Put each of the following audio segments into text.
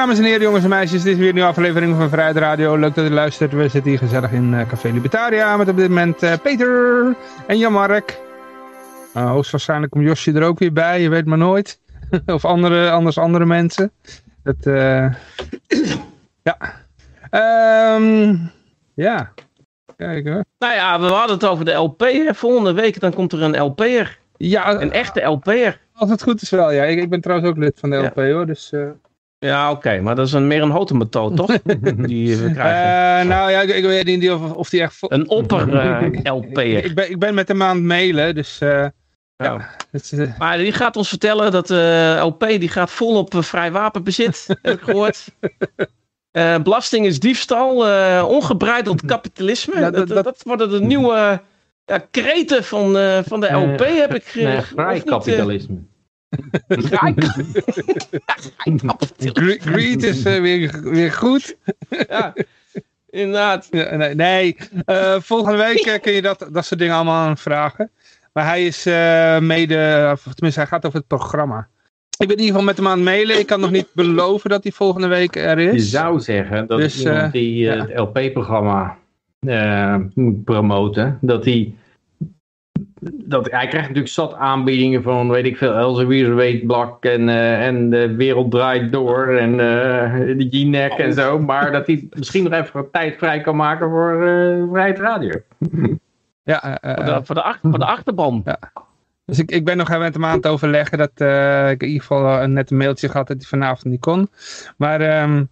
dames en heren, jongens en meisjes. Dit is weer een nieuwe aflevering van Vrijheid Radio. Leuk dat u luistert. We zitten hier gezellig in uh, Café Libertaria met op dit moment uh, Peter en Jan-Mark. Uh, hoogstwaarschijnlijk komt Josje er ook weer bij, je weet maar nooit. of andere, anders andere mensen. Dat, ja. Um, ja. Kijk hoor. Nou ja, we hadden het over de LP. Hè. Volgende week dan komt er een LP'er. Ja. Een echte LP'er. Als het goed is wel, ja. Ik, ik ben trouwens ook lid van de LP ja. hoor, dus... Uh... Ja, oké, okay, maar dat is een, meer een hotemethode, toch? die we krijgen. Uh, nou ja, ik, ik, weet niet of, of die echt... Een opper uh, LP'er. Ik ben, ik ben met hem aan het mailen, dus... ja, is, maar die gaat ons vertellen dat de LP die gaat vol op vrij wapenbezit, heb ik gehoord. belasting is diefstal, ongebreideld kapitalisme. Ja, dat, dat, dat worden de nieuwe ja, kreten van, uh, van de LP uh, heb ik nee, Vrij kapitalisme. Greed is uh, weer, weer goed. ja, inderdaad. Ja, nee, nee. volgende week kun je dat, dat soort dingen allemaal aan vragen. Maar hij is mede, of tenminste hij gaat over het programma. Ik ben in ieder geval met hem aan het mailen. Ik kan nog niet beloven dat hij volgende week er is. Je zou zeggen dat dus, iemand die ja. het LP-programma uh, moet promoten, dat hij dat, hij krijgt natuurlijk zat aanbiedingen van, weet ik veel, Elsevier Weetblak en, uh, en de wereld draait door en uh, de G-Neck en zo. Maar dat hij misschien nog even wat tijd vrij kan maken voor uh, Vrijheid Radio. Ja, voor, de, voor, de achter, voor de achterban. Ja. Dus ik, ik ben nog even met hem aan het overleggen dat ik in ieder geval net een mailtje gehad dat hij vanavond niet kon. Maar... Um,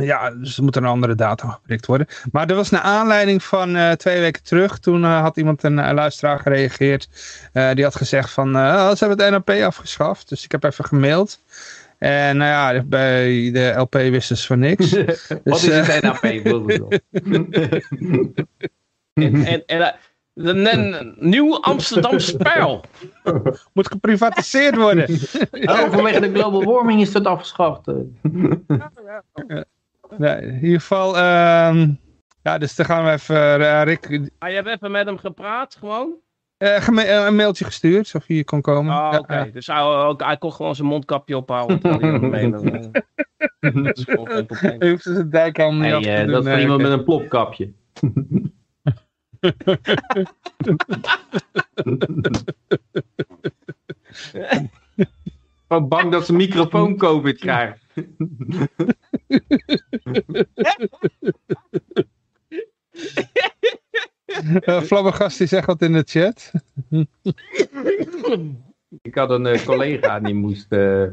ja, dus er moet een andere datum geprikt worden. Maar er was een aanleiding van uh, twee weken terug. Toen uh, had iemand, een, een luisteraar gereageerd. Die had gezegd van, oh, ze hebben het NLP afgeschaft. Dus ik heb even gemaild. En nou ja, bij de LP wisten ze van niks. dus, Wat is het NLP? en, en, en een nieuw Amsterdam spel. Moet geprivatiseerd worden. oh, vanwege de global warming is dat afgeschaft. Ja, in ieder geval, uh, ja, dus dan gaan we even, uh, Rick... Ah, je hebt even met hem gepraat, gewoon? Uh, een mailtje gestuurd, of hij hier kon komen. Oh, oké. Okay. Dus hij, ook, hij kon gewoon zijn mondkapje ophouden. Hij mee, dat is gewoon geen probleem. Hij hoeft zijn dijkhand niet hey, af te doen. Dat is iemand met een plopkapje. Gewoon bang dat ze microfoon COVID krijgen. uh, Flabbergast die zegt wat in de chat. ik had een uh, collega die moest, uh,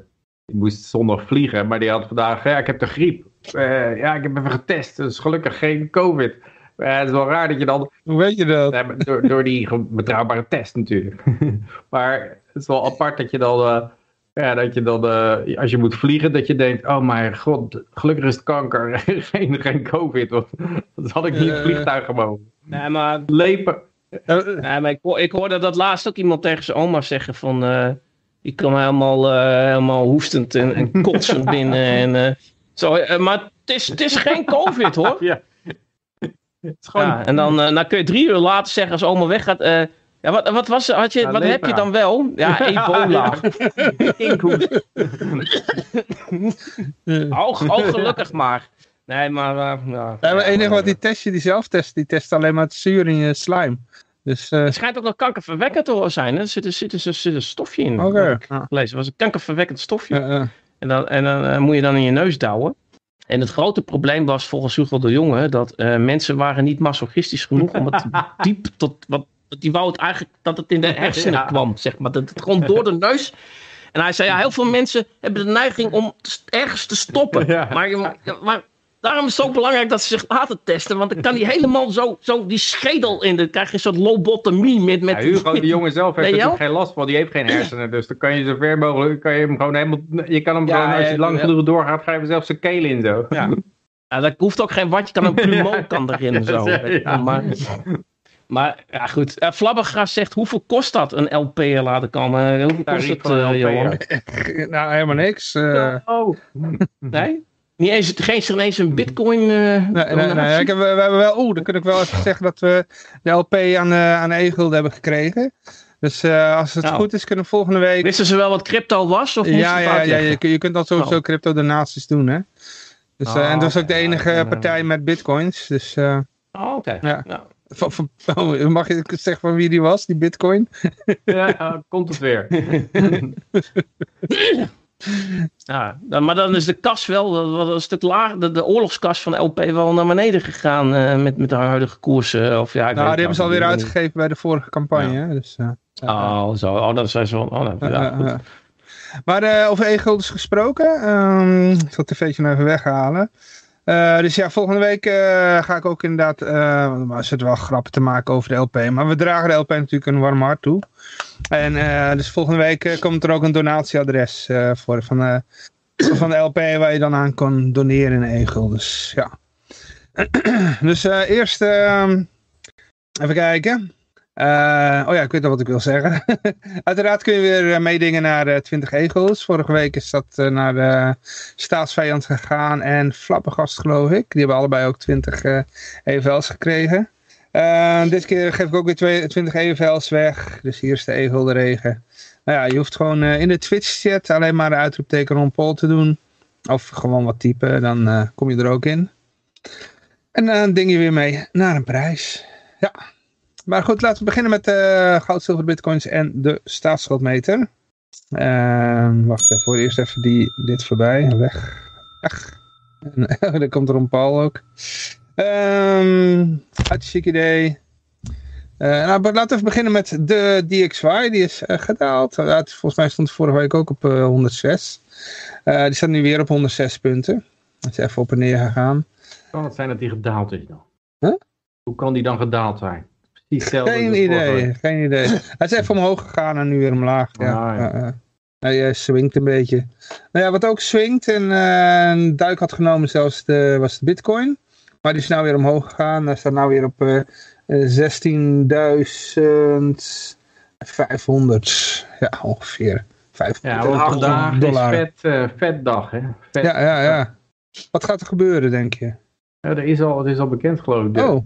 die moest zondag vliegen, maar die had vandaag, ja ik heb de griep. ja ik heb even getest, dus gelukkig geen COVID. Ja, het is wel raar dat je dan... Hoe weet je dat? Ja, door, door die betrouwbare test natuurlijk. maar het is wel apart dat je dan... Uh, ja, dat je dan, uh, als je moet vliegen, dat je denkt, oh mijn god, gelukkig is het kanker, geen, geen covid, want dan had ik niet het vliegtuig gemogen. Nee, maar... Lepen. Nee, maar ik, ik hoorde dat laatst ook iemand tegen zijn oma zeggen van, uh, die kwam helemaal, uh, helemaal hoestend en, en kotsend binnen en zo, maar het is, het is geen covid hoor. ja. Gewoon... Ja, en dan, uh, dan kun je drie uur later zeggen als oma weggaat. Uh, ja, wat, wat, was, had je, ja, wat heb je dan wel? Ja, ebola. Inkhoest. oh, oh, gelukkig maar. Nee, maar... Uh, ja, ja, het enige wat die test je, die zelftest, die test alleen maar het zuur in je slime. Dus, uh... Het schijnt ook nog kankerverwekkend te zijn. Hè? Er zit, er, zit, er, zit een stofje in. Oké. Okay. Het was een kankerverwekkend stofje. En dan, en dan moet je dan in je neus douwen. En het grote probleem was volgens Hugo de Jonge dat uh, mensen waren niet masochistisch genoeg om het diep tot wat. Die wou het eigenlijk dat het in de hersenen ja. kwam, zeg maar. Dat het gewoon door de neus. En hij zei, ja, heel veel mensen hebben de neiging om ergens te stoppen. Ja. Maar, maar daarom is het zo belangrijk dat ze zich laten testen. Want dan kan die helemaal zo, zo die schedel in. Dan krijg je een soort lobotomie met... met ja, Hugo, de jongen zelf heeft er geen last van. Die heeft geen hersenen. Dus dan kan je zo ver mogelijk... Kan je hem gewoon helemaal... Je kan hem ja, gewoon, als je lang genoeg doorgaat, ga je zelf zijn keel in zo. Ja. ja, dat hoeft ook geen wat. Je kan een plumeau kan erin zo. Ja. Maar, maar ja, goed. Uh, Flabbergras zegt, hoeveel kost dat een LP laten komen? Hoeveel kost het, uh, Johan? nou, helemaal niks. Uh... Oh. Nee? Niet eens, geen ineens een bitcoin... Uh, nee, nee, nee. Ik heb, we, hebben wel... Oeh, dan kun ik wel even zeggen dat we de LP aan, uh, aan e hebben gekregen. Dus uh, als het nou, goed is, kunnen we volgende week... Wisten ze wel wat crypto was? Of ja, ja, ja je, je, kunt al sowieso oh. crypto donaties doen, hè. Dus, uh, oh, en dat is ook de enige partij met bitcoins. Dus, uh, oh, oké. Okay. Ja. Nou. Van, van, oh, mag je zeggen van wie die was, die bitcoin? ja, komt het weer. ja, maar dan is de kas wel een stuk lager, de, de oorlogskas van LP wel naar beneden gegaan uh, met, met de huidige koersen. Of, ja, nou, die hebben ze alweer uitgegeven bij de vorige campagne. Ja. Dus, uh, oh, zo. Oh, dat zijn zo. Oh, ja, maar uh, over e-guldens gesproken, um, ik zal het tv'tje nog even weghalen. Uh, dus ja, volgende week uh, ga ik ook inderdaad, uh, er zitten wel grappen te maken over de LP. Maar we dragen de LP natuurlijk een warm hart toe. En dus volgende week komt er ook een donatieadres voor van, van de LP waar je dan aan kan doneren in e Dus ja. dus eerst ehm, even kijken. Uh, oh ja, ik weet al wat ik wil zeggen. Uiteraard kun je weer eh, meedingen naar uh, 20 Egels. Vorige week is dat naar de staatsvijand gegaan en Flappergast geloof ik. Die hebben allebei ook 20 EVL's gekregen. dit keer geef ik ook weer 20 EVL's weg. Dus hier is de Egelregen. Nou ja, je hoeft gewoon in de Twitch chat alleen maar de uitroepteken Ron Paul te doen. Of gewoon wat typen, dan kom je er ook in. En dan ding je weer mee naar een prijs. Ja. Maar goed, laten we beginnen met uh, goud, zilver, bitcoins en de staatsschuldmeter. Uh, wacht even, voor eerst even die, dit voorbij. Weg. Weg. En dan komt er een Paul ook. Um, hartstikke idee. Uh, nou, laten we even beginnen met de DXY. Die is uh, gedaald. volgens mij stond vorige week ook op 106. die staat nu weer op 106 punten. Dat is even op en neer gegaan. Kan het zijn dat die gedaald is dan? Huh? Hoe kan die dan gedaald zijn? Geen idee, geen idee. Hij is even omhoog gegaan en nu weer omlaag. Ja. Ah, Hij swingt een beetje. Nou ja, wat ook swingt en een duik had genomen zelfs de, was de bitcoin. Maar die is nou weer omhoog gegaan. Hij staat nou weer op uh, eh, 16.500. Ja, ongeveer. 500 ja, dagen dollar. is vet, uh, vet dag, hè? Vet, ja, ja, ja. Wat gaat er gebeuren, denk je? Ja, er is al, het is al bekend, geloof ik. De oh.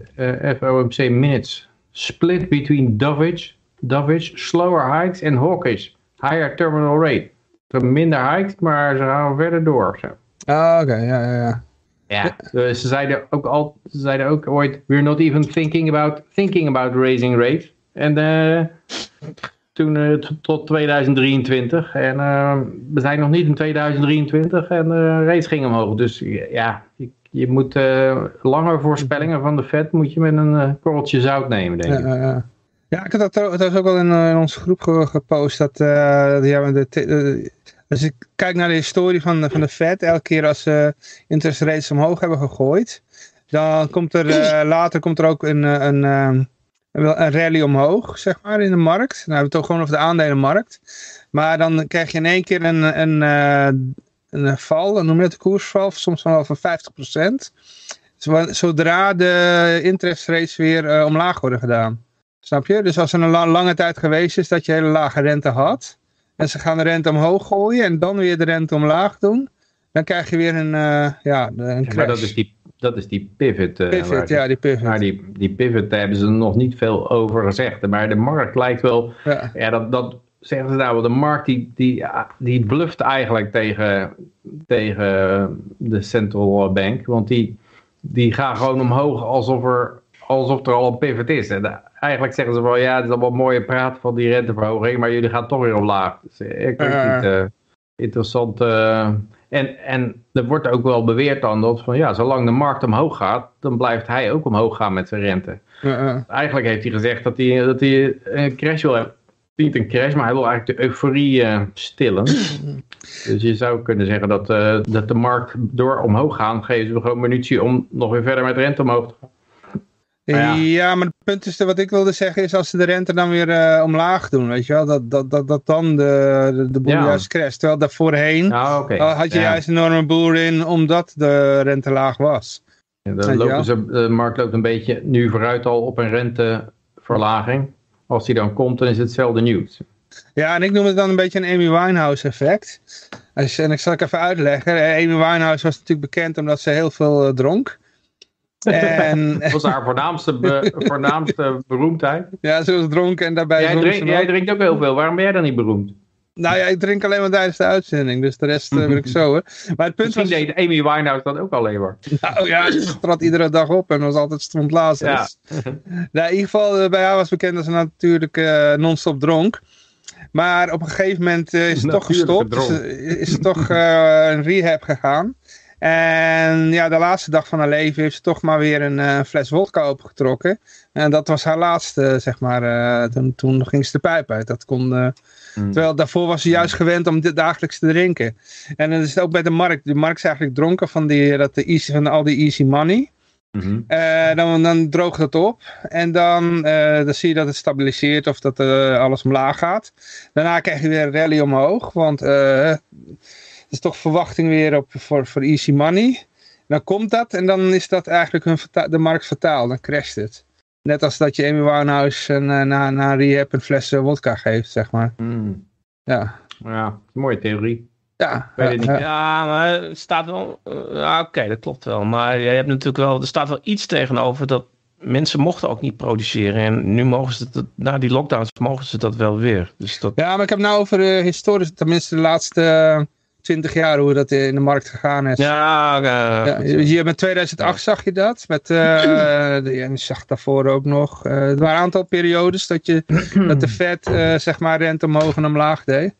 FOMC minutes split between dovish, dovish slower hikes en hawkish, higher terminal rate. Ze minder hikes, maar ze gaan verder door. Zo. Ah, oké, ja, ja, ja. Ja, dus ze zeiden ook al, ze zeiden ook ooit, we're not even thinking about, thinking about raising rates. En uh, toen uh, tot 2023. En uh, we zijn nog niet in 2023 en uh, rates gingen omhoog. Dus ja, je moet uh, lange voorspellingen van de vet moet je met een uh, korreltje zout nemen, denk ik. Ja, ja ik had dat, dat ook al in, in onze groep gepost. Dat, ja, de, als ik kijk naar de historie van, van de Fed, elke keer als ze interest rates omhoog hebben gegooid, dan komt er later komt er ook een, een, een, een rally omhoog, zeg maar, in de markt. Dan hebben we het toch gewoon over de aandelenmarkt. Maar dan krijg je in één keer een, een, een val, dan noem je koersval, soms wel van 50%. Zodra de interest rates weer uh, omlaag worden gedaan. Snap je? Dus als er een lange tijd geweest is dat je hele lage rente had. En ze gaan de rente omhoog gooien en dan weer de rente omlaag doen. Dan krijg je weer een, uh, ja, een crash. maar dat is die, dat is die pivot. Uh, pivot ja, die pivot. Maar die, die pivot daar hebben ze nog niet veel over gezegd. Maar de markt lijkt wel... Ja, ja dat, dat zeggen ze nou, de markt die, die, die bluft eigenlijk tegen, tegen de central bank. Want die, die gaan gewoon omhoog alsof er, alsof er al een pivot is. En eigenlijk zeggen ze wel, ja, het is allemaal mooie praat van die renteverhoging, maar jullie gaan toch weer omlaag. Dus eh, ik weet niet, uh, interessant. Uh, en, en er wordt ook wel beweerd dan dat van, ja, zolang de markt omhoog gaat, dan blijft hij ook omhoog gaan met zijn rente. Eigenlijk heeft hij gezegd dat hij, dat hij een crash wil hebben niet een crash, maar hij wil eigenlijk de euforie uh, stillen. dus je zou kunnen zeggen dat, uh, dat de markt door omhoog gaat, geven we gewoon munitie om nog weer verder met rente omhoog te gaan. Ja. maar het punt is, wat ik wilde zeggen, is als ze de rente dan weer uh, omlaag doen, weet je wel, dat, dat, dat, dat dan de, de, de boel ja. juist crasht. Terwijl daarvoorheen okay. had je juist een enorme boel in, omdat de rente laag was. dan lopen ze, de markt loopt een beetje nu vooruit al op een renteverlaging als die dan komt, dan is het hetzelfde nieuws. Ja, en ik noem het dan een beetje een Amy Winehouse effect. en ik zal het even uitleggen. Amy Winehouse was natuurlijk bekend omdat ze heel veel uh, dronk. En... Dat was haar voornaamste, be, voornaamste beroemdheid. Ja, ze was dronken en daarbij... Jij, drink, jij drinkt ook heel veel. Waarom ben jij dan niet beroemd? Nou ja, ik drink alleen maar tijdens de uitzending. Dus de rest uh, wil ik zo hoor. Maar het punt Misschien was... deed Amy Winehouse dat ook alleen maar. Nou ja, ze trad iedere dag op en was altijd stond laatst. Ja. nou, in ieder geval, bij haar was bekend dat ze natuurlijk uh, non-stop dronk. Maar op een gegeven moment uh, is het toch gestopt. Is, is het toch een rehab gegaan. En ja, de laatste dag van haar leven heeft ze toch maar weer een uh, fles wodka opgetrokken. En dat was haar laatste, zeg maar. Toen, toen ging ze de pijp uit. Dat kon, mm. Terwijl daarvoor was ze juist gewend om dit dagelijks te drinken. En dan is het ook bij de markt. De markt is eigenlijk dronken van, die, dat de easy, van al die easy money. Mm -hmm. dan, dan droogt het op. En dan, dan zie je dat het stabiliseert of dat alles omlaag gaat. Daarna krijg je weer een rally omhoog. Want is toch verwachting weer op, voor, voor easy money. Dan komt dat en dan is dat eigenlijk hun de markt vertaald. Dan crasht het. Net als dat je Amy Winehouse een, uh, na, na rehab een fles uh, wodka geeft, zeg maar. Mm. Ja. Ja, mooie theorie. Ja, ja, ja. ja, maar er staat wel... Uh, Oké, dat klopt wel. Maar je hebt natuurlijk wel... Er staat wel iets tegenover dat mensen mochten ook niet produceren. En nu mogen ze het, na die lockdowns mogen ze dat wel weer. Dus dat... Ja, maar ik heb nou over historisch, tenminste de laatste 20 jaar hoe dat in de markt gegaan is. Ja, ja je, met 2008 zag je dat. Met, uh, de, je zag daarvoor ook nog. Uh, er waren een aantal periodes dat, je, dat de Fed zeg maar rente omhoog en omlaag deed.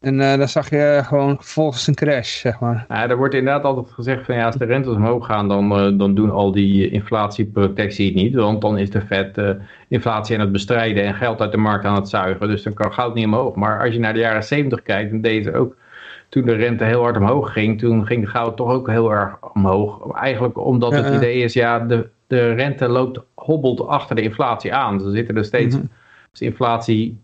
En dan zag je gewoon volgens een crash, zeg maar. Ja, er wordt inderdaad altijd gezegd van ja, als de rentes omhoog gaan, dan, dan doen al die inflatieprotectie het niet. Want dan is de Fed inflatie aan het bestrijden en geld uit de markt aan het zuigen. Dus dan kan goud niet omhoog. Maar als je naar de jaren 70 kijkt, dan deze ook toen de rente heel hard omhoog ging, toen ging de goud toch ook heel erg omhoog. Eigenlijk omdat het idee is, ja, de, de rente loopt, hobbelt achter de inflatie aan. Dus er zitten er steeds, mm -hmm. als inflatie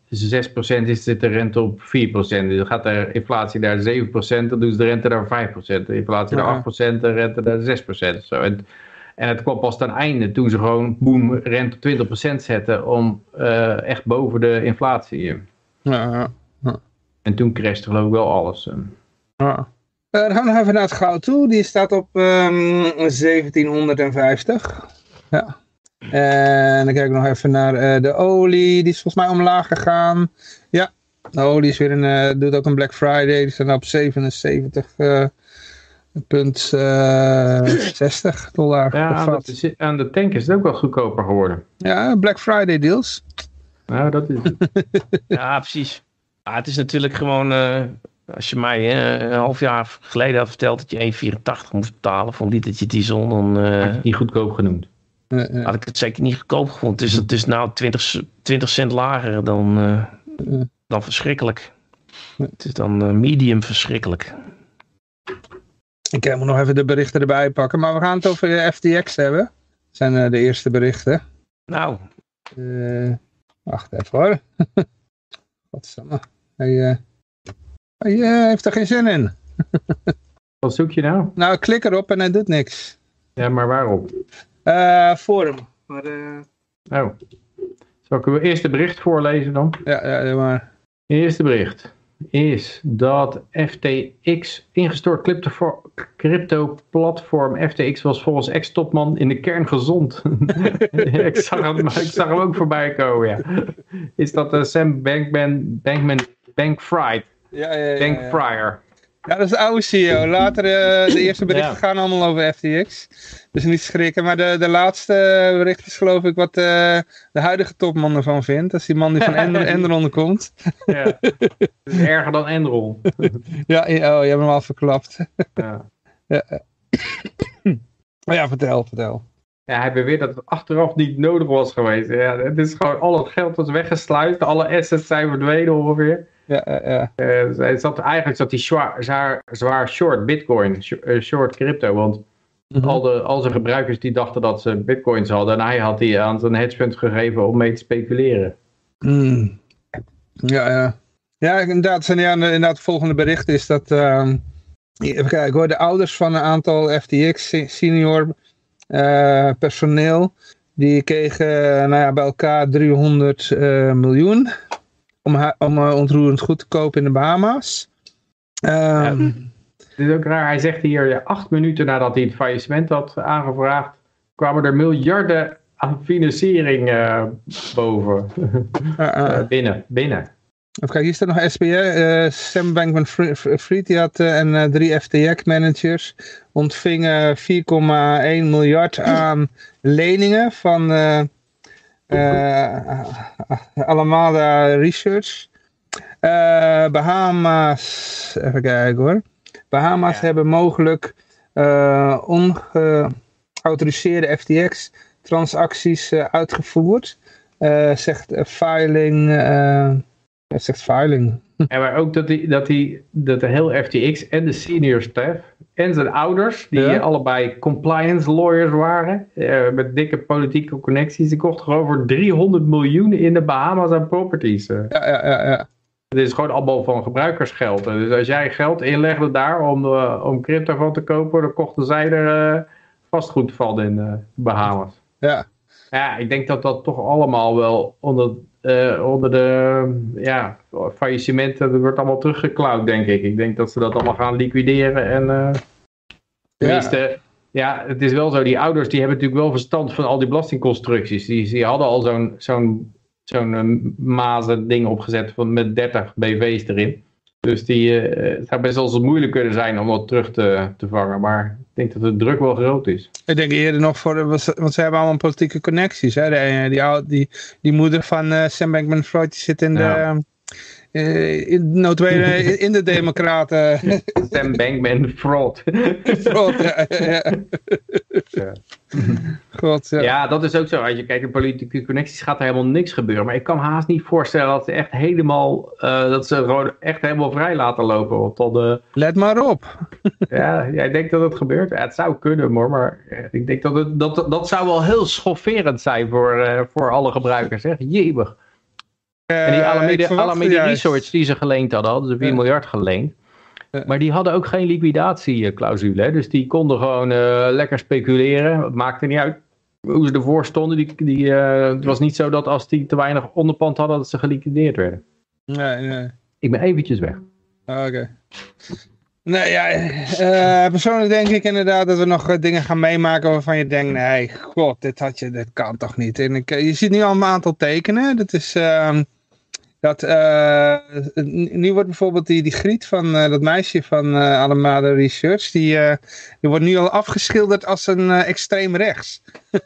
6% is, zit de rente op 4%. Dus dan gaat de inflatie daar 7%, dan doen ze de rente daar 5%. De inflatie daar 8%, de rente daar 6%. Zo. En, en het kwam pas ten einde toen ze gewoon, boem, rente op 20% zetten om uh, echt boven de inflatie. Ja, ja. En toen crashte geloof ik wel alles. Ja. Uh, dan gaan we nog even naar het goud toe. Die staat op um, 1750. Ja. En dan kijk ik nog even naar uh, de olie. Die is volgens mij omlaag gegaan. Ja, de olie is weer een, uh, doet ook een Black Friday. Die staat op 77 uh, punt 60 dollar. Ja, aan de, aan de tank is het ook wel goedkoper geworden. Ja, Black Friday deals. Nou, dat is het. ja, precies. Ah, het is natuurlijk gewoon, uh, als je mij uh, een half jaar geleden had verteld dat je 1,84 moest betalen voor een litertje diesel, dan... Uh, had je niet goedkoop genoemd. Had ik het zeker niet goedkoop gevonden. Het is, het is nou 20, 20 cent lager dan, dan verschrikkelijk. Het is dan medium verschrikkelijk. Ik moet nog even de berichten erbij pakken, maar we gaan het over FTX hebben. Dat zijn de eerste berichten. Nou. wacht even hoor. Godsamme. Hij, uh, hij uh, heeft er geen zin in. Wat zoek je nou? Nou, klik erop en hij doet niks. Ja, maar waarop? Uh, forum. Maar, Oh. Zal ik uw eerste bericht voorlezen dan? Ja, ja, maar. Eerste bericht is dat FTX ingestort crypto-platform FTX was volgens ex-topman in de kern gezond. ik, zag hem, ik zag hem ook voorbij komen, ja. Is dat uh, Sam Bankman, Bankman, Bankfried? Ja, ja, ja. Bankfrier. Ja, dat is de oude CEO. Later, uh, de eerste berichten ja. gaan allemaal over FTX. Dus niet schrikken. Maar de, de laatste bericht is geloof ik wat uh, de huidige topman ervan vindt. Als die man die van Enron komt. ja, is erger dan Enron. ja, oh, je hebt hem al verklapt. ja. ja. Oh ja, vertel, vertel. Ja, hij beweert dat het achteraf niet nodig was geweest. Ja, het is gewoon, al het geld was weggesluist. Alle assets zijn verdwenen ongeveer. Ja, ja. Uh, hij zat, eigenlijk zat hij zwaar, zwaar, zwaar short bitcoin, short crypto. Want mm -hmm. al, de, al zijn gebruikers die dachten dat ze bitcoins hadden. En hij had die aan zijn hedgepunt gegeven om mee te speculeren. Mm. Ja, ja. Ja, inderdaad. Zijn, ja, inderdaad het volgende bericht is dat... Uh, even kijken hoor. De ouders van een aantal FTX senior uh, personeel... Die kregen nou ja, bij elkaar 300 uh, miljoen om, om uh, ontroerend goed te kopen in de Bahama's. Um, ja, het is ook raar, hij zegt hier acht minuten nadat hij het faillissement had aangevraagd, kwamen er miljarden aan financiering boven. binnen, binnen. Even kijken, hier staat nog SBR. Uh, Sam Bankman-Fried die had en drie FTX-managers ontvingen 4,1 miljard aan leningen van Alameda Research. Bahama's, even kijken hoor. Bahama's hebben mogelijk ongeautoriseerde FTX-transacties uh, uitgevoerd. Zegt filing. zegt filing. En maar ook dat, die, dat, die, dat de heel FTX en de senior staff en zijn ouders, die allebei compliance lawyers waren, met dikke politieke connecties, die kochten gewoon voor 300 miljoen in de Bahamas aan properties. Ja, ja, ja. ja. Het is gewoon allemaal van gebruikersgeld. Dus als jij geld inlegde daar om, uh, om crypto van te kopen, dan kochten zij er uh, vastgoed van in uh, Bahamas. Ja. Ja, ik denk dat dat toch allemaal wel onder, onder de ja, faillissementen, dat wordt allemaal teruggeklauwd, denk ik. Ik denk dat ze dat allemaal gaan liquideren en tenminste... Ja. het is wel zo, die ouders die hebben natuurlijk wel verstand van al die belastingconstructies. Die, die hadden al zo'n zo'n zo'n uh, mazen ding opgezet van, met 30 BV's erin. Dus die, uh, het zou best wel eens moeilijk kunnen zijn om dat terug te, te vangen. Maar denk dat de druk wel groot is. Ik denk eerder nog voor, de, want ze hebben allemaal politieke connecties. Hè? De, die, die, die moeder van uh, Sam Bankman-Fried zit in de... Uh, in, notabene in de democraten. Sam Bankman fraud. fraud, ja. ja. ja. God, ja. ja. dat is ook zo. Als je kijkt naar politieke connecties gaat er helemaal niks gebeuren. Maar ik kan me haast niet voorstellen dat ze echt helemaal, uh, dat ze echt helemaal vrij laten lopen. Tot de... Let maar op. ja, jij denkt dat het gebeurt? Ja, het zou kunnen hoor, maar ik denk dat het, dat, dat zou wel heel schofferend zijn voor, uh, voor alle gebruikers. Hè? Jebig. En die Alameda, Alameda Research die ze geleend hadden, hadden ze 4 miljard geleend. Maar die hadden ook geen liquidatieclausule. Dus die konden gewoon uh, lekker speculeren. Het maakte niet uit hoe ze ervoor stonden. Die, die, uh, het was niet zo dat als die te weinig onderpand hadden, dat ze geliquideerd werden. Nee, nee. Ik ben eventjes weg. Ah, oké. Okay. Nee, ja, uh, persoonlijk denk ik inderdaad dat we nog dingen gaan meemaken waarvan je denkt, nee, god, dit had je, dit kan toch niet. En ik, je ziet nu al een aantal tekenen. Dat is, uh, dat, uh, nu wordt bijvoorbeeld die, die griet van uh, dat meisje van uh, Research, die, die wordt nu al afgeschilderd als een extreem rechts.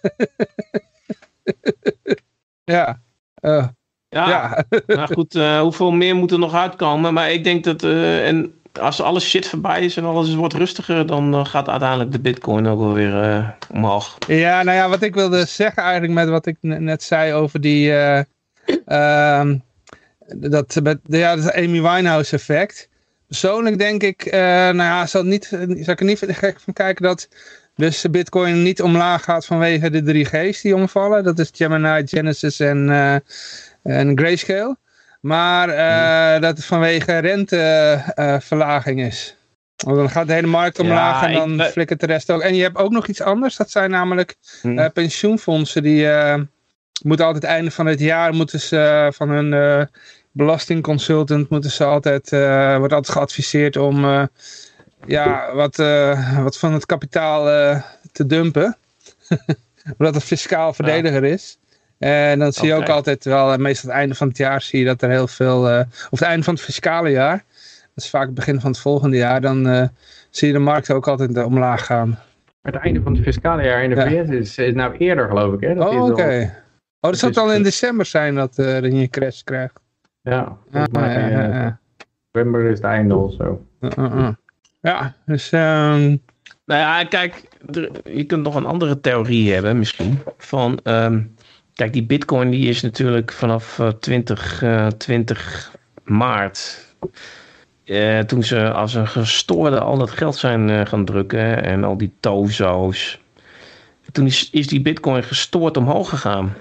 ja. ja. ja. nou goed, hoeveel meer moet er nog uitkomen? Maar ik denk dat, en als alles shit voorbij is en alles wordt rustiger, dan gaat uiteindelijk de bitcoin ook wel weer omhoog. Ja, nou ja, wat ik wilde zeggen eigenlijk met wat ik net zei over die... Uh, dat, ja, dat Amy Winehouse effect. Persoonlijk denk ik, uh, nou ja, zal, niet, zal ik er niet gek van kijken dat dus bitcoin niet omlaag gaat vanwege de 3G's die omvallen. Dat is Gemini, Genesis en, uh, en Grayscale. Maar uh, dat het vanwege renteverlaging is. Want dan gaat de hele markt omlaag en dan flikkert de rest ook. En je hebt ook nog iets anders. Dat zijn namelijk hmm. pensioenfondsen die moeten altijd einde van het jaar moeten ze van hun belastingconsultant moeten ze altijd, uh, wordt altijd geadviseerd om uh, ja, wat, uh, wat van het kapitaal te dumpen. Omdat het fiscaal verdediger is. En dan zie je ook altijd wel, meestal het einde van het jaar zie je dat er heel veel, of het einde van het fiscale jaar, dat is vaak het begin van het volgende jaar, dan zie je de markt ook altijd omlaag gaan. Het einde van het fiscale jaar in de VS is, is nou eerder geloof ik. Hè? Dat oh, oké. Okay. Oh, dat zou al in december zijn dat, dat je een crash krijgt. Ja, november is het einde of zo. Ja, dus... Um... Nou ja, kijk, je kunt nog een andere theorie hebben misschien. Van, um, kijk, die bitcoin die is natuurlijk vanaf uh, 20, uh, 20 maart... Uh, toen ze als een gestoorde al dat geld zijn gaan drukken en al die tozo's. Toen is, is die bitcoin gestoord omhoog gegaan.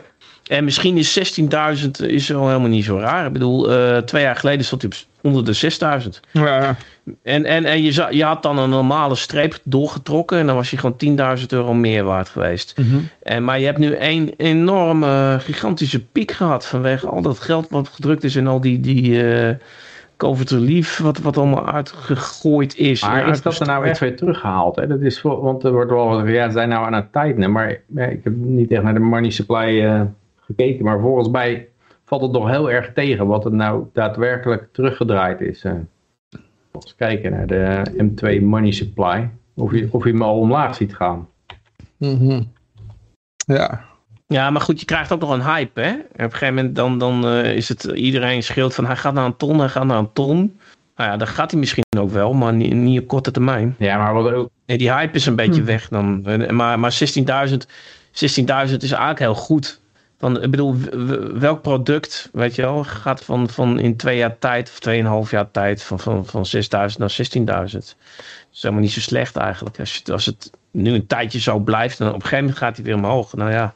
En misschien is 16.000 is wel helemaal niet zo raar. Ik bedoel, uh, twee jaar geleden stond hij onder de 6.000. Ja. En, en, en je, je had dan een normale streep doorgetrokken en dan was je gewoon 10.000 euro meer waard geweest. Mm -hmm. en, maar je hebt nu een enorme, gigantische piek gehad vanwege al dat geld wat gedrukt is en al die, die, uh, COVID relief, wat, wat allemaal uitgegooid is. Maar is dat er nou echt weer teruggehaald? Hè? Dat is voor, want er wordt wel ja, ze zijn nou aan het tightenen, maar ik heb niet echt naar de money supply uh, gekeken. Maar volgens mij valt het nog heel erg tegen wat het nou daadwerkelijk teruggedraaid is. Uh. Eens kijken naar de M2 money supply, of je, of je hem al omlaag ziet gaan. Mm -hmm. Ja, ja, maar goed, je krijgt ook nog een hype, hè? En op een gegeven moment dan, dan uh, is het iedereen scheelt van hij gaat naar een ton, hij gaat naar een ton. Nou ja, dan gaat hij misschien ook wel, maar niet, niet op korte termijn. Ja, maar wat ook... Nee, die hype is een beetje hm. weg dan. Maar, maar 16.000 16.000 is eigenlijk heel goed. Van, ik bedoel, welk product, weet je wel, gaat van, van in twee jaar tijd of tweeënhalf jaar tijd van, van, van 6.000 naar 16.000. Dat is helemaal niet zo slecht eigenlijk. Als, als het nu een tijdje zo blijft, dan op een gegeven moment gaat hij weer omhoog. Nou ja,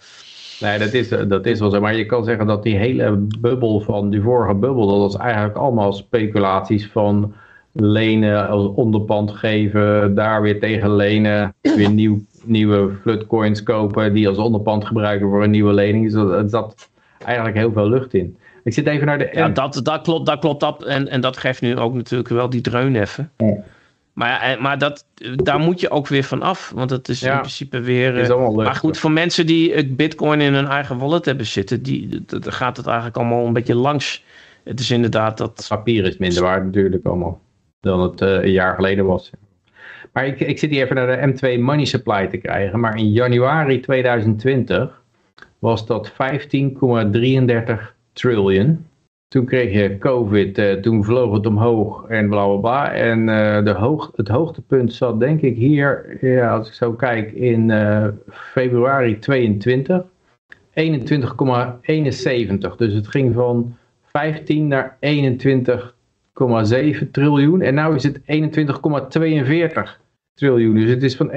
Nee, dat is, dat is wel zo. Maar je kan zeggen dat die hele bubbel van die vorige bubbel, dat was eigenlijk allemaal speculaties van lenen onderpand geven, daar weer tegen lenen, weer nieuw, nieuwe flutcoins kopen, die als onderpand gebruiken voor een nieuwe lening. Dus er zat eigenlijk heel veel lucht in. Ik zit even naar de... Ja, dat, dat klopt, dat klopt. Dat, en, en dat geeft nu ook natuurlijk wel die dreun even. Ja. Maar, eh, maar dat, daar moet je ook weer van af. Want het is in principe weer. Is uh, maar goed, voor mensen die Bitcoin in hun eigen wallet hebben zitten, die, dat, gaat het eigenlijk allemaal een beetje langs. Het is inderdaad dat. papier is minder waard natuurlijk allemaal. Dan het uh, een jaar geleden was. Maar ik, zit hier even naar de M2 Money Supply te krijgen. Maar in januari 2020 was dat 15,33 triljoen. Toen kreeg je COVID, uh, toen vloog het omhoog en bla bla bla. En uh, de hoog, het hoogtepunt zat denk ik hier, ja, als ik zo kijk, in uh, februari 22. 21,71. Dus het ging van 15 naar 21,7 triljoen. En nu is het 21,42 triljoen. Dus het is van 21,71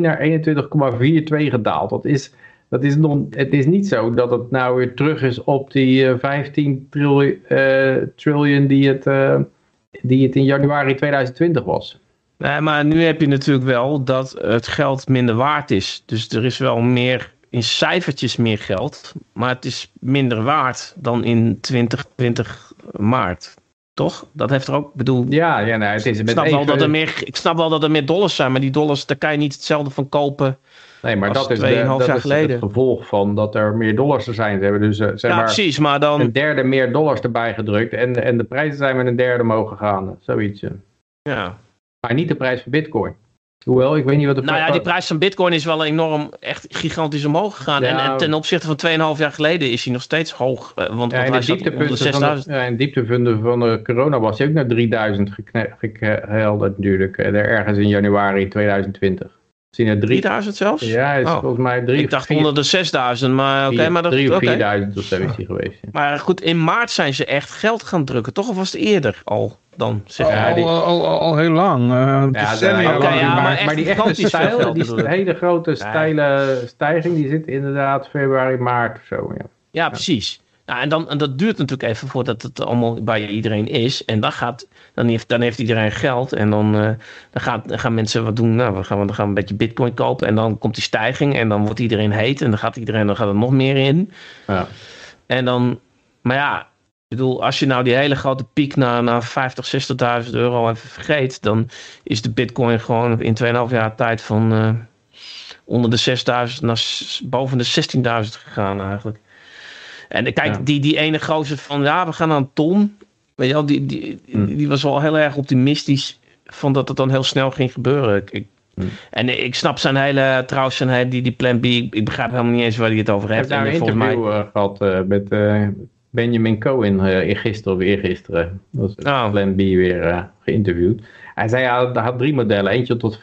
naar 21,42 gedaald. Dat is dat is nog, het is niet zo dat het nou weer terug is op die uh, 15 triljoen, uh, triljoen die, het, uh, die het in januari 2020 was. Nee, maar nu heb je natuurlijk wel dat het geld minder waard is. Dus er is wel meer, in cijfertjes meer geld. Maar het is minder waard dan in 2020 maart. Toch? Dat heeft er ook, bedoel... Ja, ja nee, het is ik, snap wel dat er meer, ik snap wel dat er meer dollars zijn. Maar die dollars, daar kan je niet hetzelfde van kopen Nee, maar dat is, de, dat is het gevolg van dat er meer dollars er zijn. Ze hebben dus uh, zeg ja, maar, precies, maar dan... een derde meer dollars erbij gedrukt. En, en de prijzen zijn met een derde mogen gaan. Zoiets. Ja. Maar niet de prijs van bitcoin. Hoewel, ik weet niet wat de Nou ja, die prijs van bitcoin is wel enorm, echt gigantisch omhoog gegaan. En, en, ten opzichte van 2,5 jaar geleden is hij nog steeds hoog. Eh, want, ja, de dieptepunten van de, ja, in dieptepunten van de corona was hij ook naar 3000 gehelderd natuurlijk. Eh, ergens in januari 2020. 3000 zelfs? Ja, is oh. volgens mij 3 Ik dacht onder de 6000, maar oké. Okay, maar dat, 3 of 4000 of zo is die geweest. Ja. Maar goed, in maart zijn ze echt geld gaan drukken, toch? Of was het eerder al dan? Zeg ja, die... al, al, al, al, heel lang. Uh, ja, de, okay, ja, maar, maar, maar, die echte stijl, die hele grote steile stijging, die zit inderdaad februari, maart of zo. Ja, ja precies. Nou, en, dan, en dat duurt natuurlijk even voordat het allemaal bij iedereen is. En dan, gaat, dan, heeft, dan heeft iedereen geld. En dan, uh, dan, gaat, dan gaan mensen wat doen. Nou, we gaan, dan gaan we een beetje bitcoin kopen. En dan komt die stijging. En dan wordt iedereen heet. En dan gaat iedereen dan gaat er nog meer in. Ja. En dan, maar ja, ik bedoel, als je nou die hele grote piek naar, naar 50, 60.000 euro even vergeet. Dan is de bitcoin gewoon in 2,5 jaar tijd van uh, onder de 6.000 naar boven de 16.000 gegaan eigenlijk. En kijk, die, die ene gozer van ja, we gaan naar een ton. Weet je wel, die, die, mm. die was wel heel erg optimistisch van dat het dan heel snel ging gebeuren. Ik, mm. En ik snap zijn hele, trouwens zijn hele, die, die plan B, ik, begrijp helemaal niet eens waar hij het over heeft. Ik heb daar een interview mij... Eh, gehad uh, met uh, Benjamin Cohen uh, gisteren of eergisteren. Dat was oh. plan B weer geïnterviewd. Hij zei, ja, hij had drie modellen. Eentje tot 55.000,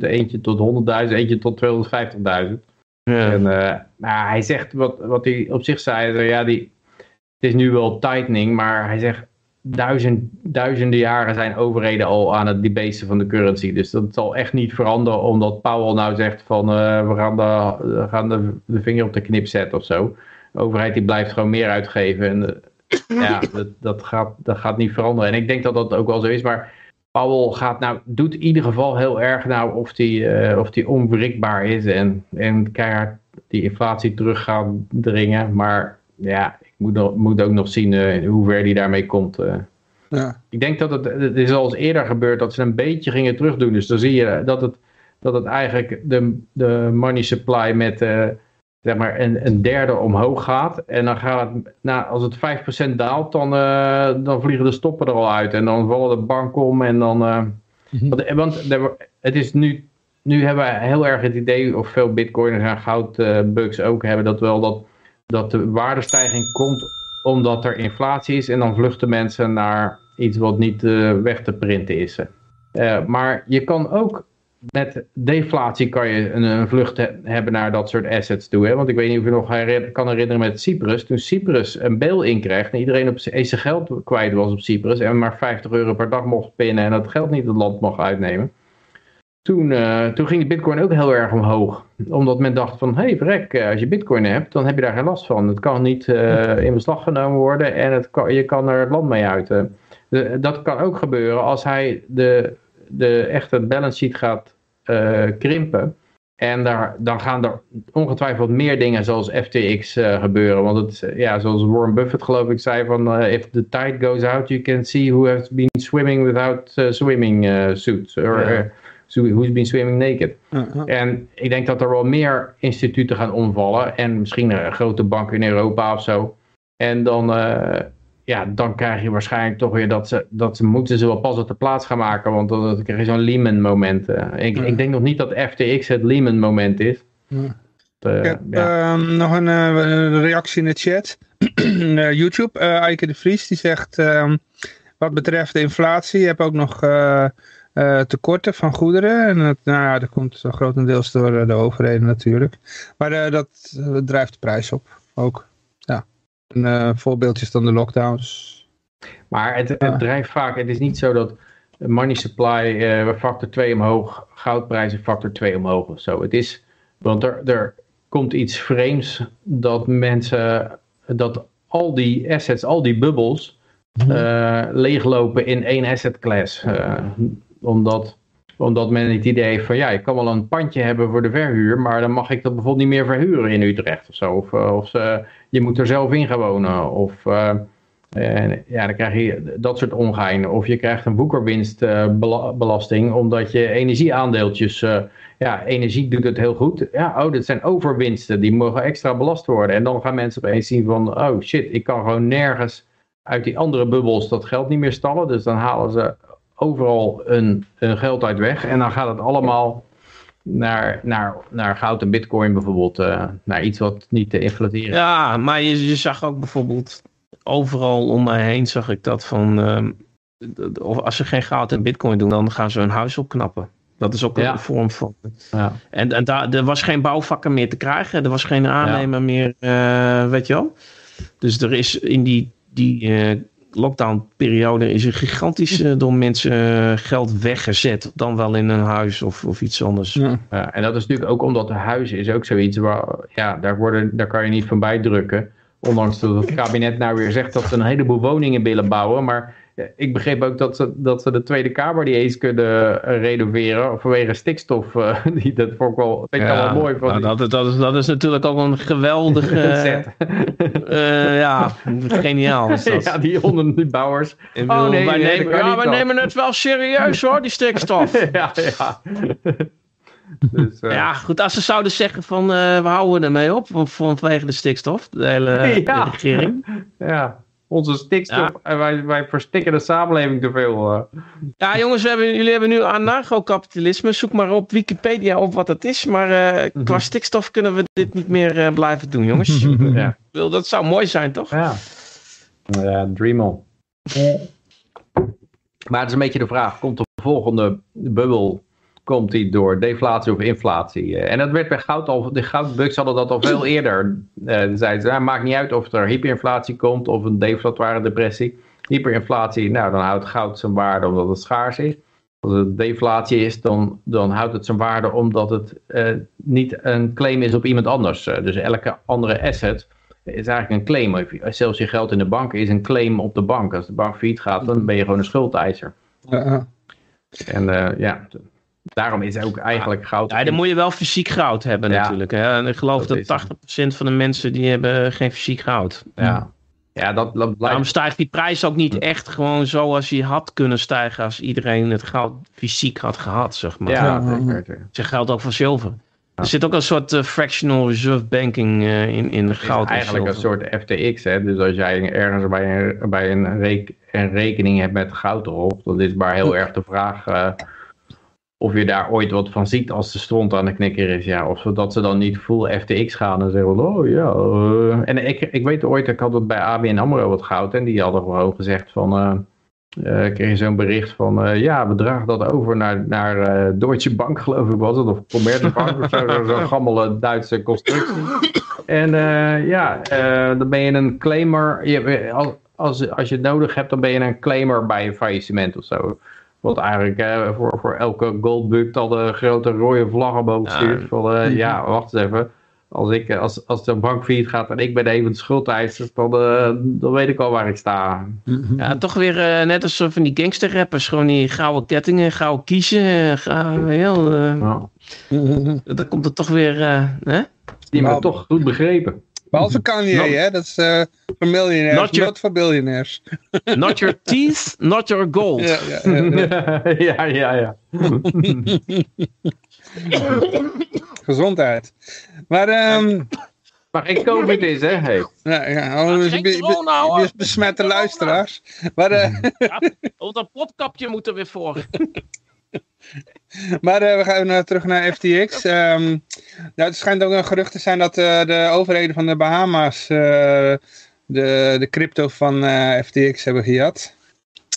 eentje tot 100.000, eentje tot 250.000. Ja. En, uh, nou, hij zegt wat, wat hij op zich zei, ja, die, het is nu wel tightening, maar hij zegt duizend, duizenden jaren zijn overheden al aan het debasen van de currency. Dus dat zal echt niet veranderen omdat Powell nou zegt van uh, we gaan, de, gaan de, de, vinger op de knip zetten of zo. De overheid die blijft gewoon meer uitgeven en uh, ja, dat, dat, gaat, dat gaat niet veranderen. En ik denk dat dat ook wel zo is, maar Powell gaat nou, doet in ieder geval heel erg nou of die, uh, of die onwrikbaar is en, en keihard die inflatie terug gaat dringen. Maar ja, ik moet, moet ook nog zien hoe ver die daarmee komt. Ja. Ik denk dat het, het is al eens eerder gebeurd dat ze een beetje gingen terugdoen. Dus dan zie je dat het, dat het eigenlijk de, de money supply met zeg maar een, een derde omhoog gaat. En dan gaat het, nou, als het 5% daalt, dan, uh, dan vliegen de stoppen er al uit. En dan vallen de banken om en dan... Uh, want, want het is nu, nu hebben we heel erg het idee, of veel bitcoiners en goudbugs ook hebben, dat wel dat, dat de waardestijging komt omdat er inflatie is. En dan vluchten mensen naar iets wat niet uh, weg te printen is. maar je kan ook met deflatie kan je een, een vlucht hebben naar dat soort assets toe. Hè? Want ik weet niet of je nog kan herinneren met Cyprus. Toen Cyprus een bail-in kreeg en iedereen op zijn geld kwijt was op Cyprus en maar 50 euro per dag mocht pinnen en dat geld niet het land mocht uitnemen. Toen, uh, toen ging de bitcoin ook heel erg omhoog. Omdat men dacht van, hé hey, verrek, eh, als je bitcoin hebt, dan heb je daar geen last van. Het kan niet uh, in beslag genomen worden en het kan, je kan er het land mee uit. dat kan ook gebeuren als hij de de echte balance sheet gaat uh, krimpen. En daar, dan gaan er ongetwijfeld meer dingen zoals FTX uh, eh, gebeuren. Want het, ja, zoals Warren Buffett geloof ik zei van... Uh, if the tide goes out, you can see who has been swimming without swimming suits. Or who's been swimming naked. -huh. En ik denk dat er wel meer instituten gaan omvallen. En misschien grote banken in Europa of zo. En dan ja, dan krijg je waarschijnlijk toch weer dat ze, dat ze moeten ze wel pas op de plaats gaan maken, want dan krijg je zo'n Lehman moment. Uh, ik, ik denk nog niet dat FTX het Lehman moment is. Ja. Uh, ja. Ehm, nog een uh, reactie in de chat. YouTube, Eike de Vries, die zegt, ehm, wat betreft de inflatie, je hebt ook nog tekorten van goederen. En dat, nou ja, dat komt grotendeels door de overheden natuurlijk. Maar dat drijft de prijs op, ook. Een uh, voorbeeldje is dan de lockdowns. Maar het, het drijft vaak, het is niet zo dat money supply uh, factor 2 omhoog, goudprijzen factor 2 omhoog of zo. Het is, want er, er komt iets vreemds dat mensen, dat al die assets, al die bubbels, uh, leeglopen in één asset class. Uh, omdat, omdat men het idee heeft van ja, ik kan wel een pandje hebben voor de verhuur, maar dan mag ik dat bijvoorbeeld niet meer verhuren in Utrecht of zo. Of, of ze, je moet er zelf in gaan wonen. Of uh, ja, dan krijg je dat soort ongein. Of je krijgt een boekerwinstbelasting omdat je energieaandeeltjes... Ja, energie doet het heel goed. Ja, oh, dat zijn overwinsten, die mogen extra belast worden. En dan gaan mensen opeens zien van, oh shit, ik kan gewoon nergens uit die andere bubbels dat geld niet meer stallen. Dus dan halen ze overal hun geld uit weg. En dan gaat het allemaal naar, naar, naar goud en bitcoin bijvoorbeeld. Uh, naar iets wat niet te inflateren Ja, maar je, je zag ook bijvoorbeeld overal om mij heen zag ik dat van... Uh, of als ze geen goud en bitcoin doen, dan gaan ze hun huis opknappen. Dat is ook een vorm van. Ja. En, en daar, er was geen bouwvakken meer te krijgen. Er was geen aannemer meer, uh, weet je wel. Dus er is in die, die uh, lockdown-periode is er gigantisch uh, door mensen uh, geld weggezet. Dan wel in een huis of, of iets anders. Ja. ja. en dat is natuurlijk ook omdat de huis is ook zoiets waar, ja, daar, worden, daar kan je niet van bijdrukken. Ondanks dat het kabinet nou weer zegt dat ze een heleboel woningen willen bouwen. Maar ik begreep ook dat ze, dat ze de Tweede Kamer niet eens kunnen eh, renoveren vanwege stikstof. Uh, die, dat vond ik wel, vind ik ja, wel mooi. Van nou, dat, dat, is, dat is natuurlijk ook een geweldige... uh, ja, geniaal is dat. Ja, die onder die bouwers. oh, nee, wij, nemen, ja, wij nemen het wel serieus hoor, die stikstof. ja, ja. Dus, uh... Ja, goed, als ze zouden zeggen van uh, we houden ermee op vanwege de stikstof, de hele ja. regering. Ja, onze stikstof. En wij, wij verstikken de samenleving te veel. Uh. Ja, jongens, we hebben, jullie hebben nu anarcho-kapitalisme. Zoek maar op Wikipedia op wat het is. Maar uh, qua stikstof kunnen we dit niet meer uh, blijven doen, jongens. ja. Dat zou mooi zijn, toch? Ja, ja dream on. Maar het is een beetje de vraag, komt de volgende bubbel komt die door deflatie of inflatie. En dat werd bij goud al, de goudbugs hadden dat al veel eerder. Uh, zeiden ze, nou, maakt niet uit of er hyperinflatie komt of een deflatoire depressie. Hyperinflatie, nou dan houdt goud zijn waarde omdat het schaars is. Als het deflatie is, dan, dan houdt het zijn waarde omdat het uh, niet een claim is op iemand anders. Uh, dus elke andere asset is eigenlijk een claim. Zelfs je geld in de bank is een claim op de bank. Als de bank failliet gaat, dan ben je gewoon een schuldeiser. Ja. En ja, daarom is ook eigenlijk goud... Ja, dan moet je wel fysiek goud hebben natuurlijk. Hè? En ik geloof dat, dat 80% van de mensen die hebben geen fysiek goud. Ja. Ja, dat, dat Daarom stijgt die prijs ook niet echt gewoon zoals hij had kunnen stijgen als iedereen het goud fysiek had gehad, zeg maar. Ja, zeker. Zeg geldt ook voor zilver. Er zit ook een soort uh, fractional reserve banking uh, in, in goud. eigenlijk een soort FTX. Hè? Dus als jij ergens bij een, bij een, rek, een rekening hebt met goud erop, dan is maar heel erg de vraag uh, of je daar ooit wat van ziet als de stront aan de knikker is. Ja, of dat ze dan niet full FTX gaan en zeggen, oh ja. En ik, ik weet ooit, ik had het bij ABN AMRO wat goud en die hadden gewoon gezegd van... Uh, kreeg je zo'n bericht van, ja, we dragen dat over naar, naar Deutsche Bank, geloof ik was het, of Commerzbank of zo, zo'n gammele Duitse constructie. En ja, dan ben je een claimer, je, als, als je het nodig hebt, dan ben je een claimer bij een faillissement of zo. Wat eigenlijk voor, voor elke goldbug al de grote rode vlaggen boven stuurt. Van, ja, wacht eens even als, ik, als, als de bank failliet gaat en ik ben even de schuldeiser, dan, uh, dan weet ik al waar ik sta. Ja, toch weer uh, net als van die gangsterrappers. Gewoon die gouden kettingen, gouden kiezen. Gauw, heel, uh, ja. Dan komt het toch weer... hè? Die hebben toch goed begrepen. Behalve Kanye, not, hè? Dat is uh, voor miljonairs, not, your, not voor biljonairs. Not your teeth, not your gold. Ja, ja, ja. ja, ja, ja. Gezondheid. Maar, um, maar geen COVID is, hè? Hey. Ja, ja. Oh, ja, be, corona, be, besmette luisteraars. Maar, uh, ja, dat potkapje moet er weer voor. maar uh, we gaan terug naar FTX. Um, nou, het schijnt ook een gerucht te zijn dat uh, de overheden van de Bahama's de, de crypto van FTX hebben gehad.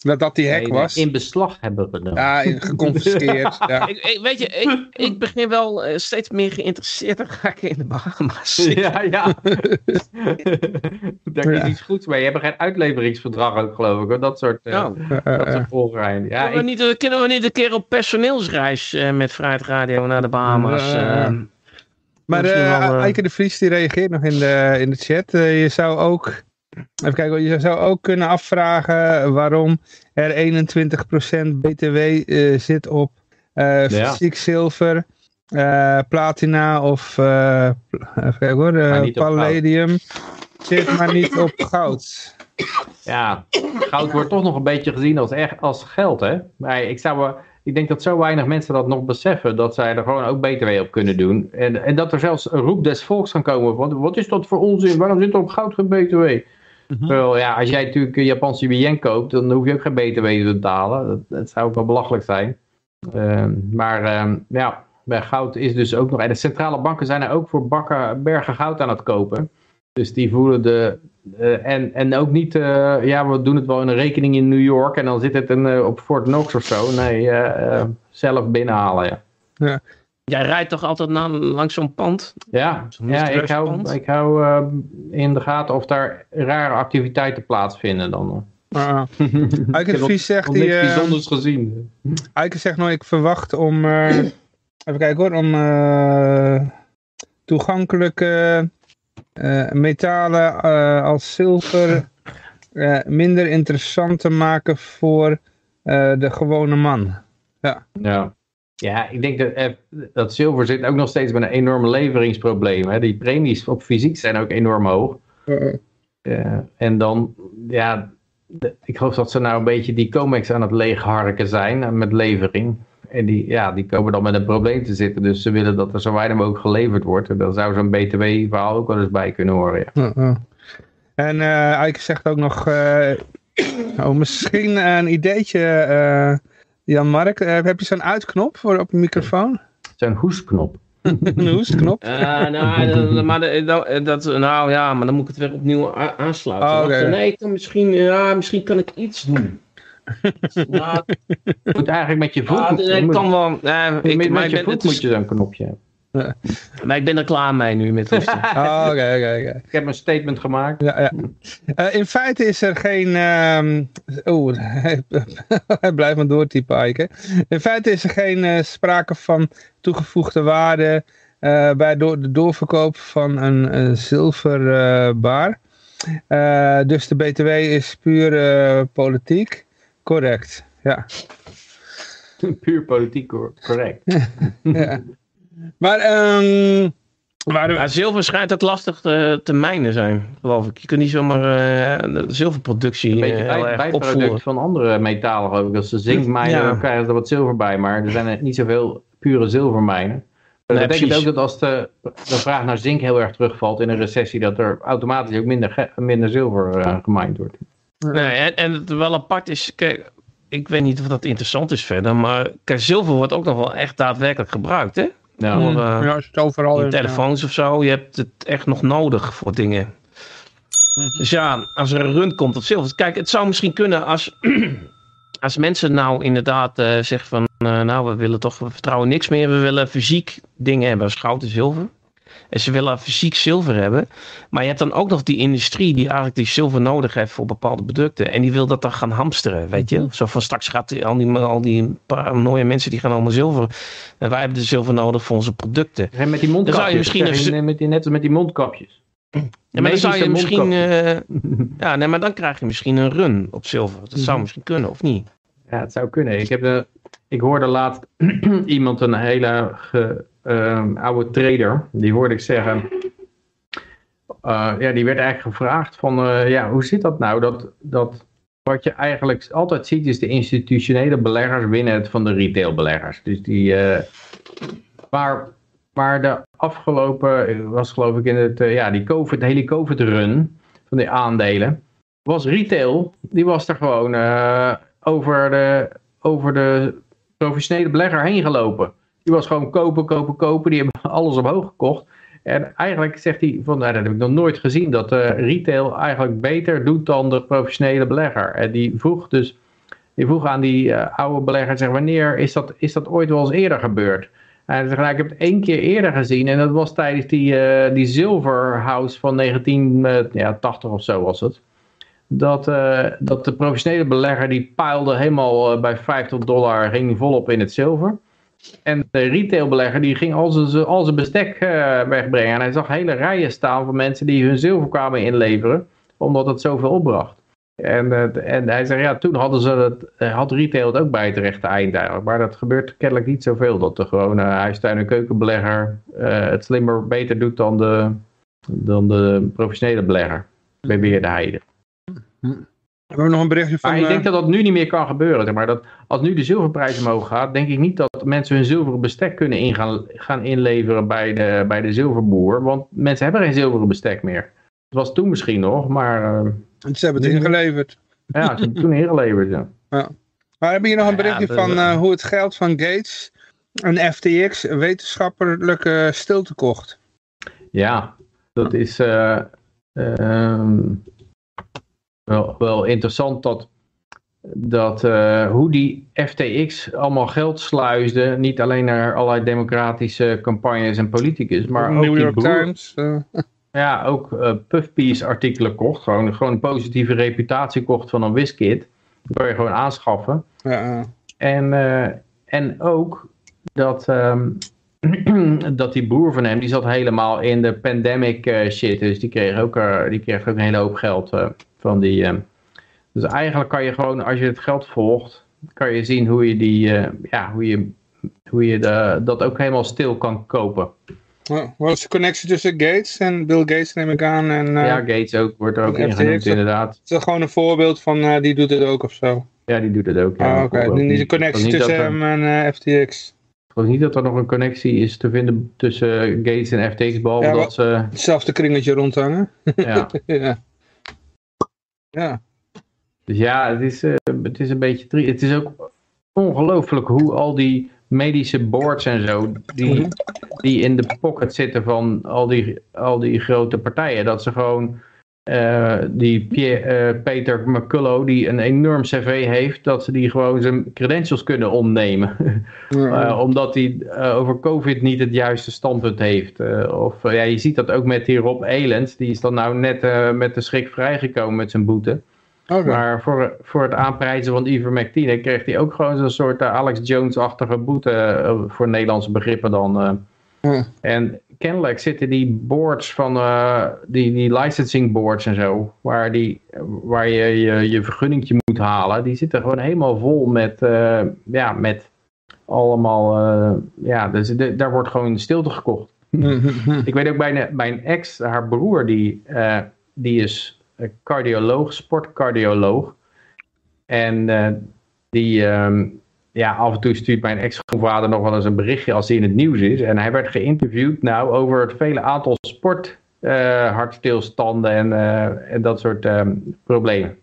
Dat dat die hack was. In beslag hebben we genomen. Ja, geconfiskeerd. ja. Ik, ik, weet je, ik, ik begin wel steeds meer geïnteresseerd te raken in de Bahama's. Ja, ja. Daar is iets goeds mee. Je hebt geen uitleveringsverdrag ook, geloof ik. Hoor. Dat soort, uh, oh. dat soort volgerijden. Ja, kunnen, we niet, kunnen we niet een keer op personeelsreis uh, met Vrijheid Radio naar de Bahama's? Uh, maar uh, Eike de Vries die reageert nog in de, in de chat. je zou ook Even kijken, je zou ook kunnen afvragen waarom er 21% BTW uh, zit op uh, fysiek zilver, uh, platina of even kijken hoor, palladium. Zit maar niet op goud. Ja, goud wordt toch nog een beetje gezien als, echt, als geld, hè? Maar ik zou ik denk dat zo weinig mensen dat nog beseffen, dat zij er gewoon ook BTW op kunnen doen. En, en dat er zelfs een roep des volks kan komen van, wat is dat voor onzin, waarom zit er op goud geen BTW? Mm -hmm. ja, als jij natuurlijk een Japanse yen koopt, dan hoef je ook geen BTW te betalen. Dat, dat zou ook wel belachelijk zijn. Uh, maar uh, ja, bij goud is dus ook nog... En de centrale banken zijn er ook voor bakken, bergen goud aan het kopen. Dus die voelen de... Uh, en, en ook niet, uh, ja, we doen het wel in een rekening in New York en dan zit het een, uh, op Fort Knox of zo. Nee, zelf binnenhalen, ja. ja. Jij rijdt toch altijd na, langs zo'n pand? Ja, ja ik hou, ik hou uh, in de gaten of daar rare activiteiten plaatsvinden dan. Uh, Vries zegt... die, niks bijzonders gezien. Eike zegt nou, ik verwacht om... Uh, even kijken hoor, om toegankelijke metalen als zilver minder interessant te maken voor de gewone man. Ja. Ja. Ja, ik denk dat, eh, dat zilver zit ook nog steeds met een enorm leveringsprobleem. Hè? Die premies op fysiek zijn ook enorm hoog. Uh, en dan, ja, ik geloof dat ze nou een beetje die COMEX aan het leegharken zijn eh, met levering. En die, ja, die komen dan met een probleem te zitten. Dus ze willen dat er zo weinig mogelijk geleverd wordt. En dan zou zo'n BTW-verhaal ook wel eens bij kunnen horen. Ja. En uh, Eike zegt ook nog, oh, misschien een ideetje Jan Mark, uh, heb je zo'n uitknop voor op je microfoon? Zo'n hoestknop. een hoestknop? Uh, nou, maar dat, nou ja, maar dan moet ik het weer opnieuw aansluiten. Oh, okay. Nee, ik kan misschien, ja, misschien kan ik iets doen. nou, je moet eigenlijk met je voet. Ja, nee, ik kan wel. Uh, ik, met, met je voet moet je zo'n knopje hebben. Maar ik ben er klaar mee nu met rusten. oh, oké, oké, Ik heb een statement gemaakt. Ja, ja. Uh, in feite is er geen... Um, Oeh, hij blijft maar doortypen, Ike. In feite is er geen uh, sprake van toegevoegde waarde uh, bij do de doorverkoop van een zilverbar. dus de BTW is puur politiek. Correct, ja. puur politiek correct. ja. Maar um, Maar zilver schijnt het lastig te, te mijnen zijn, geloof ik. Je kunt niet zomaar uh, zilverproductie een beetje bij, uh, bijproduct van andere metalen, geloof ik. Als ze zink mijnen, dan krijgen ze er wat zilver bij. Maar er zijn niet zoveel pure zilvermijnen. Dat nee, betekent ook dat als de, de vraag naar zink heel erg terugvalt in een recessie, dat er automatisch ook minder, minder zilver uh, gemined wordt. Nee, en, en het wel apart is, kijk, ik weet niet of dat interessant is verder, maar kijk, zilver wordt ook nog wel echt daadwerkelijk gebruikt, hè? Ja, voor, uh, ja het overal in telefoons of zo. Je hebt het echt nog nodig voor dingen. Dus ja, als er een run komt op zilver. Kijk, het zou misschien kunnen als, als mensen nou inderdaad uh, zeggen van... Uh, nou, we willen toch, we vertrouwen niks meer. We willen fysiek dingen hebben als goud en zilver. En ze willen fysiek zilver hebben. Maar je hebt dan ook nog die industrie die eigenlijk die zilver nodig heeft voor bepaalde producten. En die wil dat dan gaan hamsteren, weet je. Mhm. Zo van straks gaat al die, al die mooie mensen die gaan allemaal zilver. En wij hebben de zilver nodig voor onze producten. En met die mondkapjes. Dan zou je misschien met die, net als met die mondkapjes. Ja, maar dan zou je misschien. Uh, ja, nee, maar dan krijg je misschien een run op zilver. Dat zou mhm. misschien kunnen, of niet? Ja, het zou kunnen. Ik, heb de, ik hoorde laatst iemand een hele uh, oude trader, die hoorde ik zeggen, uh, ja, die werd eigenlijk gevraagd van, uh, ja, hoe zit dat nou? Dat, dat wat je eigenlijk altijd ziet is de institutionele beleggers winnen het van de retailbeleggers. Dus die, uh, waar, waar de afgelopen, was geloof ik in het, ja, die COVID, de hele COVID run van die aandelen, was retail, die was er gewoon over, de, over de professionele belegger heen gelopen. Die was gewoon kopen, kopen, kopen. Die hebben alles omhoog gekocht. En eigenlijk zegt hij, van, nou, dat heb ik nog nooit gezien, dat de retail eigenlijk beter doet dan de professionele belegger. En die vroeg dus die vroeg aan die uh, oude belegger, zeg, wanneer is dat, is dat ooit wel eens eerder gebeurd? En hij zegt, nou, ik heb het één keer eerder gezien en dat was tijdens die, uh, die Silver House van 1980 of zo was het. Dat, uh, dat de professionele belegger die paalde helemaal bij 50 dollar, ging volop in het zilver. En de retailbelegger die ging al zijn, al zijn bestek uh, wegbrengen. En hij zag hele rijen staan van mensen die hun zilver kwamen inleveren. Omdat het zoveel opbracht. En, en hij zei, ja, toen hadden ze het, eh, had retail het ook bij het rechte eind eigenlijk. Maar dat gebeurt kennelijk niet zoveel. Dat de gewone huistuin- en keukenbelegger het slimmer beter doet dan de, dan de professionele belegger. Beweerde hij. Hm. We hebben nog een berichtje van... Maar ik denk dat dat nu niet meer kan gebeuren. Zeg maar. dat als nu de zilverprijs omhoog gaat, denk ik niet dat mensen hun zilveren bestek kunnen in gaan, gaan inleveren bij de, bij de zilverboer. Want mensen hebben geen zilveren bestek meer. Het was toen misschien nog, maar... Uh, ze hebben het ingeleverd. Ja, ze hebben het toen ingeleverd, ja. ja. Maar hebben hier nog een berichtje van uh, hoe het geld van Gates en FTX wetenschappelijke stilte kocht. Ja, dat is... Uh, wel, wel interessant dat, dat uh, hoe die FTX allemaal geld sluisde, niet alleen naar allerlei democratische campagnes en politicus, maar New ook York Times. Uh. Ja, ook uh, Puffpiece artikelen kocht, gewoon, gewoon een positieve reputatie kocht van een WizKid. Dat kan je gewoon aanschaffen. Ja. En, en ook dat, um, dat die broer van hem, die zat helemaal in de pandemic shit, dus die kreeg ook, die kreeg ook een hele hoop geld van die, uh, dus eigenlijk kan je gewoon, als je het geld volgt, kan je zien hoe je, die, uh, ja, hoe je, hoe je de, dat ook helemaal stil kan kopen. Wat is de connectie tussen Gates en Bill Gates neem ik aan? En, uh, ja, Gates ook, wordt er ook in genoemd inderdaad. Is dat gewoon een voorbeeld van, die doet het ook of zo? Ja, die doet het ook. Ja, ah, oké. Okay. Niet de connectie tussen hem en FTX. Ik geloof niet dat er nog een connectie is te vinden tussen Gates en FTX, behalve dat ze... Hetzelfde kringetje rondhangen. Ja. ja. Ja. Dus ja, het is, uh, het is een beetje triest. Het is ook ongelooflijk hoe al die medische boards en zo, die, mhm. die in de pocket zitten van al die, al die grote partijen, dat ze gewoon uh, die Pierre, uh, Peter McCullough, die een enorm cv heeft, dat ze die gewoon zijn credentials kunnen omnemen. uh, omdat hij over COVID niet het juiste standpunt heeft. of ja, je ziet dat ook met die Rob Elend, die is dan nou net met de schrik vrijgekomen met zijn boete. Okay. Maar voor, voor het aanprijzen van ivermectine kreeg hij ook gewoon zo'n soort Alex Jones-achtige boete voor Nederlandse begrippen dan. En kennelijk zitten die boards van, uh, die, die licensing boards en zo, waar, die, waar je, je je vergunningje moet halen, die zitten gewoon helemaal vol met, uh, ja, met allemaal, uh, ja, dus de, daar wordt gewoon stilte gekocht. ik weet ook bij een, bij een ex, haar broer, die, die is cardioloog, sportcardioloog. En die, um, ja, af en toe stuurt mijn ex-schoonvader nog wel eens een berichtje als hij in het nieuws is. En hij werd geïnterviewd nou over het vele aantal sport, hartstilstanden en, uh, en dat soort um, problemen.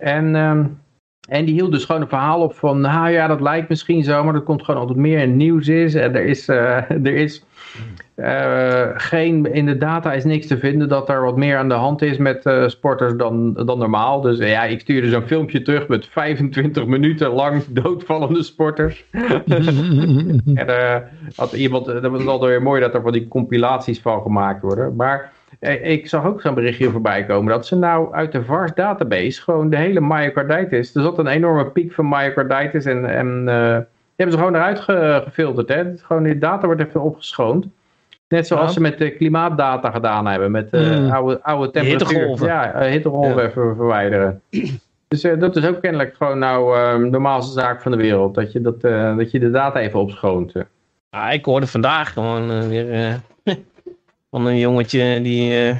En, um, en die hield dus gewoon een verhaal op van, nou ja, dat lijkt misschien zo, maar dat komt gewoon altijd meer in het nieuws is. En er is, uh, er is uh, geen, in de data is niks te vinden dat er wat meer aan de hand is met uh, sporters dan, dan normaal. Dus ja, ik stuurde zo'n filmpje terug met 25 minuten lang doodvallende sporters. en had iemand, dat was altijd weer mooi dat er van die compilaties van gemaakt worden. Maar ik zag ook zo'n berichtje voorbij komen dat ze nou uit de VARS database gewoon de hele myocarditis, er zat een enorme piek van myocarditis en, en hebben ze gewoon eruit gefilterd. Hè? Gewoon die data wordt even opgeschoond. Net zoals ja. ze met de klimaatdata gedaan hebben. Met uh, mm. oude, oude temperatuur. Hittegolven. Ja, uh, hittegolven ja. even verwijderen. Dus uh, dat is ook kennelijk gewoon nou de normaalste zaak van de wereld. Dat je, dat, dat je de data even opschoont. Ah, ik hoorde vandaag gewoon weer van een jongetje die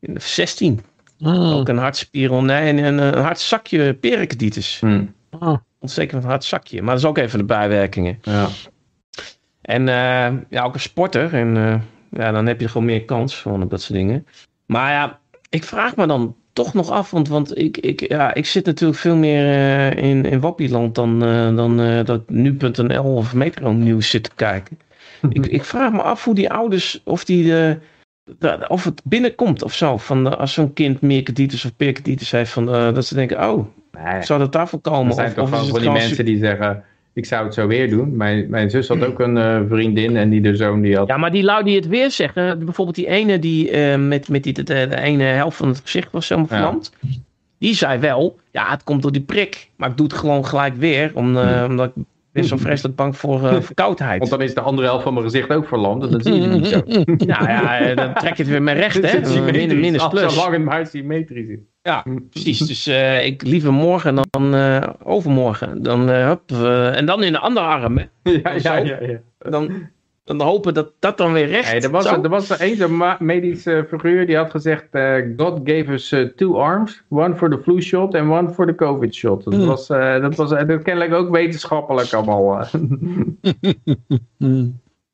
16. Mm. Ook een hartspier, nee, en een, een hartzakje pericarditis. Mm. Oh. Van het hartzakje. Maar dat is ook even de bijwerkingen. Ja. En uh, ja, ook een sporter. En uh, ja, dan heb je gewoon meer kans van op dat soort dingen. Maar ja, ik vraag me dan toch nog af. Want, want ik, ik, ja, ik zit natuurlijk veel meer uh, in, in Wappieland dan, dan dat nu.nl of Metro Nieuws zit te kijken. ik, ik vraag me af hoe die ouders, of die de, of het binnenkomt of zo. Van de, als zo'n kind meer kredieters of perkredieters heeft. Van, dat ze denken, oh, nee, zou dat daarvoor komen? Er zijn of, toch of van die mensen die zeggen ik zou het zo weer doen. Mijn, mijn zus had ook een uh, vriendin en die de zoon die had... Ja, maar die lui die het weer zeggen, bijvoorbeeld die ene die uh, met, met die, de, de, ene helft van het gezicht was helemaal verlamd. Ja. Die zei wel, ja het komt door die prik, maar ik doe het gewoon gelijk weer, om, uh, omdat ik ben zo vreselijk bang voor verkoudheid. Want dan is de andere helft van mijn gezicht ook verlamd en dan zie je het niet zo. nou ja, dan trek je het weer met recht hè, min, minus plus. Zolang het maar symmetrisch is. Ja, precies. Dus uh, ik liever morgen dan uh, overmorgen. Dan, uh, hup, en dan in de andere arm. Hè. Ja, ja, ja, ja, Dan, dan hopen dat dat dan weer recht hey, er was, er was er een medische figuur die had gezegd... God gave us two arms. One for the flu shot en one for the covid shot. Dat, mm. was, dat was dat kennelijk ook wetenschappelijk allemaal.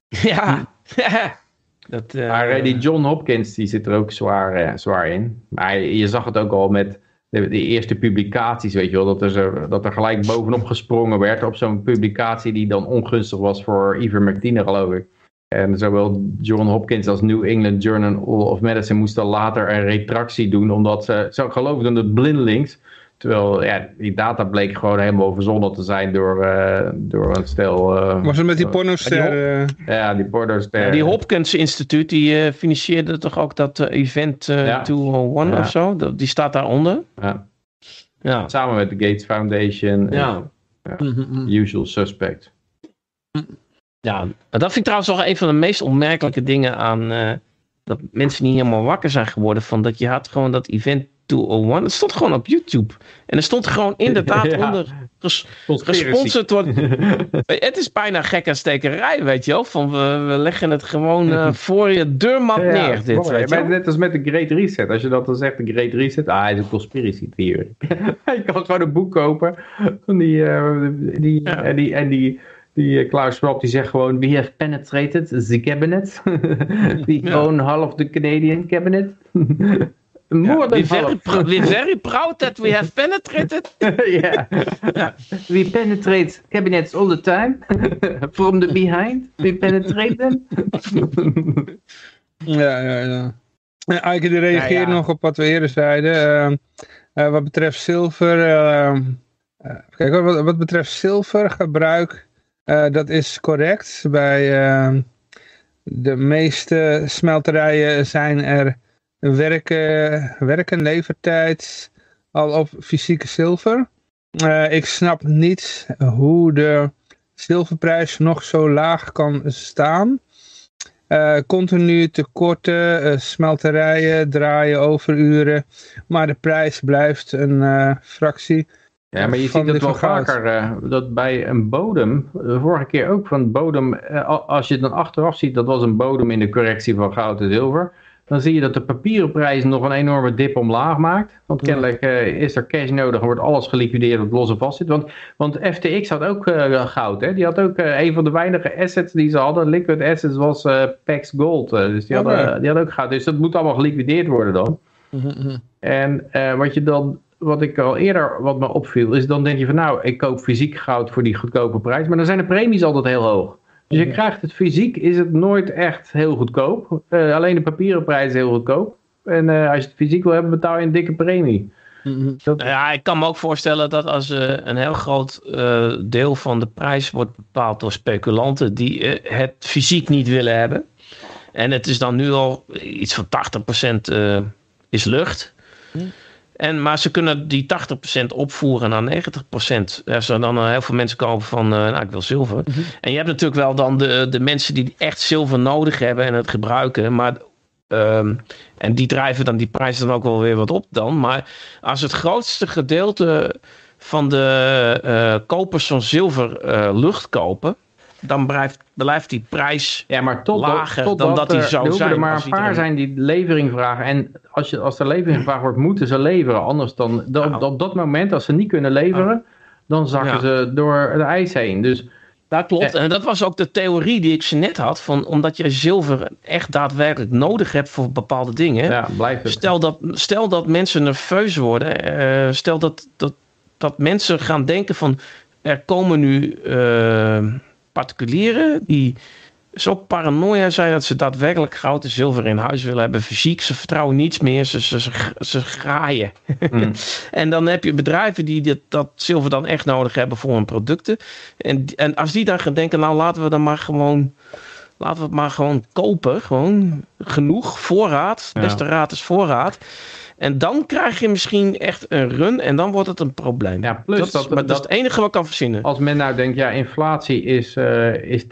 ja, Dat, maar die John Hopkins die zit er ook zwaar, zwaar in. Maar je zag het ook al met de, eerste publicaties, weet je wel, dat er, dat er gelijk bovenop gesprongen werd op zo'n publicatie die dan ongunstig was voor ivermectine, geloof ik. En zowel John Hopkins als New England Journal of Medicine moesten later een retractie doen, omdat ze, zo geloofden dat blindelings Terwijl ja, die data bleek gewoon helemaal verzonnen te zijn door, uh, door een stel... Uh, Was het met die pornoster? Ja, die pornoster. Ja, die Hopkins Instituut, die uh, financierde toch ook dat event ja. 201 ja. of zo? Dat, die staat daaronder. Ja. ja. Samen met de Gates Foundation. Ja. En, usual suspect. Ja, dat vind ik trouwens nog een van de meest onmerkelijke dingen aan... dat mensen niet helemaal wakker zijn geworden van dat je had gewoon dat event 201. Het stond gewoon op YouTube. En er stond gewoon inderdaad ja. onder ges, gesponsord wordt. het is bijna gek stekerij, weet je wel. Van we, we leggen het gewoon uh, voor je deurmat ja, neer. Dit, weet je net als met de Great Reset. Als je dat dan zegt, de Great Reset. Ah, hij is een conspiracy theory. je kan gewoon een boek kopen. Van die, uh, die, ja. en die, en die die uh, Klaus Schwab die zegt gewoon, we have penetrated the cabinet. we ja. own half the Canadian cabinet. More than very, we're very proud that we have penetrated. yeah. yeah. We penetrate cabinets all the time. From the behind. We penetrate them. ja, ja, ja. En Eike die reageert ja, ja. nog op wat we eerder zeiden. Uh, uh, wat betreft zilver. Uh, kijk, wat, wat, betreft zilvergebruik. dat is correct. Bij de meeste smelterijen zijn er werken, werken levertijd al op fysieke zilver. Uh, ik snap niet hoe de zilverprijs nog zo laag kan staan. Uh, continu tekorten, uh, smelterijen draaien overuren, maar de prijs blijft een fractie. Ja, maar je ziet het wel vaker, dat bij een bodem, de vorige keer ook van bodem, als je het dan achteraf ziet, dat was een bodem in de correctie van goud en zilver dan zie je dat de papieren prijs nog een enorme dip omlaag maakt. Want kennelijk uh, is er cash nodig en wordt alles geliquideerd wat los en vast zit. Want, want FTX had ook uh, goud. Hè? Die had ook uh, een van de weinige assets die ze hadden. Liquid assets was Pax Gold. dus die, hadden, die hadden ook goud. Dus dat moet allemaal geliquideerd worden dan. Mhm, mhm. En wat je dan wat ik al eerder wat me opviel, is dan denk je van nou, ik koop fysiek goud voor die goedkope prijs, maar dan zijn de premies altijd heel hoog. Dus je krijgt het fysiek, is het nooit echt heel goedkoop. Uh, alleen de papieren prijs is heel goedkoop. En uh, als je het fysiek wil hebben, betaal je een dikke premie. Mm dat... Nou ja, ik kan me ook voorstellen dat als uh, een heel groot deel van de prijs wordt bepaald door speculanten die het fysiek niet willen hebben. En het is dan nu al iets van 80% is lucht. Mm. En, maar ze kunnen die 80% opvoeren naar 90%. Er zijn dan heel veel mensen kopen van, uh, nou ik wil zilver. Mhm. En je hebt natuurlijk wel dan de, de mensen die echt zilver nodig hebben en het gebruiken. Maar, um, en die drijven dan die prijs dan ook wel weer wat op dan. Maar als het grootste gedeelte van de uh, kopers van zilver uh, lucht kopen dan blijft, blijft die prijs ja, maar tot, lager tot dan dat, hij zou zijn. Er maar een paar zijn die levering vragen. En als, je, als er levering gevraagd wordt, moeten ze leveren. Anders dan, dan op dat moment, als ze niet kunnen leveren, dan zakken ze door het ijs heen. Dus... Dat klopt. En dat was ook de theorie die ik ze net had. Van, omdat je zilver echt daadwerkelijk nodig hebt voor bepaalde dingen. Ja, blijft Stel, dat, stel dat mensen nerveus worden. Uh, stel dat, dat, dat mensen gaan denken van... Er komen nu... Uh, particulieren die zo paranoia zijn dat ze daadwerkelijk goud en zilver in huis willen hebben. Fysiek, ze vertrouwen niets meer, ze, ze, ze, graaien. Hmm. en dan heb je bedrijven die dit, dat zilver dan echt nodig hebben voor hun producten. En, en als die dan gaan denken, nou laten we dan maar gewoon... Laten we het maar gewoon kopen. Gewoon genoeg voorraad. Beste raad is voorraad. En dan krijg je misschien echt een run en dan wordt het een probleem. Ja, plus dat, dat, maar dat, is het enige wat ik kan verzinnen. Als men nou denkt, ja, inflatie is, uh, is 10%,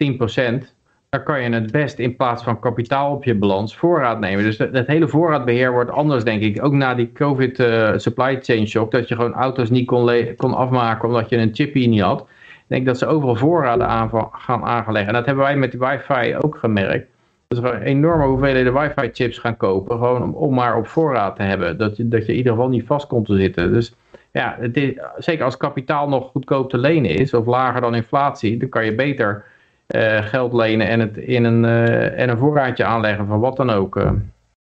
dan kan je het best in plaats van kapitaal op je balans voorraad nemen. Dus het hele voorraadbeheer wordt anders, denk ik. Ook na die COVID uh, supply chain shock, dat je gewoon auto's niet kon, kon afmaken omdat je een chipje niet had. Ik denk dat ze overal voorraden aan gaan aanleggen. En dat hebben wij met de wifi ook gemerkt we enorme hoeveelheden wifi chips gaan kopen, gewoon om, om, maar op voorraad te hebben. Dat je, dat je in ieder geval niet vast komt te zitten. Dus ja, het is, zeker als kapitaal nog goedkoop te lenen is, of lager dan inflatie, dan kan je beter uh, geld lenen en het in een, uh, en een voorraadje aanleggen van wat dan ook. Uh.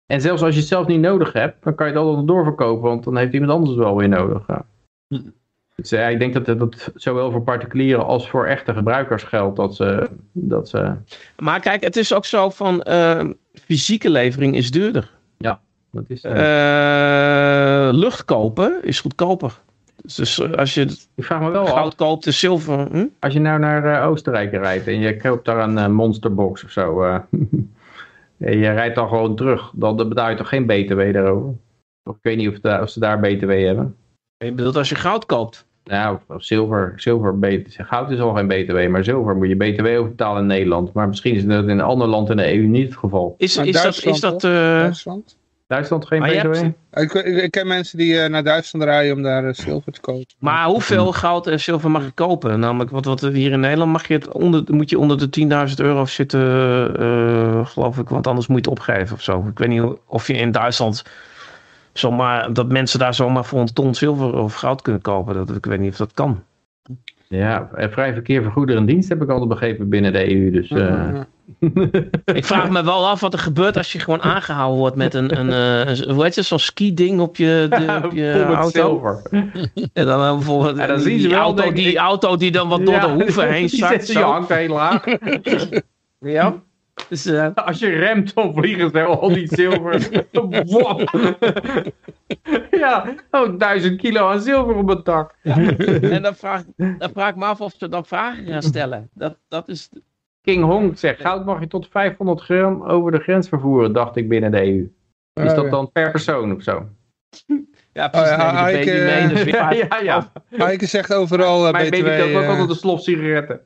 En zelfs als je het zelf niet nodig hebt, dan kan je het altijd doorverkopen, want dan heeft iemand anders wel weer nodig. Hm. Dus ja, ik denk dat dat zowel voor particulieren als voor echte gebruikers geldt. Dat ze, dat ze... Maar kijk, het is ook zo van uh, fysieke levering is duurder. Ja, dat is... Uh, lucht kopen is goedkoper. Dus als je ik vraag me wel goud koopt, is zilver. Hm? Als je nou naar Oostenrijk rijdt en je koopt daar een monsterbox of zo. en je rijdt dan gewoon terug. Dan betaal je toch geen BTW daarover? Of ik weet niet of, of ze daar BTW hebben. Je bedoelt als je goud koopt? Nou, of zilver, zilver, goud is al geen BTW, maar zilver moet je BTW overbetalen in Nederland. Maar misschien is dat in een ander land in de EU niet het geval. Is, is dat... Is dat uh... Duitsland? Duitsland geen BTW? Ik, ik, ken mensen die uh, naar Duitsland rijden om daar uh, zilver te kopen. Maar hoeveel goud en zilver mag je kopen? Namelijk, wat, wat hier in Nederland mag je het onder, moet je onder de 10.000 euro zitten, geloof ik, want anders moet je het opgeven of zo. Ik weet niet of je in Duitsland zomaar, dat mensen daar zomaar voor een ton zilver of goud kunnen kopen. Dat, ik weet niet of dat kan. Ja, vrij verkeer voor goederen en dienst heb ik altijd begrepen binnen de EU. Dus, uh... ik vraag me wel af wat er gebeurt als je gewoon aangehouden wordt met een, een, uh, hoe heet het, zo'n ski-ding op je, de, op je auto. Zilver. En dan uh, bijvoorbeeld dan die, zien ze die, wel, auto, die auto die dan wat door de hoeven heen zakt. Die hangt heel laag. ja. Dus, uh, Als je remt, dan vliegen ze al die zilver. ja, oh, duizend kilo aan zilver op het dak. en dan vraag, dan vraag ik me af of ze dan vragen gaan stellen. Dat, dat is... King Hong zegt, goud mag je tot 500 gram over de grens vervoeren, dacht ik binnen de EU. Is dat dan per persoon of zo? Ja, precies. Oh, ja, Heike, mee, dus ja, ja, ja. Heike zegt overal uh, Mijn BTW. Mijn baby koopt ook altijd de slof sigaretten.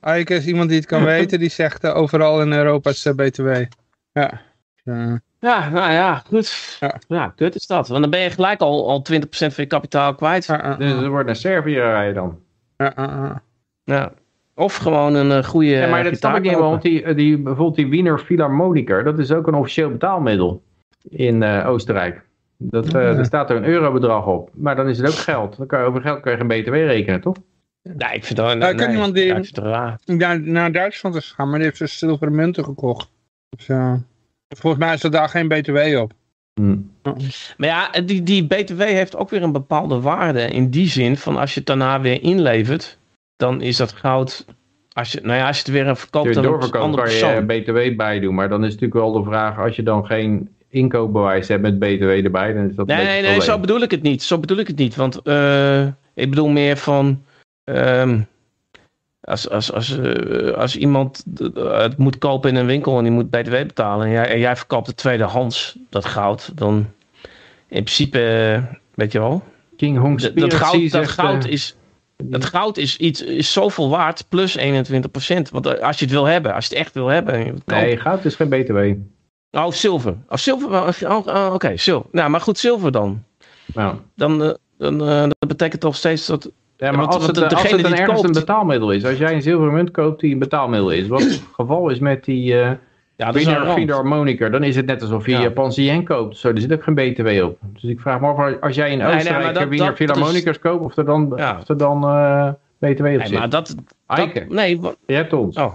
Eike is iemand die het kan weten, die zegt uh, overal in Europa is uh, BTW. Ja. Uh. Ja, nou ja, goed. Ja. ja, kut is dat. Want dan ben je gelijk al, al 20% van je kapitaal kwijt. Ja, dus er wordt naar Servië rijden dan. Ja, ja. Of gewoon een uh, goede Ja, maar dat snap ik niet, want die, die, bijvoorbeeld die Wiener Philharmoniker, dat is ook een officieel betaalmiddel in uh, Oostenrijk. Dat, uh, Er staat er een eurobedrag op. Maar dan is het ook geld. Dan kan je, over geld kan je geen btw rekenen, toch? Nee, ik vind dat... Nee, kan iemand die ja, naar Duitsland is gegaan, maar die heeft dus zilveren munten gekocht. Dus, uh, volgens mij is er daar geen btw op. Hmm. Maar ja, die, die btw heeft ook weer een bepaalde waarde. In die zin van als je het daarna weer inlevert, dan is dat goud... Als je, nou ja, als je het weer verkoopt, dan doorverkoopt, kan je btw bij doen. Maar dan is natuurlijk wel de vraag, als je dan geen inkoopbewijs hebt met btw erbij, dan is dat Nee, nee, nee, zo bedoel ik het niet. Zo bedoel ik het niet. Want uh, ik bedoel meer van... Um, als, als, als, uh, als iemand het moet kopen in een winkel en die moet btw betalen en jij, en jij verkoopt het tweedehands, dat goud, dan in principe, uh, weet je wel. King Hong dat goud, dat goud is, dat goud is, iets, is zoveel waard plus 21%. Want als je het wil hebben, als je het echt wil hebben. Nee, goud is geen btw. Oh, zilver. Oh, zilver. Oh, oh, Oké, zilver. Nou, maar goed, zilver dan. Nou. Dan, dan uh, dat betekent toch steeds dat... Ja, maar als, het, de, als het een ergens een betaalmiddel is. Als jij een zilveren munt koopt die een betaalmiddel is. Wat het geval is met die... Uh, ja, Philharmoniker, dan is het net alsof je ja. Japanse yen koopt. Zo, er zit ook geen BTW op. Dus ik vraag me af, als jij in Oostenrijk nee, nee, Wiener Philharmonikers koopt, of er dan, ja. of er dan uh, BTW op nee, zit. Maar dat, dat, nee, je hebt ons. Oh.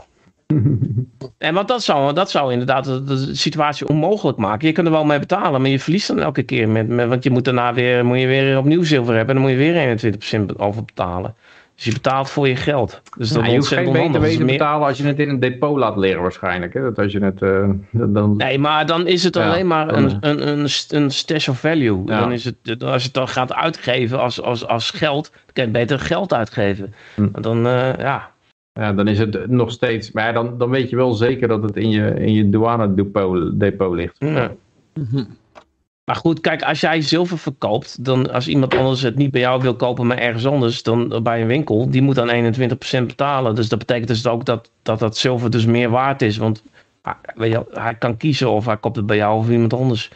En want dat zou, dat zou inderdaad de, situatie onmogelijk maken. Je kunt er wel mee betalen, maar je verliest dan elke keer. Met, met, want je moet daarna weer, moet je weer opnieuw zilver hebben. En dan moet je weer 21% over betalen. Dus je betaalt voor je geld. Dus dat je hoeft geen beter te betalen als je het in een depot laat liggen waarschijnlijk. Hè? Dat als je het, uh, dan... Nee, maar dan is het alleen maar een, een, een, een stash of value. Dan is het, als je het dan gaat uitgeven als, als, als geld, dan kan je beter geld uitgeven. Hm. Dan, uh, ja, ja, dan is het nog steeds... Maar dan, dan weet je wel zeker dat het in je, in je douane depot, depot ligt. Ja. Mhm. Maar goed, kijk, als jij zilver verkoopt, dan als iemand anders het niet bij jou wil kopen, maar ergens anders, dan bij een winkel, die moet dan 21% betalen. Dus dat betekent dus ook dat, dat dat zilver dus meer waard is. Want ah, weet je, hij kan kiezen of hij koopt het bij jou of iemand anders.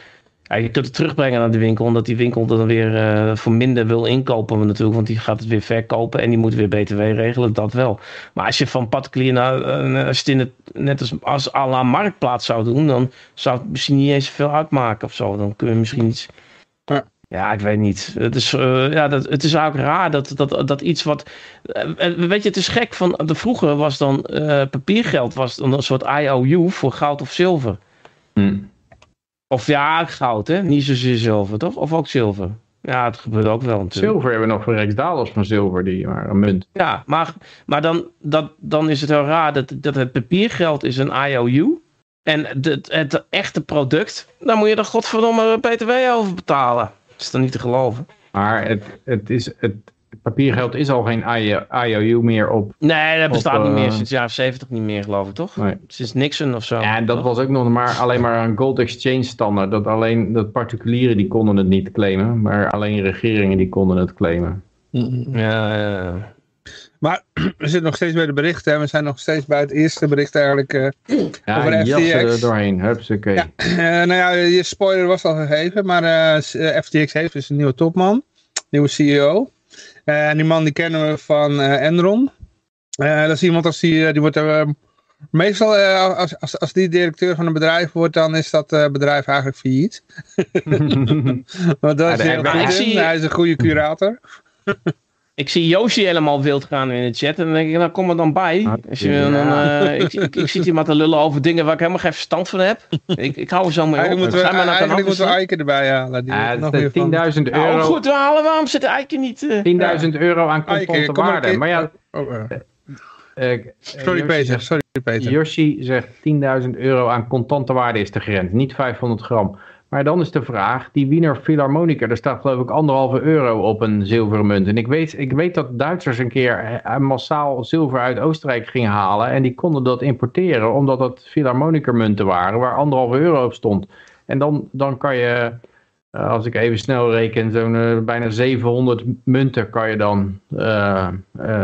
Ja, je kunt het terugbrengen naar de winkel, omdat die winkel dan weer uh, voor minder wil inkopen natuurlijk, want die gaat het weer verkopen en die moet weer btw regelen, dat wel. Maar als je van particulier naar, uh, als het in het, net als, als à la marktplaats zou doen, dan zou het misschien niet eens zoveel uitmaken of zo. Dan kun je misschien iets... Ja. Ja, ik weet niet. Het is, uh, ja, dat, het is ook raar dat, dat, dat iets wat. weet je, het is gek. Van, de vroeger was dan papiergeld was dan een soort IOU voor goud of zilver. Hmm. Of ja, goud, hè? Niet zozeer zilver, toch? Of ook zilver? Ja, het gebeurt ook wel natuurlijk. Zilver hebben we nog voor Rijksdaalders van zilver, die maar een munt. Ja, maar, maar dan, dat, dan is het heel raar dat, dat het papiergeld is een IOU. En het, het echte product, daar moet je er godverdomme BTW over betalen. Dat is dan niet te geloven. Maar het, het, is, het, papiergeld is al geen IOU meer op. Nee, dat bestaat niet meer eh, sinds jaren 70 niet meer, geloof ik, toch? Nee. Sinds Nixon of zo. Ja, en dat was ook nog maar alleen maar een gold exchange standaard. Dat alleen dat particulieren die konden het niet claimen, maar alleen regeringen die konden het claimen. Ja, ja. Maar we zitten nog steeds bij de berichten. We zijn nog steeds bij het eerste bericht eigenlijk uh, ja, over FTX. er doorheen. Hupsakee. Ja, uh, nou ja, je spoiler was al gegeven. Maar uh, FTX heeft dus een nieuwe topman. Nieuwe CEO. Eh, en die man die kennen we van eh, Enron. Eh, dat is iemand als die, die wordt... Meestal, als, als, als die directeur van een bedrijf wordt, dan is dat bedrijf eigenlijk failliet. maar dat is heel goed Hij is een goede curator. Ik zie Yoshi helemaal wild gaan in de chat. En dan denk ik, nou kom er dan bij. Als je, dan, uh, ik, ik, ik, zit hier maar te lullen over dingen waar ik helemaal geen verstand van heb. Ik, ik hou er zo mee eigenlijk op. Moeten we, eigenlijk moeten we Eiken erbij halen. Die uh, 10.000 euro. Oh, goed, halen. waarom zit Eiken niet... Uh, 10.000 euro aan contante waarde. Maar ja... Oh, uh, sorry Peter, sorry Peter. Yoshi zegt 10.000 euro aan contante waarde is de grens. Niet 500 gram. Maar dan is de vraag, die Wiener Philharmoniker, daar staat geloof ik anderhalve euro op een zilveren munt. En ik weet, ik weet dat Duitsers een keer eh, massaal zilver uit Oostenrijk gingen halen. En die konden dat importeren, omdat dat Philharmoniker munten waren, waar anderhalve euro op stond. En dan, dan kan je, eh, als ik even snel reken, zo'n bijna 700 munten kan je dan uh,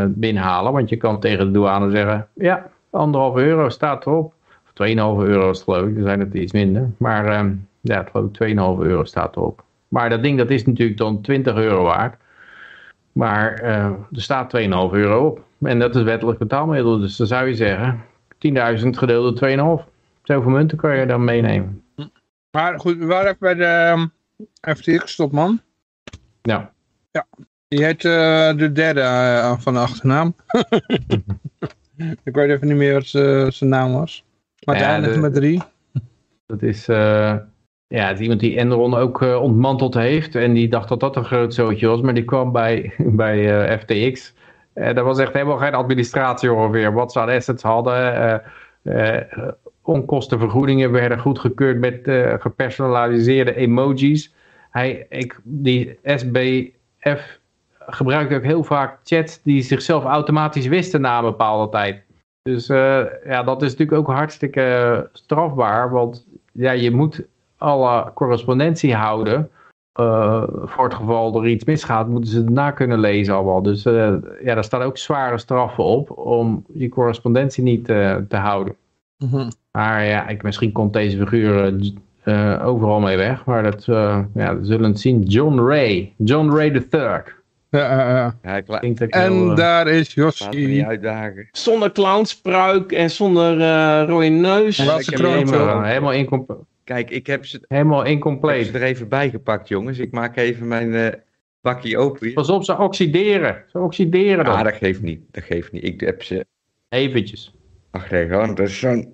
binnenhalen. Want je kan tegen de douane zeggen, ja, anderhalve euro staat erop. Of 2,5 euro is geloof ik, dan zijn het iets minder. Maar... Ehm, ja, geloof ik 2,5 euro staat erop. Maar dat ding dat is natuurlijk dan 20 euro waard. Maar uh, er staat 2,5 euro op. En dat is wettelijk betaalmiddel. Dus dan zou je zeggen, 10.000 gedeeld door 2,5. Zoveel munten kan je dan meenemen. Maar goed, we waren even bij de um, ehm, FTX stop man. Ja. Ja. Die heet uh, de derde uh, van de achternaam. ik weet even niet meer wat zijn naam was. Maar ja, eindigt met drie. Dat is, ja, het iemand die Enron ook uh, ontmanteld heeft. En die dacht dat dat een groot zootje was. Maar die kwam bij, bij uh, FTX. En dat was echt helemaal geen administratie ongeveer. Wat ze aan assets hadden. onkostenvergoedingen werden goedgekeurd met gepersonaliseerde emojis. Hij, ik, die SBF gebruikte ook heel vaak chats die zichzelf automatisch wisten na een bepaalde tijd. Dus ja, dat is natuurlijk ook hartstikke strafbaar, want ja, je moet alle correspondentie houden. Uh, voor het geval er iets misgaat, moeten ze daarna kunnen lezen allemaal. Dus uh, ja, daar staan ook zware straffen op om die correspondentie niet te houden. Mm -hmm. Maar ja, ik, misschien komt deze figuur overal mee weg. Maar dat, ja, we zullen het zien. John Ray. John Ray III. Ja, ja, ja. en uh, daar is Yoshi. Zonder clownspruik en zonder uh, rode neus. En helemaal, helemaal incompleet. Kijk, ik heb ze, helemaal incompleet. er even bijgepakt, jongens. Ik maak even mijn uh, bakje open. Pas op, ze oxideren. Ze oxideren dan. Ah, dat geeft niet. Dat geeft niet. Ik heb ze... Eventjes. Ach nee, gewoon. Dat is zo'n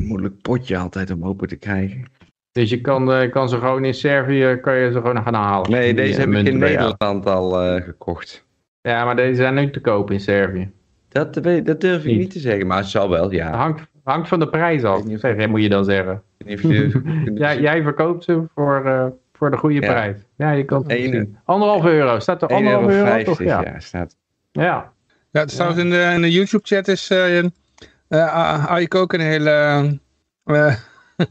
moeilijk potje altijd om open te krijgen. Dus je kan, uh, kan ze gewoon in Servië kan je ze gewoon gaan halen. Nee, deze heb ik in Nederland al uh, gekocht. Ja, maar deze zijn nu te koop in Servië. Dat, dat durf ik niet. te zeggen, maar het zal wel, ja. Hangt, hangt van de prijs af, zeg, moet je dan zeggen. ja, jij verkoopt ze voor, uh, voor de goede ja. prijs. Ja, je kan het zien. Anderhalf euro, staat er anderhalf euro, 50, toch? Ja. ja, staat. Ja. Ja, het staat in de, in de YouTube-chat is uh, uh, ook een hele...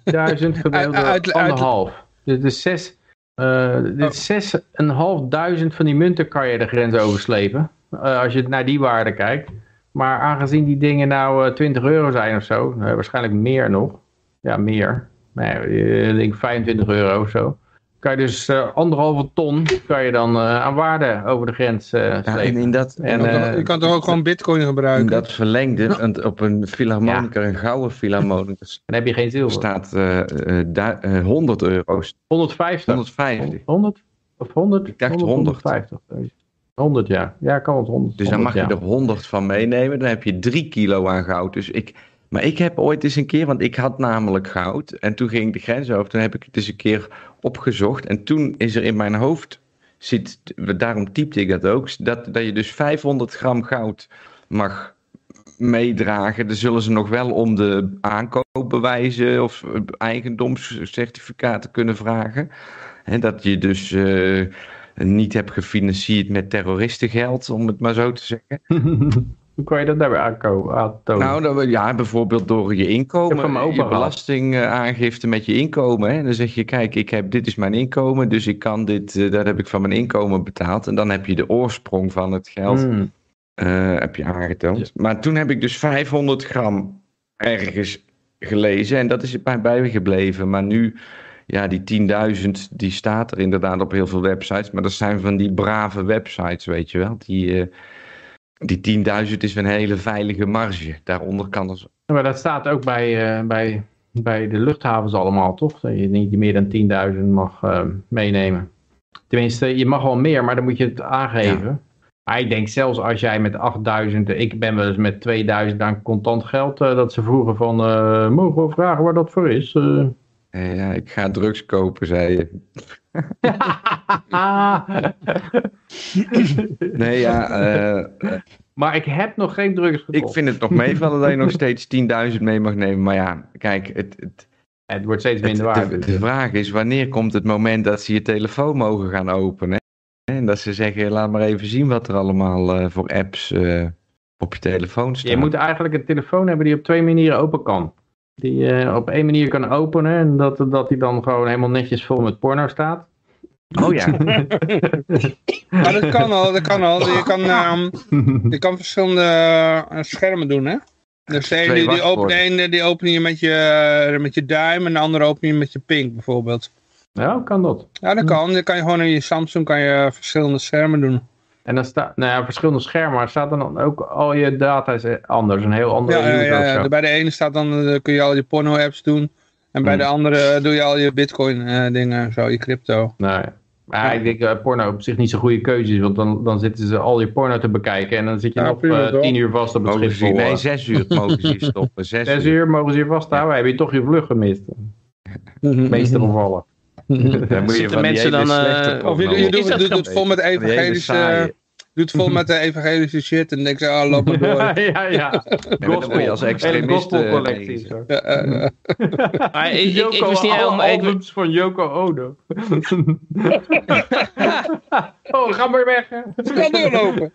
Duizend gedeeld door anderhalf. Dit is zes... Uh, dit is oh. zes en half duizend van die munten kan je de grens overslepen. Uh, als je naar die waarde kijkt. Maar aangezien die dingen nou uh, 20 euro zijn of zo. waarschijnlijk meer nog. Ja, meer. Nee, ik denk 25 euro of zo kan je dus uh, anderhalve ton kan je dan uh, aan waarde over de grens uh, ja, en in dat, en, uh, je kan toch ook gewoon bitcoin gebruiken? In dat verlengde, op een philharmonica, ja. een gouden philharmonica. Dan heb je geen zilver. staat 100 euro's. 150? 150. 100? Of 100? Ik dacht 100. 150. 100 ja. Ja, kan het 100. Dus dan mag je er 100 van meenemen. Dan heb je 3 kilo aan goud. Dus ik... Maar ik heb ooit eens een keer, want ik had namelijk goud. En toen ging ik de grens over. Toen heb ik het eens een keer opgezocht. En toen is er in mijn hoofd, zit, daarom typte ik dat ook, dat, dat je dus 500 gram goud mag meedragen. Dan zullen ze nog wel om de aankoopbewijzen of eigendomscertificaten kunnen vragen. En dat je dus uh, niet hebt gefinancierd met terroristengeld, om het maar zo te zeggen. Hoe kan je dat daarbij aankomen? Nou, dan, ja, bijvoorbeeld door je inkomen, je belastingaangifte met je inkomen. Hè. Dan zeg je, kijk, ik heb, dit is mijn inkomen, dus ik kan dit, uh, dat heb ik van mijn inkomen betaald. En dan heb je de oorsprong van het geld hmm. uh, heb je aangetoond. Maar toen heb ik dus 500 gram ergens gelezen en dat is bij bijgebleven. Maar nu, ja, die 10.000, die staat er inderdaad op heel veel websites. Maar dat zijn van die brave websites, weet je wel, die... Uh, die 10.000 is een hele veilige marge. Daaronder kan er... Maar dat staat ook bij, uh, bij, bij de luchthavens allemaal, toch? Dat je niet meer dan 10.000 mag uh, meenemen. Tenminste, je mag wel meer, maar dan moet je het aangeven. Ja. Maar ik denk zelfs als jij met 8000, ik ben wel eens met 2000 aan contant geld, uh, dat ze vroegen van, mogen we vragen waar dat voor is? ja, ik ga drugs kopen, zei je. nee, ja. Uh, maar ik heb nog geen drugs gekocht. Ik vind het nog meevallen dat je nog steeds 10.000 mee mag nemen. Maar ja, kijk, het... het het wordt steeds minder waard. De, de, vraag is, wanneer komt het moment dat ze je telefoon mogen gaan openen? En dat ze zeggen, laat maar even zien wat er allemaal uh, voor apps uh, op je telefoon staan. Je moet eigenlijk een telefoon hebben die op twee manieren open kan. Die je op één manier kan openen en dat, dat die dan gewoon helemaal netjes vol met porno staat. Oh ja. maar dat kan al, dat kan al. Je kan, um, je kan verschillende uh, schermen doen, hè? Dus de ene die, open, de ene die open je met je, uh, met je duim en de andere open je met je pink bijvoorbeeld. Ja, kan dat? Ja, dat kan. Dan kan je gewoon in je Samsung kan je verschillende schermen doen. En dan staat, nou ja, verschillende schermen, maar staat dan ook al je data is anders, een heel andere ja, ja, ja, Bij de ene staat dan, uh, kun je al je porno-apps doen. En bij hmm. de andere doe je al je bitcoin uh, dingen, zo, je crypto. Nee. Maar ik denk dat porno op zich niet zo'n goede keuze is, want dan, dan zitten ze al je porno te bekijken en dan zit je nog uh, tien uur vast op het schip. Nee, zes uur mogen ze hier stoppen. Zes, zes uur. mogen ze hier vasthouden, ja. heb je toch je vlucht gemist. De meeste gevallen. Dan moet je van mensen dan... Uh, of je, je, je doet, doet, het vol met evangelische doet vol met de evangelische shit en denkt, ah, loop maar door. ja, ja. Gospel. als extremist. collectie. Ja, uh, ik, ik, ik wist niet helemaal... Albums van Yoko Ono. oh, ga maar weg. Ze kan doorlopen.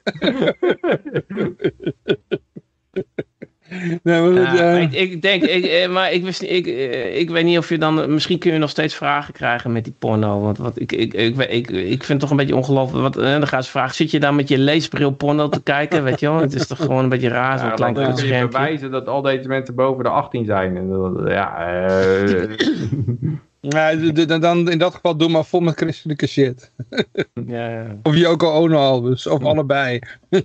Nee, maar ja, ik, ik, denk, ik, eh, maar ik, wist, ik, eh, ik weet niet of je dan, misschien kun je nog steeds vragen krijgen met die porno. Want wat, ik, ik, ik, ik, ik vind het toch een beetje ongelooflijk. Wat, eh, dan gaan ze vragen, zit je daar met je leesbril porno te kijken? Weet je wel? Het is toch gewoon een beetje raar zo'n ja, klein ja, je bewijzen dat al deze mensen boven de 18 zijn. En, ja, uh... Ja, dan in dat geval doe maar vol met christelijke shit. Ja, ja. Of Yoko Ono albums, of allebei.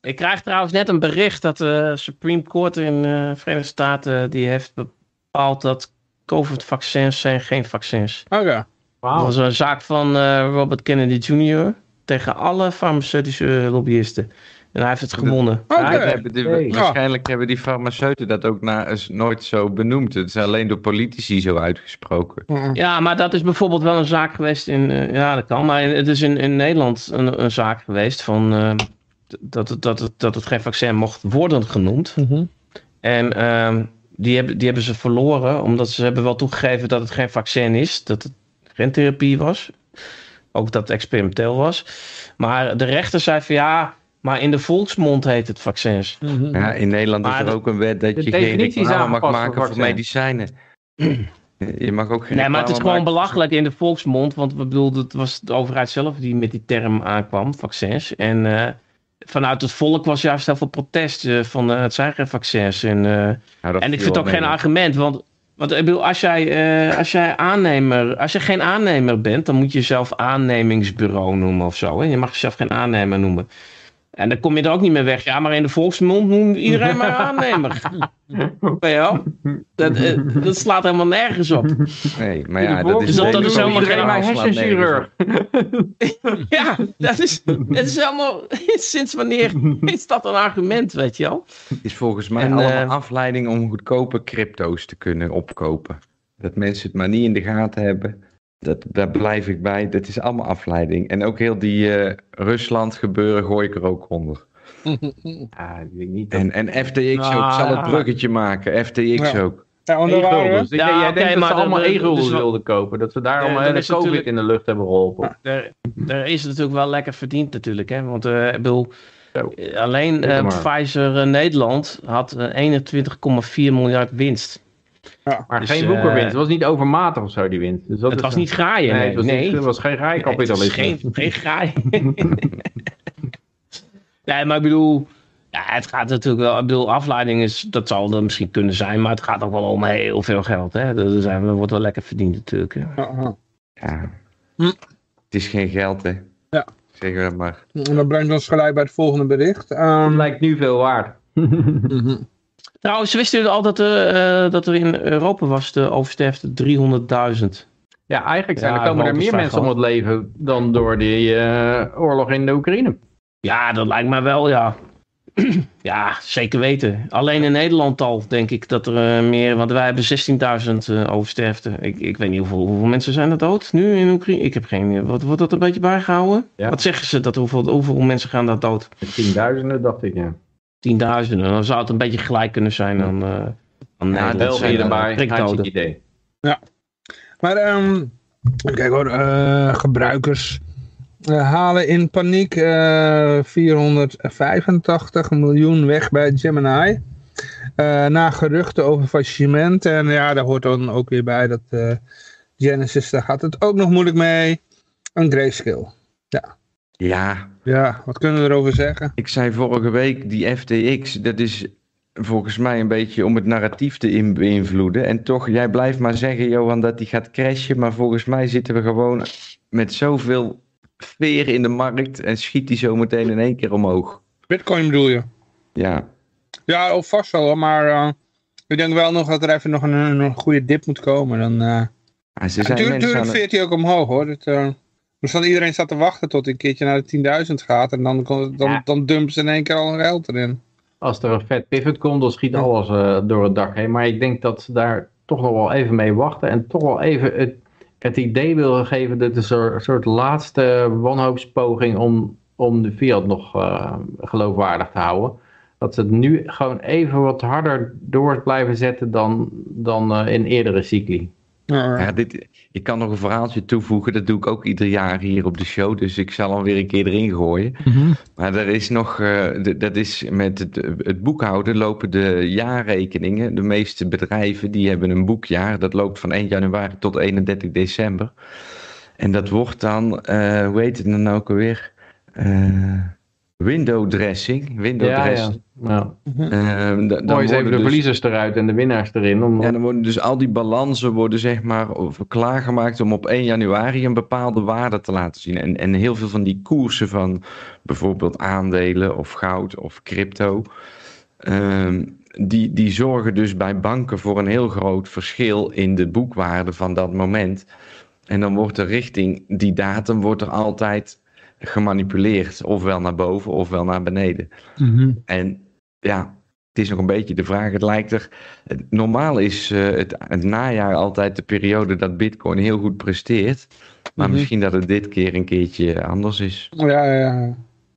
Ik krijg trouwens net een bericht dat de Supreme Court in de Verenigde Staten die heeft bepaald dat COVID-vaccins zijn geen vaccins. Oké. Okay. Wow. Dat was een zaak van uh, Robert Kennedy Jr. tegen alle farmaceutische lobbyisten. En hij heeft het gewonnen. hebben Waarschijnlijk hebben die farmaceuten dat ook na, nooit zo benoemd. Het is alleen door politici zo uitgesproken. Ja, maar dat is bijvoorbeeld wel een zaak geweest in... Uh, ja, dat kan. Maar het is in, in Nederland een, een zaak geweest van... Uh, dat, het, dat, het, dat het geen vaccin mocht worden genoemd. Mhm. En uh, die, hebben, die hebben ze verloren. Omdat ze hebben wel toegegeven dat het geen vaccin is. Dat het geen therapie was. Ook dat het experimenteel was. Maar de rechter zei van ja maar in de volksmond heet het vaccins. Mhm. Ja, in Nederland is er ook een wet dat je geen reclame mag maken voor, medicijnen. Je mag ook geen Nee, maar het is gewoon belachelijk in de volksmond. Want we bedoelden, het was de overheid zelf die met die term aankwam, vaccins. En uh, vanuit het volk was juist heel veel protest uh, van uh, het zijn geen vaccins. En, en ik vind het ook geen argument. Want, want ik bedoel, als jij, als jij aannemer, als je geen aannemer bent, dan moet je jezelf aannemingsbureau noemen of zo. Hè? Je mag jezelf geen aannemer noemen. En dan kom je er ook niet meer weg. Ja, maar in de volksmond noemt iedereen maar aannemer. ja, dat, eh, dat slaat helemaal nergens op. Nee, maar ja, dat is, dat is helemaal geen hersenchirurg. ja, dat is, dat is helemaal... Sinds wanneer is dat een argument, weet je wel? Het is volgens mij en, allemaal uh, afleiding om goedkope crypto's te kunnen opkopen. Dat mensen het maar niet in de gaten hebben. Dat, daar blijf ik bij. Dat is allemaal afleiding. En ook heel die uh, Rusland gebeuren gooi ik er ook onder. ja, ik niet en, en FTX ook. Ik zal het bruggetje maken. FTX ook. Ja, e ja, jij denkt dat ze allemaal e-guldens dus wilden kopen. Dat ze daar allemaal de COVID in de lucht hebben geholpen. Er, er is natuurlijk wel lekker verdiend natuurlijk. Hè? Want uh, ik bedoel, alleen uh, Pfizer Nederland had 21,4 miljard winst. Ja, maar dus, geen boekerwinst. Het was niet overmatig of zo, die winst. Dus dat het was niet graaien. Nee, nee. Het, was nee. het was geen graaikapitalisme. Nee, geen, geen graaien. nee, maar ik bedoel... Ja, het gaat natuurlijk wel... Ik bedoel, afleiding is... Dat zal er misschien kunnen zijn, maar het gaat ook wel om heel veel geld. Hè? Er, zijn, er wordt wel lekker verdiend natuurlijk. Ja. Hm. Het is geen geld, hè. Ja. Zeg dat maar. En dat brengt ons gelijk bij het volgende bericht. Um... Het lijkt nu veel waard. Trouwens, wisten jullie al dat, uh, dat er in Europa was de oversterfte 300.000? Ja, eigenlijk zijn, er komen er meer mensen om het leven dan door die uh, oorlog in de Oekraïne. Ja, dat lijkt mij wel, ja. ja, zeker weten. Alleen in Nederland al, denk ik, dat er uh, meer... Want wij hebben 16.000 uh, oversterfte. Ik, ik weet niet hoeveel, hoeveel mensen zijn er dood nu in Oekraïne. Ik heb geen... Wat wordt dat een beetje bijgehouden? Ja. Wat zeggen ze? Dat hoeveel, hoeveel mensen gaan daar dood? Tienduizenden, dacht ik, ja tienduizenden. Dan zou het een beetje gelijk kunnen zijn dan, uh, dan ja, België erbij, hartstikke idee. Ja, maar um, kijk hoor, uh, gebruikers uh, halen in paniek 485 miljoen weg bij Gemini. na geruchten over faillissement. En ja, daar hoort dan ook weer bij dat Genesis, daar gaat het ook nog moeilijk mee. Een grayscale. Ja. Ja. Ja, wat kunnen we erover zeggen? Ik zei vorige week, die FTX, dat is volgens mij een beetje om het narratief te beïnvloeden. En toch, jij blijft maar zeggen, Johan, dat die gaat crashen. Maar volgens mij zitten we gewoon met zoveel veer in de markt en schiet die zo meteen in één keer omhoog. Bitcoin bedoel je? Ja. Ja, of vast wel, maar uh, ik denk wel nog dat er even nog een, een goede dip moet komen. Dan, uh... ja, ze zijn natuurlijk veert hij ook omhoog hoor. Dat, uh, dus dan iedereen staat te wachten tot hij een keertje naar de 10.000 gaat en dan, dan, dan, dan dumpen ze in één keer al een geld erin. Als er een vet pivot komt, dan schiet alles uh, door het dak heen. Maar ik denk dat ze daar toch nog wel even mee wachten en toch wel even het, het idee willen geven dat het een soort laatste wanhoopspoging om, om de fiat nog uh, geloofwaardig te houden dat ze het nu gewoon even wat harder door blijven zetten dan, dan uh, in eerdere cycli. Ja, dit, ik kan nog een verhaaltje toevoegen, dat doe ik ook ieder jaar hier op de show, dus ik zal hem weer een keer erin gooien. Mhm. Maar er is nog, uh, dat is met het, het, boekhouden lopen de jaarrekeningen. De meeste bedrijven die hebben een boekjaar, dat loopt van 1 januari tot 31 december. En dat wordt dan, uh, hoe heet het dan ook alweer? Uh, window dressing. Window ja, dressing. Ja. ja. Uh, Mooi is even de dus, verliezers eruit en de winnaars erin. Om... Ja, dan worden dus al die balansen worden zeg maar klaargemaakt om op 1 januari een bepaalde waarde te laten zien. En, en heel veel van die koersen van bijvoorbeeld aandelen of goud of crypto. Uh, die, die zorgen dus bij banken voor een heel groot verschil in de boekwaarde van dat moment. En dan wordt er richting die datum wordt er altijd gemanipuleerd. Ofwel naar boven ofwel naar beneden. Mhm. En ja, het is nog een beetje de vraag. Het lijkt er. Normaal is uh, het, het, najaar altijd de periode dat Bitcoin heel goed presteert. Maar mhm. misschien dat het dit keer een keertje anders is. Ja, ja, ja.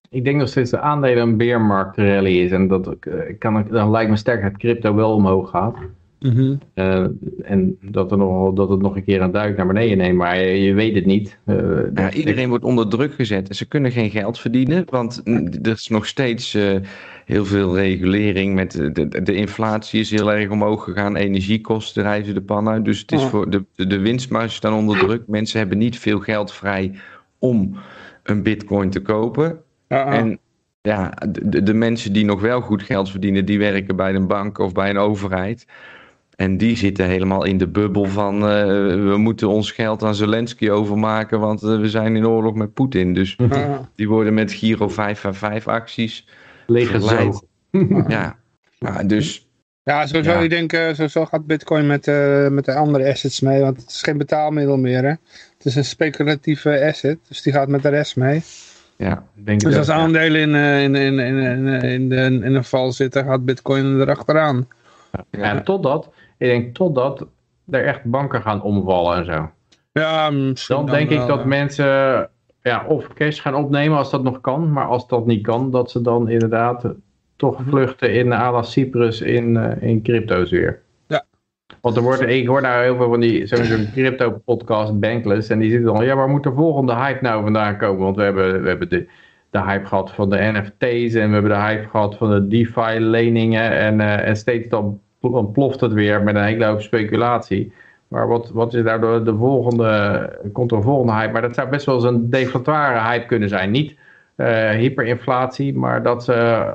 Ik denk nog steeds de aandelen een beermarktrally is. En dat uh, kan, dan lijkt me sterk dat crypto wel omhoog gaat. Mhm. Eh, en dat, er nog, dat het nog een keer een duik naar beneden neemt, maar je, weet het niet. Uh, ja, iedereen wordt onder druk gezet en ze kunnen geen geld verdienen, want er is nog steeds uh, heel veel regulering. Met de, de, inflatie is heel erg omhoog gegaan, energiekosten reizen de pan uit. Dus het is voor de, de winstmarges staan onder druk. Mensen hebben niet veel geld vrij om een bitcoin te kopen. En ja, de, de mensen die nog wel goed geld verdienen, die werken bij een bank of bij een overheid. En die zitten helemaal in de bubbel van uh, we moeten ons geld aan Zelensky overmaken, want uh, we zijn in oorlog met Poetin. Dus die worden met Giro 5 acties leeg ja, maar dus... Ja, sowieso, ja. ik denk, uh, sowieso gaat bitcoin met, met de andere assets mee, want het is geen betaalmiddel meer. Hè? Het is een speculatieve asset, dus die gaat met de rest mee. Ja, denk dus als aandelen in, in, in, in, in, in, de, in een val zitten, gaat bitcoin erachteraan. Ja, en totdat ik denk totdat er echt banken gaan omvallen en zo. Ja, dan denk ik dat mensen ja, of cash gaan opnemen als dat nog kan. Maar als dat niet kan, dat ze dan inderdaad toch mhm. vluchten in ala Cyprus in, uh, in crypto's weer. Ja. Want er wordt, ik hoor daar heel veel van die zo'n crypto podcast, Bankless. En die zitten dan, ja waar moet de volgende hype nou vandaan komen? Want we hebben, we hebben de, de hype gehad van de NFT's en we hebben de hype gehad van de DeFi leningen. En, uh, en steeds dan dan ploft het weer met een hele hoop speculatie. Maar wat, wat is daardoor de volgende, komt er volgende hype? Maar dat zou best wel eens een deflatoire hype kunnen zijn. Niet uh, hyperinflatie, maar dat ze,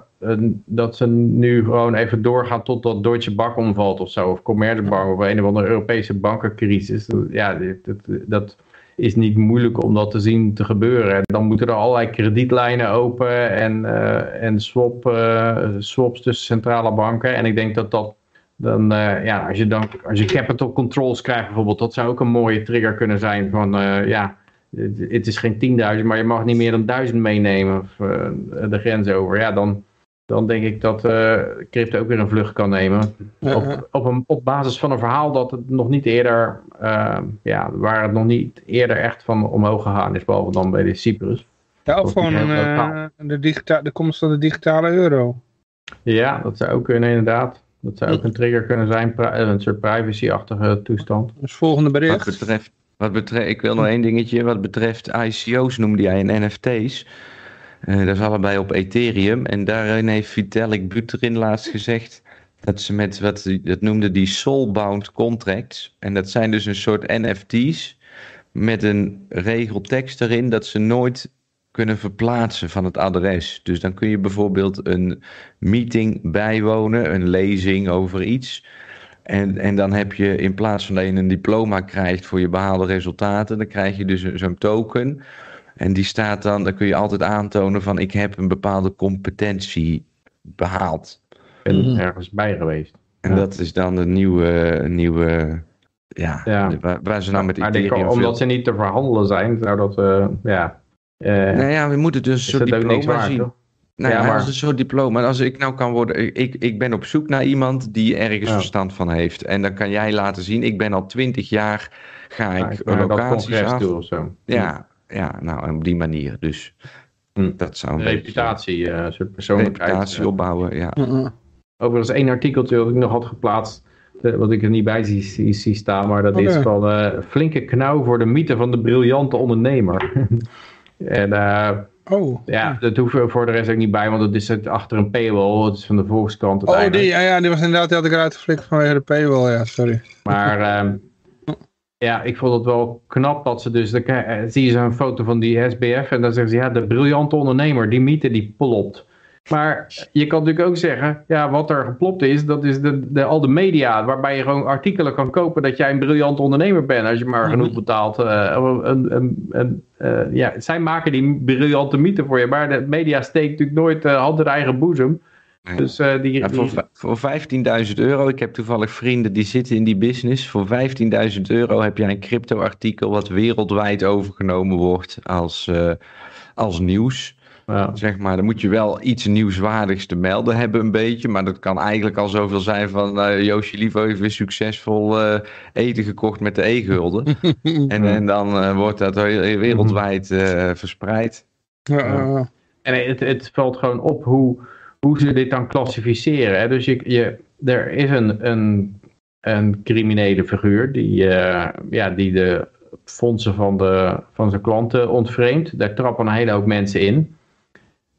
dat ze nu gewoon even doorgaan totdat Deutsche Bank omvalt of zo. Of Commerzbank of een of andere Europese bankencrisis. Ja, dat, dat is niet moeilijk om dat te zien te gebeuren. Dan moeten er allerlei kredietlijnen open en, uh, en swap, swaps tussen centrale banken. En ik denk dat dat dan, uh, ja, als je dan als je capital controls krijgt bijvoorbeeld, dat zou ook een mooie trigger kunnen zijn van, uh, ja, het, is geen 10.000, maar je mag niet meer dan 1000 meenemen of, uh, de grens over. Ja, dan, dan denk ik dat crypto ook weer een vlucht kan nemen. Op, op, een, op basis van een verhaal dat het nog niet eerder, ja, waar het nog niet eerder echt van omhoog gegaan is, behalve dan bij de Cyprus. Ja, of gewoon de, digita de komst van de digitale euro. Ja, dat zou ook kunnen inderdaad. Dat zou ook een trigger kunnen zijn, eh, een soort privacy-achtige toestand. Dus volgende bericht. Wat betreft, wat betreft, ik wil nog één dingetje. Wat betreft ICO's noemde jij en NFT's. Uh, dat is allebei op Ethereum. En daarin heeft Vitalik Buterin laatst gezegd dat ze met wat dat noemde die soulbound contracts. En dat zijn dus een soort NFT's met een regeltekst erin dat ze nooit kunnen verplaatsen van het adres. Dus dan kun je bijvoorbeeld een meeting bijwonen, een lezing over iets. En, en dan heb je in plaats van dat je een diploma krijgt voor je behaalde resultaten, dan krijg je dus zo'n token. En die staat dan, dan kun je altijd aantonen van ik heb een bepaalde competentie behaald. En mhm. ergens bij geweest. En dat is dan de nieuwe, nieuwe ja, Waar, waar, ze nou met Ethereum... Maar omdat ze niet te verhandelen zijn, zou dat, uh, ja... Uh, nou ja, we moeten dus een soort diploma zien. Nou ja, maar... als een soort diploma. Als ik nou kan worden, ik, ik ben op zoek naar iemand die ergens verstand van heeft. En dan kan jij laten zien, ik ben al twintig jaar, ga ik ja, locaties af. Toe of zo. Ja, ja, nou op die manier. Dus hm. dat zou een reputatie, beetje, uh, soort persoonlijkheid. Reputatie opbouwen, ja. Uh Overigens één artikeltje dat ik nog had geplaatst, wat ik er niet bij zie, zie, staan, maar dat is van uh, flinke knauw voor de mythe van de briljante ondernemer. en uh, oh. ja, dat hoeven we voor de rest ook niet bij, want het is achter een paywall, het is van de Volkskrant. Oh, die, ja, ja, die was inderdaad, die had ik eruit geflikt vanwege de paywall, ja, sorry. Maar uh, ja, ik vond het wel knap dat ze dus, dan zie je zo'n foto van die SBF en dan zeggen ze, ja, de briljante ondernemer, die mythe die plopt. Maar je kan natuurlijk ook zeggen, ja, wat er geplopt is, dat is de, de, al de media, waarbij je gewoon artikelen kan kopen dat jij een briljant ondernemer bent, als je maar genoeg mhm. betaalt. Uh, een, een, uh, ja, zij maken die briljante mythe voor je, maar de media steekt natuurlijk nooit uh, hand in eigen boezem. Dus, die, die... voor, voor 15.000 euro, ik heb toevallig vrienden die zitten in die business. Voor 15.000 euro heb je een crypto-artikel wat wereldwijd overgenomen wordt als, als nieuws. Ja. Zeg maar, dan moet je wel iets nieuwswaardigs te melden hebben een beetje. Maar dat kan eigenlijk al zoveel zijn van uh, Joosje Livo heeft weer succesvol uh, eten gekocht met de e-gulden. en, en dan uh, wordt dat wereldwijd verspreid. Ja. En het, het valt gewoon op hoe, hoe ze dit dan klassificeren. Hè? Dus je, je, er is een, een, een criminele figuur die, ja, die de fondsen van, de, van zijn klanten ontvreemdt. Daar trappen een hele hoop mensen in.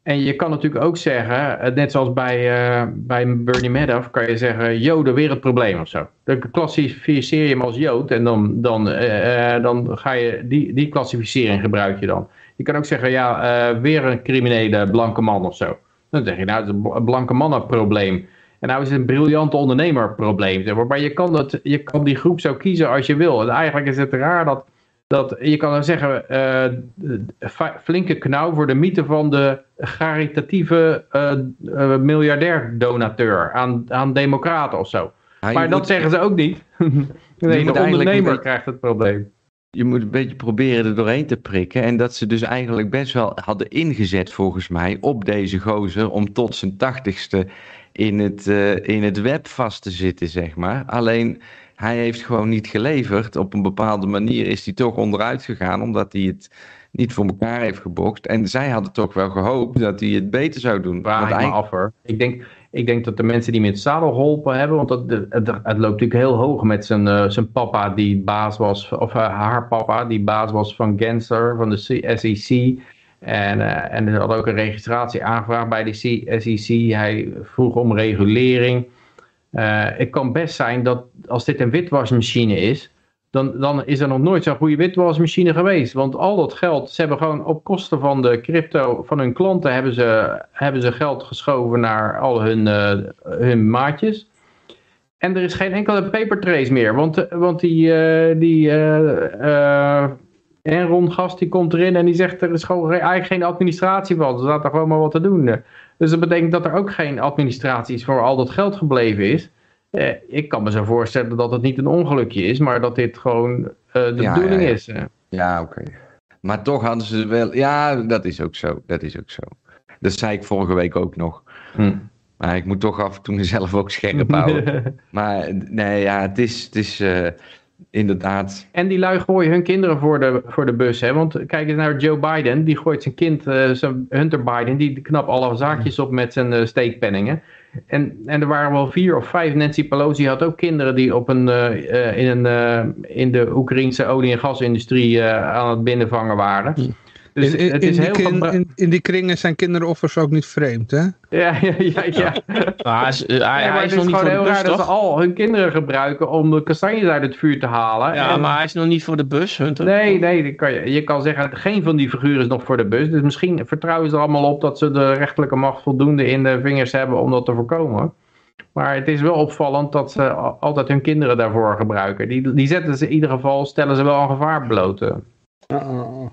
En je kan natuurlijk ook zeggen, eh, net zoals bij, uh, bij Bernie Madoff, kan je zeggen Joden weer het probleem of zo. Dan klassificeer je hem als Jood en dan, dan, uh, dan ga je die, die klassificering gebruik je dan. Je kan ook zeggen, ja, weer een criminele blanke man of zo. Dan zeg je, nou, het is een blanke mannenprobleem. En nou is het een briljante ondernemerprobleem. Maar je kan, dat, je kan die groep zo kiezen als je wil. En eigenlijk is het raar dat dat je kan dan zeggen, uh, flinke knauw voor de mythe van de caritatieve uh, miljardair donateur aan, aan democraten of zo. maar dat zeggen ze ook niet. nee, de ondernemer krijgt het probleem. Je moet een beetje proberen er doorheen te prikken. En dat ze dus eigenlijk best wel hadden ingezet volgens mij op deze gozer om tot zijn tachtigste in het, in het web vast te zitten, zeg maar. Alleen hij heeft gewoon niet geleverd. Op een bepaalde manier is hij toch onderuit gegaan, omdat hij het niet voor elkaar heeft gebokst. En zij hadden toch wel gehoopt dat hij het beter zou doen. Waar af hoor. Ik denk, ik denk dat de mensen die met het zadel geholpen hebben, want het, het, het, loopt natuurlijk heel hoog met zijn, uh, zijn papa die baas was, of uh, haar papa die baas was van Gensler, van de SEC. En, uh, en er had ook een registratie aangevraagd bij de SEC. Hij vroeg om regulering. Uh, het kan best zijn dat als dit een witwasmachine is, dan, dan is er nog nooit zo'n goede witwasmachine geweest. Want al dat geld, ze hebben gewoon op kosten van de crypto, van hun klanten, hebben ze, hebben ze geld geschoven naar al hun, uh, hun maatjes. En er is geen enkele paper trace meer. Want, want die, uh, die Enron gast die komt erin en die zegt er is gewoon eigenlijk geen administratie van. Er staat er gewoon maar wat te doen. Dus dat betekent dat er ook geen administratie is voor al dat geld gebleven is. Eh, ik kan me zo voorstellen dat het niet een ongelukje is, maar dat dit gewoon uh, de bedoeling is. Ja, oké. Maar toch hadden ze wel... Ja, dat is ook zo. Dat is ook zo. Dat zei ik vorige week ook nog. Hm. Maar ik moet toch af en toe mezelf ook scherp houden. maar nee, ja, het is... Het is uh, inderdaad. En die lui gooien hun kinderen voor de, voor de bus. Hè? Want kijk eens naar Joe Biden. Die gooit zijn kind, uh, zijn Hunter Biden, die knapt alle zaakjes op met zijn uh, steekpenningen. En, en er waren wel vier of vijf. Nancy Pelosi had ook kinderen die op een, uh, in, een, in de Oekraïnse olie- en gasindustrie aan het binnenvangen waren. Dus in, het is in, heel die in, in, die kringen zijn kinderoffers ook niet vreemd, hè? Ja, ja, ja. ja. maar hij is, hij, ja, hij is nog niet gewoon heel raar dat ze al hun kinderen gebruiken om de kastanjes uit het vuur te halen. Ja, maar hij is nog niet voor de bus, Hunter. Nee, nee, kan je, je kan zeggen, geen van die figuren is nog voor de bus. Dus misschien vertrouwen ze er allemaal op dat ze de rechterlijke macht voldoende in de vingers hebben om dat te voorkomen. Maar het is wel opvallend dat ze altijd hun kinderen daarvoor gebruiken. Die, die zetten ze in ieder geval, stellen ze wel een gevaar bloot. Uh -oh.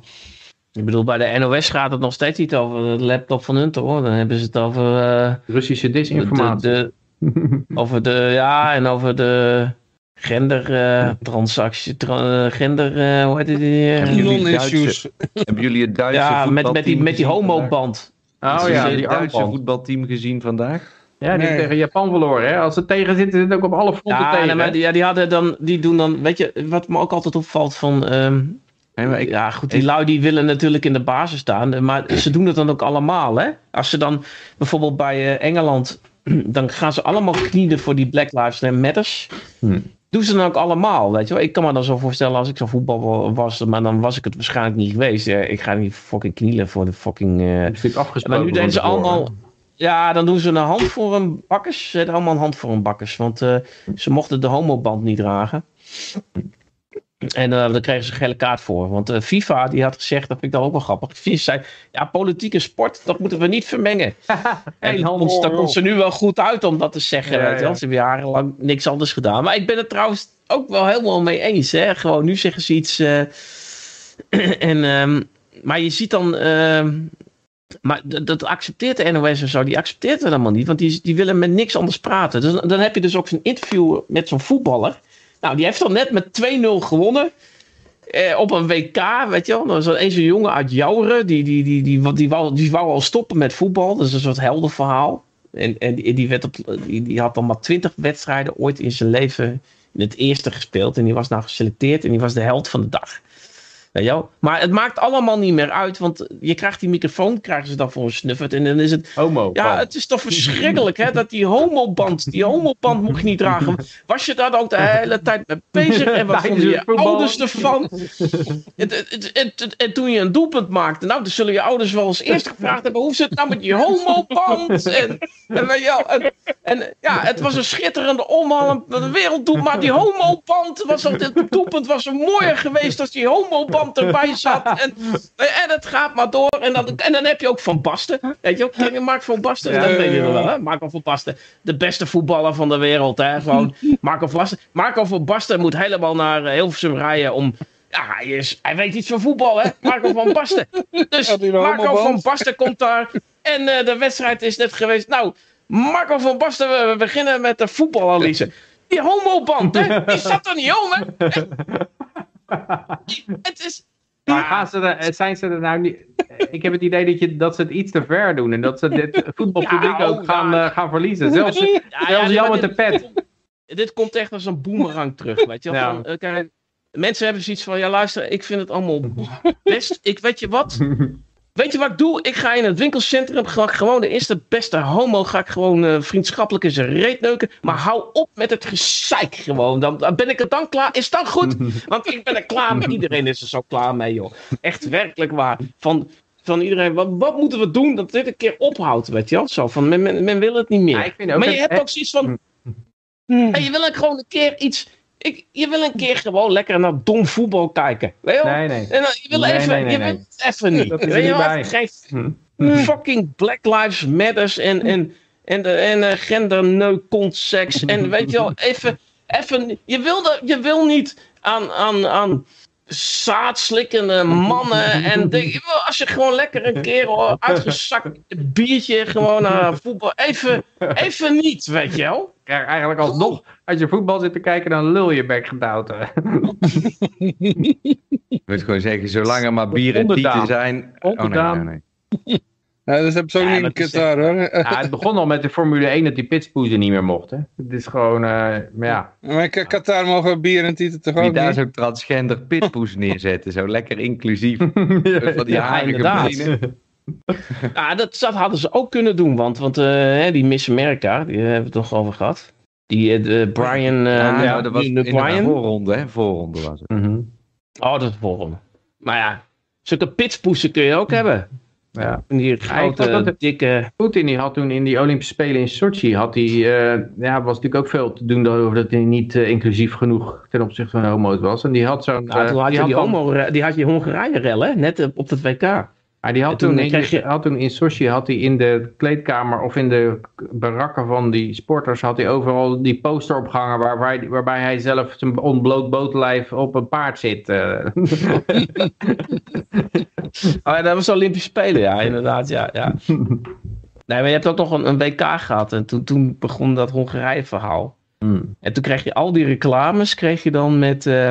Ik bedoel, bij de NOS gaat het nog steeds niet over de laptop van Hunter hoor. Dan hebben ze het over... Uh, Russische disinformatie. De, de, over de, ja, en over de gendertransactie, uh, gender, uh, hoe heet het? Non-issues. Hebben jullie het Duitse Ja, met, met die, met die homoband. Oh ja, die Duitse voetbalteam gezien vandaag? Ja, die nee. tegen Japan verloren. Hè? Als ze tegen zitten, zitten ook op alle fronten ja, tegen. Nee, maar, ja, die, hadden dan, die doen dan, weet je, wat me ook altijd opvalt van... Um, maar ik, ja, goed, die lui die willen natuurlijk in de basis staan. Maar ze doen het dan ook allemaal, hè? Als ze dan bijvoorbeeld bij uh, Engeland... Dan gaan ze allemaal knielen voor die Black Lives Matters. Hmm. Doen ze dan ook allemaal, weet je wel? Ik kan me dan zo voorstellen als ik zo'n voetbal was... Maar dan was ik het waarschijnlijk niet geweest. Ja, ik ga niet fucking knielen voor de fucking... Uh, maar nu denken ze allemaal... Ja, dan doen ze een hand voor een bakkers. Ze allemaal een hand voor een bakkers. Want uh, ze mochten de homoband niet dragen. En uh, daar kregen ze een gele kaart voor. Want uh, FIFA die had gezegd, dat vind ik dan ook wel grappig. FIFA zei, ja, politiek en sport, dat moeten we niet vermengen. en dat daar komt ze nu wel goed uit om dat te zeggen. Ja, ja. Ze hebben jarenlang niks anders gedaan. Maar ik ben het trouwens ook wel helemaal mee eens. Hè? Gewoon, nu zeggen ze iets. Uh, en, um, maar je ziet dan... Ehm, maar dat accepteert de NOS en zo, die accepteert het helemaal niet. Want die, die willen met niks anders praten. Dus dan heb je dus ook zo'n interview met zo'n voetballer. Nou, die heeft dan net met 2-0 gewonnen. Eh, op een WK, weet je wel. Was een jongen uit Jouren. Die, die, die, die, die, wou, die wou al stoppen met voetbal. Dat is een soort helder verhaal. En, en die, werd op, die, die had dan maar 20 wedstrijden ooit in zijn leven in het eerste gespeeld. En die was nou geselecteerd en die was de held van de dag. Je Maar het maakt allemaal niet meer uit, want je krijgt die microfoon, krijgen ze dan voor een snuffert. En dan is het. Homo. Ja, het is toch verschrikkelijk, hè? Dat die homoband, die homoband mocht je niet dragen. Was je daar ook de hele tijd mee bezig? En wat vonden je ouders ervan? en, en, en, toen je een doelpunt maakte, nou, dan zullen je ouders wel eens eerst gevraagd hebben: hoe zit het nou met die homoband? En, en, en, en ja, het was een schitterende omhaal, een werelddoel, maar die homoband was al, het doelpunt was mooier geweest als die homoband erbij zat. En, en het gaat maar door. En dan, en dan heb je ook Van Basten. Weet je ook, ken je Mark van Basten? Ja, dat weet je wel, hè? Marco van Basten. De beste voetballer van de wereld, hè? Gewoon Marco van Basten. Marco van Basten moet helemaal naar Hilversum rijden om... Ja, hij, is, hij weet iets van voetbal, hè? Marco van Basten. Dus Marco van Basten komt daar. En uh, de wedstrijd is net geweest. Nou, Marco van Basten, we, we beginnen met de voetbalanalyse. Die homoband, hè? Die zat er niet om, hè? het is... Maar gaan ze er, zijn ze er nou niet... Ik heb het idee dat, je, dat ze het iets te ver doen. En dat ze dit voetbalpubliek ja, ook oh, gaan, uh, gaan verliezen. Zelfs, ja, zelfs ja, Jan de pet. Dit komt echt als een boemerang terug. Weet je wel? Van, uh, kijk, mensen hebben zoiets van... Ja luister, ik vind het allemaal best... Ik weet je wat... Weet je wat ik doe? Ik ga in het winkelcentrum gewoon de eerste beste homo. Ga ik gewoon uh, vriendschappelijk in zijn reet neuken. Maar hou op met het gezeik gewoon. Dan, dan ben ik er dan klaar. Is dat goed? Want ik ben er klaar mee. Iedereen is er zo klaar mee, joh. Echt werkelijk waar. Van, van iedereen, wat, wat moeten we doen dat dit een keer ophoudt, weet je wel? Zo, van, men, men, men wil het niet meer. Ja, maar je hebt ook zoiets van... En je wil gewoon een keer iets ik, je wil een keer gewoon lekker naar dom voetbal kijken. Weet je Nee, nee. En dan, je wil nee, even, nee, nee, je wil even niet. Dat is weet je wel? Geen fucking Black Lives Matters en, en, en, de, en uh, genderneukontseks. en weet je wel, even, even je, wil de, je wil niet aan, aan, aan zaadslikkende mannen. En de, als je gewoon lekker een keer hoor, uitgezakt biertje gewoon naar voetbal. Even, even niet, weet je wel. Krijg eigenlijk alsnog, als je voetbal zit te kijken, dan lul je bek gedouwd. Ik moet gewoon zeggen, zolang er maar bier en tieten zijn... Oh, nee, nee, nee. Ja, dat ze ook ja, niet in Qatar hoor. Ja, het begon al met de Formule 1 dat die pitspoezen niet meer mochten. Het is gewoon, uh, maar ja. Maar Qatar mogen bier en tieten toch ook niet? daar zo'n transgender pitpoes neerzetten, zo lekker inclusief. Van die ja, inderdaad. Ja, dat, dat hadden ze ook kunnen doen, want, want uh, die Miss America, die hebben we het toch over gehad. Die uh, Brian... Uh, ja, ja, dat was in de voorronde, hè? Voorronde was het. Mm -hmm. Oh, dat is de voorronde. Maar ja, Zulke pitspoesen kun je ook hebben. Ja. Die grote, dikke... Poetin die had toen in die Olympische Spelen in Sochi, had hij, uh, ja, was natuurlijk ook veel te doen over dat hij niet uh, inclusief genoeg ten opzichte van homo's was. En die had zo'n... Nou, uh, had die, had die, homo, die had je Hongarije rellen, net op het WK. Maar die had toen, in, je... had toen in Sochi had hij in de kleedkamer of in de barakken van die sporters had hij overal die poster opgehangen waarbij, waarbij hij zelf zijn onbloot bootlijf op een paard zit. Uh. oh ja, dat was Olympische Spelen, ja, inderdaad, ja. ja. Nee, maar je hebt ook nog een, een WK gehad en toen, toen begon dat Hongarije verhaal. Hmm. En toen kreeg je al die reclames, kreeg je dan met... Uh,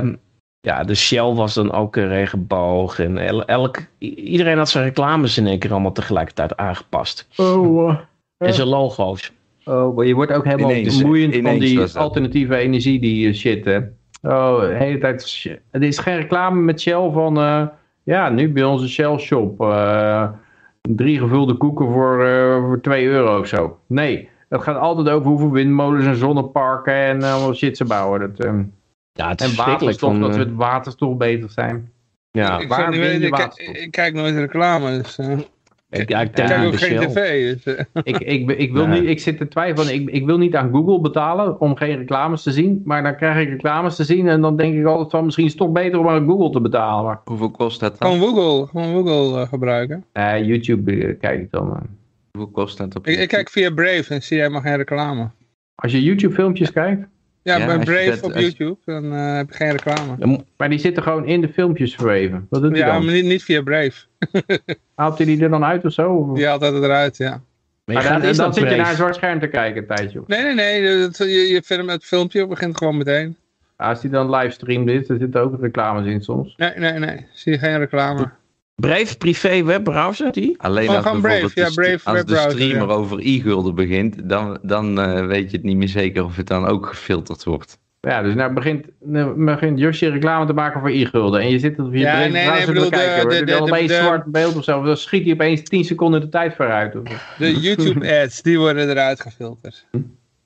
ja, de Shell was dan ook een regenboog. En elk, iedereen had zijn reclames in één keer allemaal tegelijkertijd aangepast. Oh, uh, en zijn logo's. Oh, maar je wordt ook helemaal ineens, vermoeiend van die alternatieve energie, die uh, shit, hè. Oh, de hele tijd... Er is geen reclame met Shell van... Uh, ja, nu bij onze Shell shop. Uh, drie gevulde koeken voor, voor 2 euro of zo. Nee, het gaat altijd over hoeveel windmolens en zonneparken en allemaal shit ze bouwen. Dat... Ja, het is en waterstof, van, dat we het waterstof beter zijn. Ja, ik, waar ik, ik, ik, kijk nooit reclame, dus... Uh, ik, ja, ik kijk ook geen tv. Dus, uh. ik, ik, ik, wil niet, ik zit te twijfelen. Ik, ik wil niet aan Google betalen om geen reclames te zien. Maar dan krijg ik reclames te zien. En dan denk ik altijd van misschien is het toch beter om aan Google te betalen. Maar... Hoeveel kost dat dan? Gewoon Google, gewoon Google uh, gebruiken. Uh, YouTube kijk ik dan. Hoeveel kost dat op ik, ik, kijk via Brave en zie helemaal geen reclame. Als je YouTube filmpjes kijkt? Ja, bij Brave op YouTube, dan uh, heb je geen reclame. maar die zitten gewoon in de filmpjes verweven. Wat doet ja, dan? maar niet, niet via Brave. Haalt hij die er dan uit of zo? Die haalt het eruit, ja. Maar, dan, dan, dan zit je naar een zwart scherm te kijken een tijdje. Nee, nee, nee. je, je film, het filmpje begint gewoon meteen. Als die dan livestreamt is, dan zitten ook reclames in soms. Nee, nee, nee. Zie je geen reclame. Brave privé webbrowser die? Alleen oh, als, Brave, ja, Brave als de streamer over e-gulden begint, dan, dan uh, weet je het niet meer zeker of het dan ook gefilterd wordt. Ja, dus nou begint, nou begint Josje reclame te maken voor e-gulden. En je zit op je ja, nee, nee, bedoel, te kijken. De, de, de, opeens de, zwart beeld of zo. Dan schiet hij opeens 10 seconden de tijd vooruit. De YouTube ads, die worden eruit gefilterd.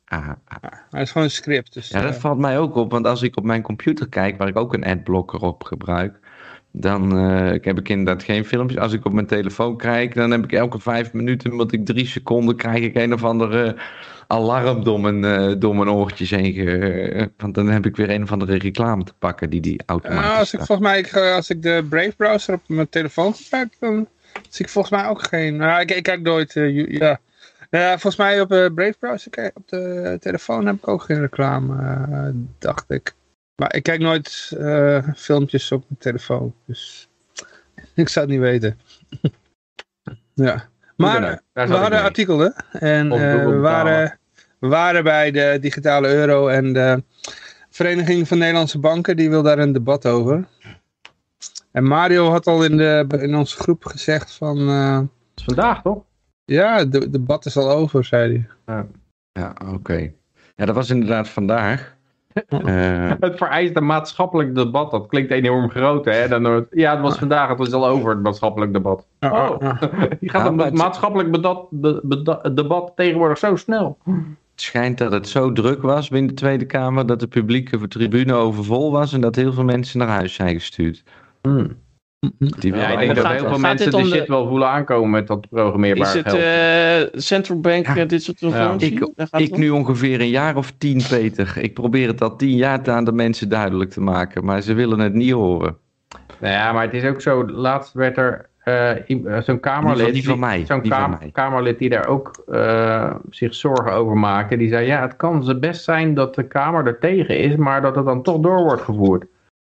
Ah, ah. Maar dat is gewoon een script. Dus, ja, dat uh, valt mij ook op. Want als ik op mijn computer kijk, waar ik ook een adblocker op gebruik dan uh, heb ik inderdaad geen filmpjes. Als ik op mijn telefoon kijk, dan heb ik elke vijf minuten, moet ik drie seconden, krijg ik een of andere alarm door mijn, uh, door mijn oortjes heen. Ge, want dan heb ik weer een of andere reclame te pakken die die automatisch uh, als ik volgens mij, als ik de Brave browser op mijn telefoon gebruik, dan zie ik volgens mij ook geen. Nou, ik, ik kijk nooit. Uh, ja. ja, volgens mij op de Brave browser, op de telefoon heb ik ook geen reclame, dacht ik. Maar ik kijk nooit uh, filmpjes op mijn telefoon. Dus ik zou het niet weten. ja. Maar we hadden artikelen. En uh, we, waren, we waren bij de digitale euro. En de Vereniging van Nederlandse Banken. Die wil daar een debat over. En Mario had al in, de, in onze groep gezegd van... Uh, is vandaag toch? Ja, het debat is al over, zei hij. Ja, ja oké. Ja, dat was inderdaad vandaag. Uh, het vereist een maatschappelijk debat. Dat klinkt enorm groot. Hè? Dan, ja, het was vandaag, het was al over het maatschappelijk debat. Oh, je gaat ja, het maatschappelijk debat, debat tegenwoordig zo snel. Het schijnt dat het zo druk was binnen de Tweede Kamer dat de publieke tribune overvol was en dat heel veel mensen naar huis zijn gestuurd. Hmm. Die ja, ik denk dat heel veel mensen de shit wel voelen aankomen met dat programmeerbaar geld. Is het uh, central bank, ja. dit soort ja. Ik, ik nu ongeveer een jaar of tien, Peter. Ik probeer het al tien jaar aan de mensen duidelijk te maken, maar ze willen het niet horen. Nou ja, maar het is ook zo, laatst werd er uh, zo'n Kamerlid, die van mij. Zo'n kam Kamerlid die daar ook uh, zich zorgen over maakte, die zei, ja, het kan best zijn dat de Kamer er tegen is, maar dat het dan toch door wordt gevoerd.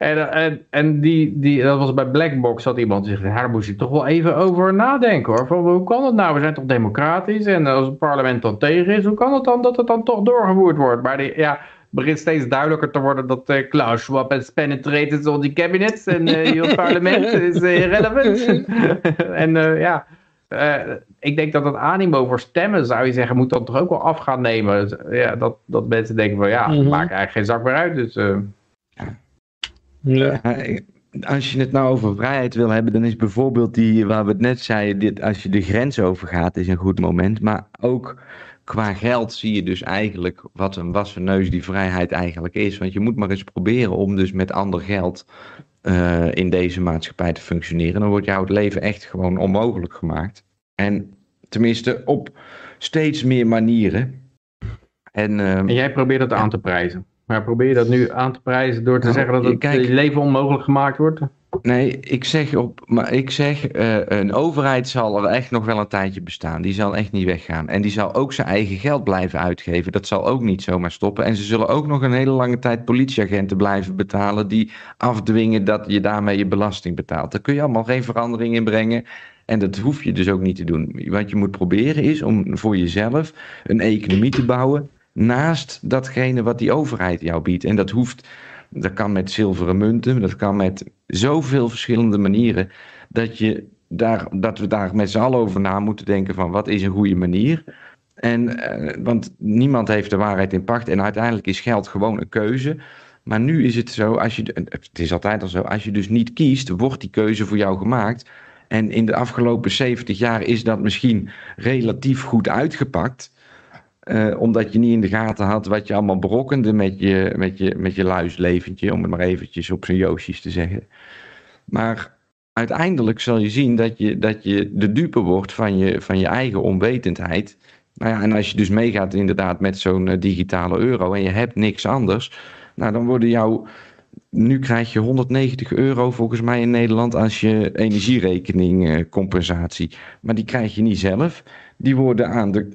En, en, en die, die, dat was bij Blackbox, had iemand zich daar moest je toch wel even over nadenken hoor. Van, hoe kan het nou? We zijn toch democratisch en als het parlement dan tegen is, hoe kan het dan dat het dan toch doorgevoerd wordt? Maar die, ja, begint steeds duidelijker te worden dat uh, Klaus Schwab has penetrated all die cabinets en uh, parlement is uh, irrelevant. en ja, ik denk dat het animo voor stemmen, zou je zeggen, moet dan toch ook wel af gaan nemen. Ja, dat, dat mensen denken van ja, mm -hmm. maakt eigenlijk geen zak meer uit. Dus ja. Als je het nou over vrijheid wil hebben, dan is bijvoorbeeld die, waar we het net zeiden, dit, als je de grens overgaat, is een goed moment. Maar ook qua geld zie je dus eigenlijk wat een wassen neus die vrijheid eigenlijk is. Want je moet maar eens proberen om dus met ander geld in deze maatschappij te functioneren. Dan wordt jouw leven echt gewoon onmogelijk gemaakt. En tenminste op steeds meer manieren. En, ehm, en jij probeert dat aan te prijzen. Maar probeer je dat nu aan te prijzen door te nou, zeggen dat het kijk, leven onmogelijk gemaakt wordt? Nee, ik zeg, op, maar ik zeg uh, een overheid zal er echt nog wel een tijdje bestaan. Die zal echt niet weggaan. En die zal ook zijn eigen geld blijven uitgeven. Dat zal ook niet zomaar stoppen. En ze zullen ook nog een hele lange tijd politieagenten blijven betalen die afdwingen dat je daarmee je belasting betaalt. Daar kun je allemaal geen verandering in brengen. En dat hoef je dus ook niet te doen. Wat je moet proberen is om voor jezelf een economie te bouwen naast datgene wat die overheid jou biedt. En dat hoeft, dat kan met zilveren munten, dat kan met zoveel verschillende manieren, dat, je daar, dat we daar met z'n allen over na moeten denken van wat is een goede manier. En, eh, want niemand heeft de waarheid in pacht en uiteindelijk is geld gewoon een keuze. Maar nu is het zo, als je, het is altijd al zo, als je dus niet kiest, wordt die keuze voor jou gemaakt. En in de afgelopen 70 jaar is dat misschien relatief goed uitgepakt. Uh, omdat je niet in de gaten had wat je allemaal berokkende met je, met je, met je luisleventje, om het maar eventjes op zijn joosjes te zeggen. Maar uiteindelijk zal je zien dat je, dat je de dupe wordt van je, van je eigen onwetendheid. Nou ja, en als je dus meegaat inderdaad met zo'n uh, digitale euro en je hebt niks anders, nou dan worden jouw nu krijg je 190 euro volgens mij in Nederland als je energierekening uh, compensatie. Maar die krijg je niet zelf. Die worden aan de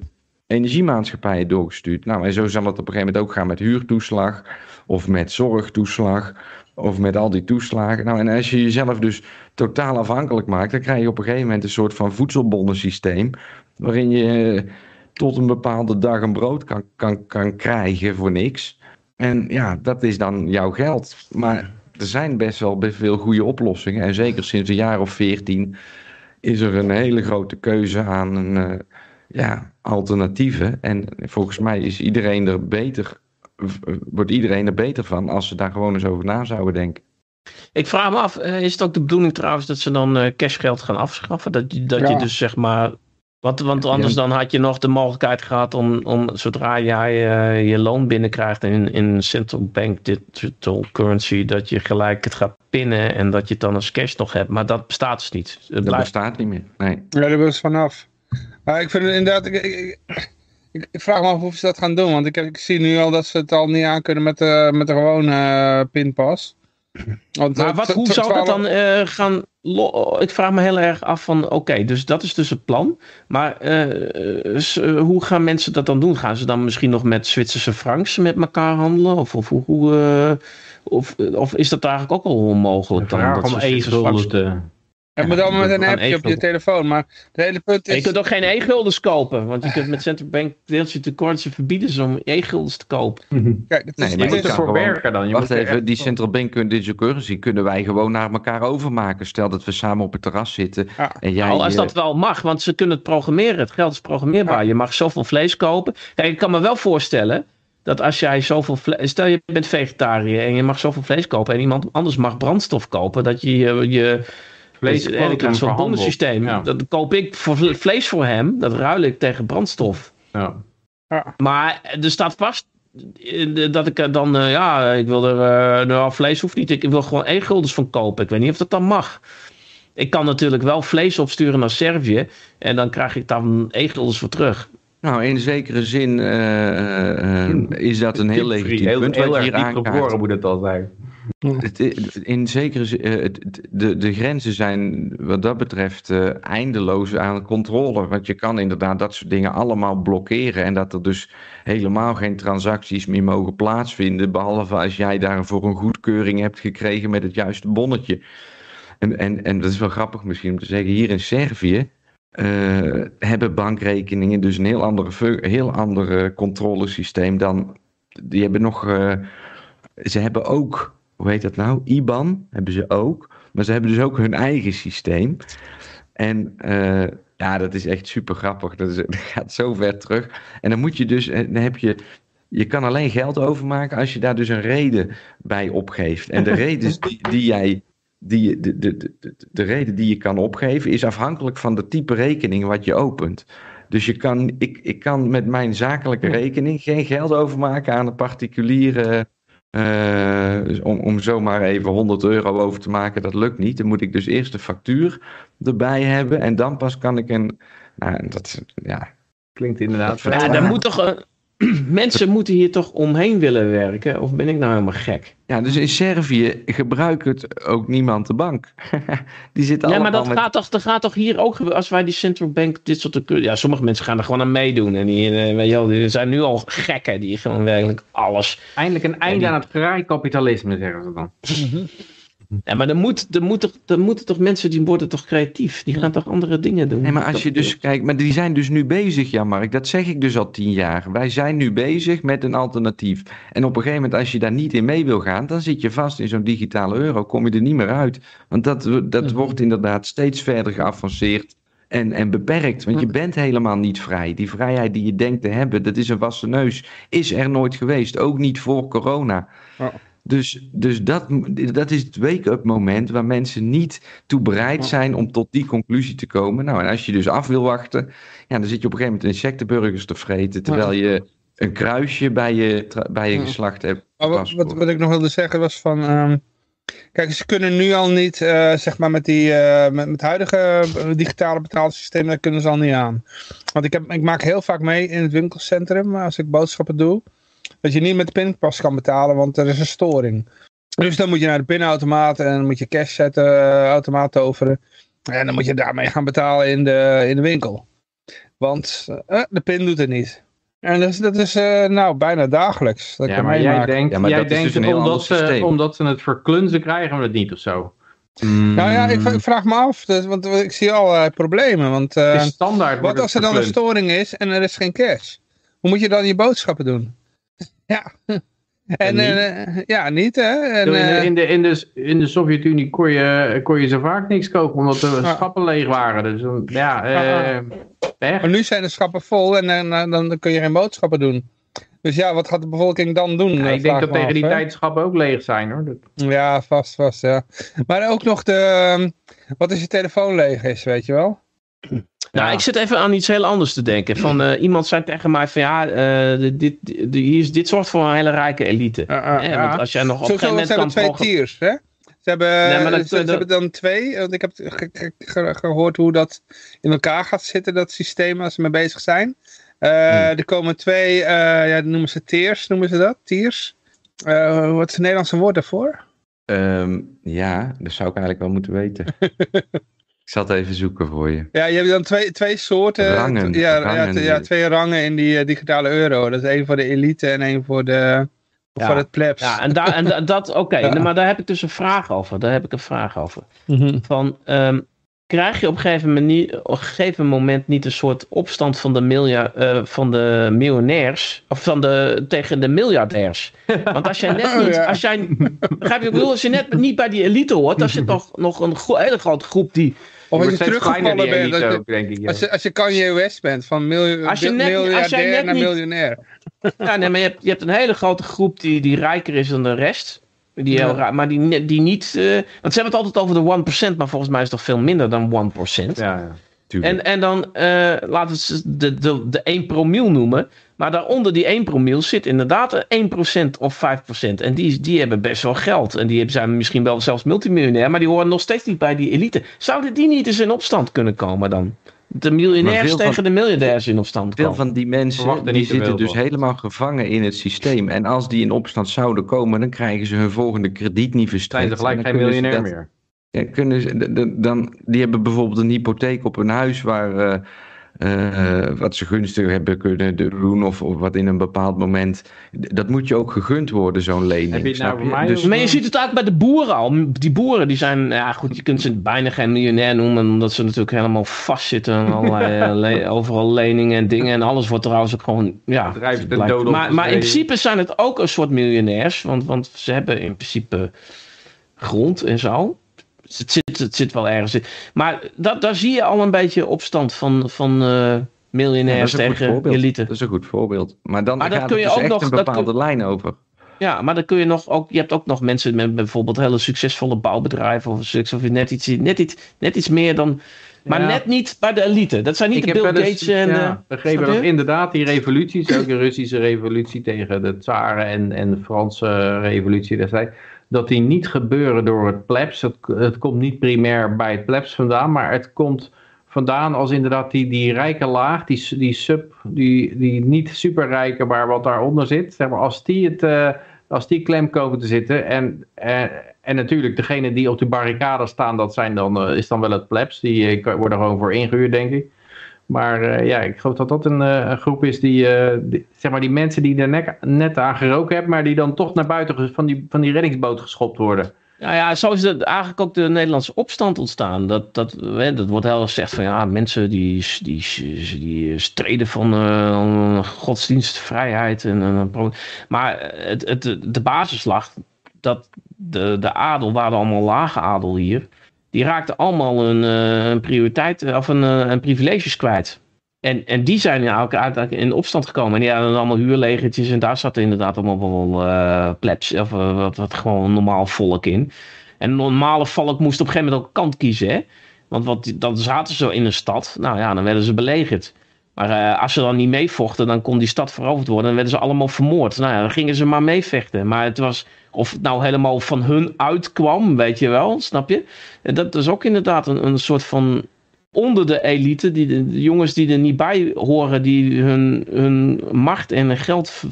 energiemaatschappijen doorgestuurd. Nou, en zo zal het op een gegeven moment ook gaan met huurtoeslag of met zorgtoeslag of met al die toeslagen. Nou, en als je jezelf dus totaal afhankelijk maakt, dan krijg je op een gegeven moment een soort van voedselbonnensysteem waarin je eh, tot een bepaalde dag een brood kan, kan, kan krijgen voor niks. En ja, dat is dan jouw geld. Maar er zijn best wel veel goede oplossingen. En zeker sinds een jaar of veertien is er een hele grote keuze aan een, uh, ja, alternatieven. En volgens mij is iedereen er beter, wordt iedereen er beter van als ze daar gewoon eens over na zouden denken. Ik vraag me af, eh, is het ook de bedoeling trouwens dat ze dan uh, cashgeld gaan afschaffen? Dat, dat je dus zeg maar want, want anders dan had je nog de mogelijkheid gehad om, om zodra jij uh, je loon binnenkrijgt in, in central bank digital currency, dat je gelijk het gaat pinnen en dat je het dan als cash nog hebt. Maar dat bestaat dus niet. Het dat bestaat niet meer, nee. Ja, dat was vanaf. Maar ik vind het inderdaad, ik, ik, ik, ik, vraag me af hoe ze dat gaan doen. Want ik, ik zie nu al dat ze het al niet aan kunnen met de, met de gewone uh, pinpas. Want, maar wat, hoe zou dat dan uh, gaan ik vraag me heel erg af van, oké, dus dat is dus het plan. Maar uh, hoe gaan mensen dat dan doen? Gaan ze dan misschien nog met Zwitserse francs met elkaar handelen? Of, of, hoe, uh, of, of is dat eigenlijk ook al onmogelijk? Dan, dat om e-gulden te... Het moet allemaal met een appje op je telefoon, maar het hele punt is... Je kunt ook geen e-guldens kopen, want je kunt met central bank deeltje tekortje verbieden ze om e-guldens te kopen. Kijk, dat is, nee, je moet ervoor werken dan. Je wacht even, die central bank digital currency kunnen wij gewoon naar elkaar overmaken. Stel dat we samen op het terras zitten en jij... Nou, als dat wel mag, want ze kunnen het programmeren. Het geld is programmeerbaar. Je mag zoveel vlees kopen. Kijk, ik kan me wel voorstellen dat als jij zoveel vlees... Stel je bent vegetariër en je mag zoveel vlees kopen en iemand anders mag brandstof kopen, dat je je Vlees en ik krijg zo'n bonnensysteem. Ja. Dat koop ik voor vlees voor hem. Dat ruil ik tegen brandstof. Ja. ja. Maar er staat vast eh, dat ik dan, uh, ja, ik wil er, uh, nou, vlees hoeft niet. Ik wil gewoon één guldens van kopen. Ik weet niet of dat dan mag. Ik kan natuurlijk wel vlees opsturen naar Servië. En dan krijg ik dan één guldens voor terug. Nou, in zekere zin uh, is dat een heel legitiem punt heel, wat je hier aankaart. moet het al zijn. In zekere zin, eh, de, de grenzen zijn wat dat betreft uh, eindeloos aan controle. Want je kan inderdaad dat soort dingen allemaal blokkeren. En dat er dus helemaal geen transacties meer mogen plaatsvinden. Behalve als jij daarvoor een goedkeuring hebt gekregen met het juiste bonnetje. En, en, en dat is wel grappig misschien om te zeggen. Hier in Servië uh, hebben bankrekeningen dus een heel andere, heel andere controlesysteem dan. Die hebben nog. ze hebben ook hoe heet dat nou? IBAN hebben ze ook. Maar ze hebben dus ook hun eigen systeem. En uh, ja, dat is echt super grappig. Dat, is, dat, gaat zo ver terug. En dan moet je dus, eh, dan heb je, je kan alleen geld overmaken als je daar dus een reden bij opgeeft. En de reden die, die jij, die, de, de, de, de reden die je kan opgeven is afhankelijk van de type rekening wat je opent. Dus je kan, ik, ik kan met mijn zakelijke rekening geen geld overmaken aan een particuliere dus om, om zomaar even 100 euro over te maken, dat lukt niet. Dan moet ik dus eerst de factuur erbij hebben en dan pas kan ik een. Nou, dat ja, klinkt inderdaad. Ja, dan moet toch mensen moeten hier toch omheen willen werken? Of ben ik nou helemaal gek? Ja, dus in Servië gebruikt het ook niemand de bank. die zit allemaal Ja, maar dat, gaat toch, dat gaat toch hier ook gebeuren? Als wij die central bank dit soort... Ja, sommige mensen gaan er gewoon aan meedoen. En die, eh, weet je wel, die zijn nu al gekken. Die gewoon werkelijk alles... Eindelijk een einde aan het graaikapitalisme, zeggen ze dan. Ja, maar dan, moet, dan, moet dan moeten toch mensen die worden toch creatief. Die gaan toch andere dingen doen. Nee, maar als je dus kijkt, maar die zijn dus nu bezig, ja Mark. Dat zeg ik dus al tien jaar. Wij zijn nu bezig met een alternatief. En op een gegeven moment, als je daar niet in mee wil gaan, dan zit je vast in zo'n digitale euro. Kom je er niet meer uit. Want dat, dat wordt inderdaad steeds verder geavanceerd. En, en beperkt, want je bent helemaal niet vrij. Die vrijheid die je denkt te hebben, dat is een wassen neus, is er nooit geweest. Ook niet voor corona. Oh. Dus, dus dat, dat is het wake-up moment waar mensen niet toe bereid zijn om tot die conclusie te komen. Nou, en als je dus af wil wachten, ja, dan zit je op een gegeven moment insectenburgers te vreten, terwijl je een kruisje bij je, bij je geslacht hebt. wat, wat, ik nog wilde zeggen was van, ehm, kijk, ze kunnen nu al niet, uh, zeg maar met die, uh, met, met huidige eh, digitale betaalsystemen, daar kunnen ze al niet aan. Want ik, heb, ik maak heel vaak mee in het winkelcentrum als ik boodschappen doe dat je niet met de pinpas kan betalen, want er is een storing. Dus dan moet je naar de pinautomaat en dan moet je cash zetten, uh, automaat toveren. En dan moet je daarmee gaan betalen in de, in de winkel. Want uh, de pin doet het niet. En dus, dat is uh, nou bijna dagelijks. Dat ja, maar jij denkt, ja, maar jij denkt dus omdat, ze, omdat ze het verklunzen krijgen we het niet of zo. Mm. Nou ja, ik, ik, vraag me af, dus, want ik zie allerlei problemen. Want, uh, standaard wat als er dan een storing is en er is geen cash? Hoe moet je dan je boodschappen doen? Ja. En, uh, ja, niet hè. En, in, de, eh, in, de, in, de, in de Sovjet-Unie kon je, kon je zo vaak niks kopen omdat de schappen leeg waren. Dus ja, uh, Maar nu zijn de schappen vol en dan, dan kun je geen boodschappen doen. Dus ja, wat gaat de bevolking dan doen? Ja, ik denk dat tegen die tijd schappen ook leeg zijn hoor. Ja, vast, vast, ja. Maar ook nog de, ehm, wat als je telefoon leeg is, weet je wel? Nou, ik zit even aan iets heel anders te denken. Van, uh, iemand zei tegen mij van ja, uh, dit, dit, hier dit zorgt voor een hele rijke elite. Uh, Want als jij nog op een gegeven moment kan twee tiers, hè? Ze hebben, nee, maar dat, ze, hebben dan twee, want ik heb gehoord hoe dat in elkaar gaat zitten, dat systeem, als ze mee bezig zijn. Hmm. Er komen twee, ja, noemen ze tiers, noemen ze dat, tiers. wat is het Nederlandse woord daarvoor? Um, ja, dat zou ik eigenlijk wel moeten weten. Ik zal het even zoeken voor je. Ja, je hebt dan twee, twee soorten. Rangen. Ja, rangen ja, ja, twee rangen in die uh, digitale euro. Dat is één voor de elite en één voor de ja. voor het plebs. Ja, en, daar en dat, oké, maar daar heb ik dus een vraag over. Daar heb ik een vraag over. Mhm. Van, um, krijg je op een, gegeven moment, op een gegeven moment niet een soort opstand van de, miljard, uh, van de miljonairs, of van de, tegen de miljardairs? Want als jij net oh, niet, als jij, begrijp je, ik bedoel, als je net niet bij die elite hoort, dan zit nog, nog een hele grote groep die of als je teruggevallen bent. Ook, denk ik, ja. als, je, als je Kanye West bent, van miljoen, als je net, miljardair naar miljonair. Ja, nee, maar je hebt, je hebt een hele grote groep die, die rijker is dan de rest. Die heel raar, maar die, die niet... Uh, want ze hebben het altijd over de 1%, maar volgens mij is het toch veel minder dan 1%. Ja, ja. En, en dan uh, laten we het de, de, de 1 promiel noemen. Maar daaronder die 1 promiel zit inderdaad 1% of 5%. En die, die hebben best wel geld. En die zijn misschien wel zelfs multimiljonair. Maar die horen nog steeds niet bij die elite. Zouden die niet eens in opstand kunnen komen dan? De miljonairs tegen de miljardairs in opstand komen. Veel van die mensen die zitten dus helemaal gevangen in het systeem. En als die in opstand zouden komen, dan krijgen ze hun volgende krediet niet verstrekt. Zijn ze gelijk geen miljonair meer. Ja, kunnen ze, dan, die hebben bijvoorbeeld een hypotheek op een huis waar, uh, uh, wat ze gunstig hebben kunnen doen of, of, wat in een bepaald moment. Dat moet je ook gegund worden, zo'n lening. Heb je nou je? Dus... Maar je ziet het ook bij de boeren al. Die boeren die zijn, ja goed, je kunt ze bijna geen miljonair noemen, omdat ze natuurlijk helemaal vastzitten aan allerlei, overal leningen en dingen. En alles wordt trouwens ook gewoon, ja. Maar, maar in principe zijn het ook een soort miljonairs, want, want ze hebben in principe grond en zo het zit, het zit wel ergens in. Maar dat, daar zie je al een beetje opstand van, van uh, miljonairs tegen elite. Dat is een goed voorbeeld. Maar dan maar gaat het dus echt een bepaalde lijn over. Ja, maar dan kun je nog ook, je hebt ook nog mensen met bijvoorbeeld hele succesvolle bouwbedrijven of, of net, iets, net, iets, net iets meer dan, maar net niet bij de elite. Dat zijn niet de Bill Gates en... Ja, begrepen dat inderdaad die revoluties, ook de Russische revolutie tegen de tsaren en, en de Franse revolutie destijds, dat die niet gebeuren door het plebs. Het, het komt niet primair bij het plebs vandaan, maar het komt vandaan als inderdaad die, die rijke laag, die, die sub, die, die niet superrijke, maar wat daaronder zit, zeg maar, als die, het, uh, als die klem komen te zitten en, en, eh, en natuurlijk degene die op de barricade staan, dat zijn dan, uh, is dan wel het plebs, die worden gewoon voor ingehuurd denk ik. Maar ja, ik geloof dat dat een, een groep is die, die, zeg maar die mensen die er net, aan geroken hebben, maar die dan toch naar buiten van die, van die reddingsboot geschopt worden. Nou ja, zo is eigenlijk ook de Nederlandse opstand ontstaan. Dat, dat, hè, dat wordt heel gezegd van ja, mensen die, die, die streden van godsdienstvrijheid. En, en, maar het, het, de basis lag dat de, de adel, waren allemaal lage adel hier, die raakten allemaal een, eh, een prioriteit of een, eh, een privileges kwijt. En, en die zijn uiteindelijk in opstand gekomen. En die hadden allemaal huurlegertjes. En daar zat inderdaad allemaal wel plebs. Of wat, wat gewoon normaal volk in. En normale volk moest op een gegeven moment ook kant kiezen. Hè? Want wat, dan zaten ze in een stad. Nou ja, dan werden ze belegerd. Maar uh, als ze dan niet meevochten, dan kon die stad veroverd worden. Dan werden ze allemaal vermoord. Nou ja, dan gingen ze maar meevechten. Maar het was, of het nou helemaal van hun uitkwam, weet je wel, snap je? Dat is ook inderdaad een, een soort van onder de elite, die, de, jongens die er niet bij horen, die hun, hun macht en geld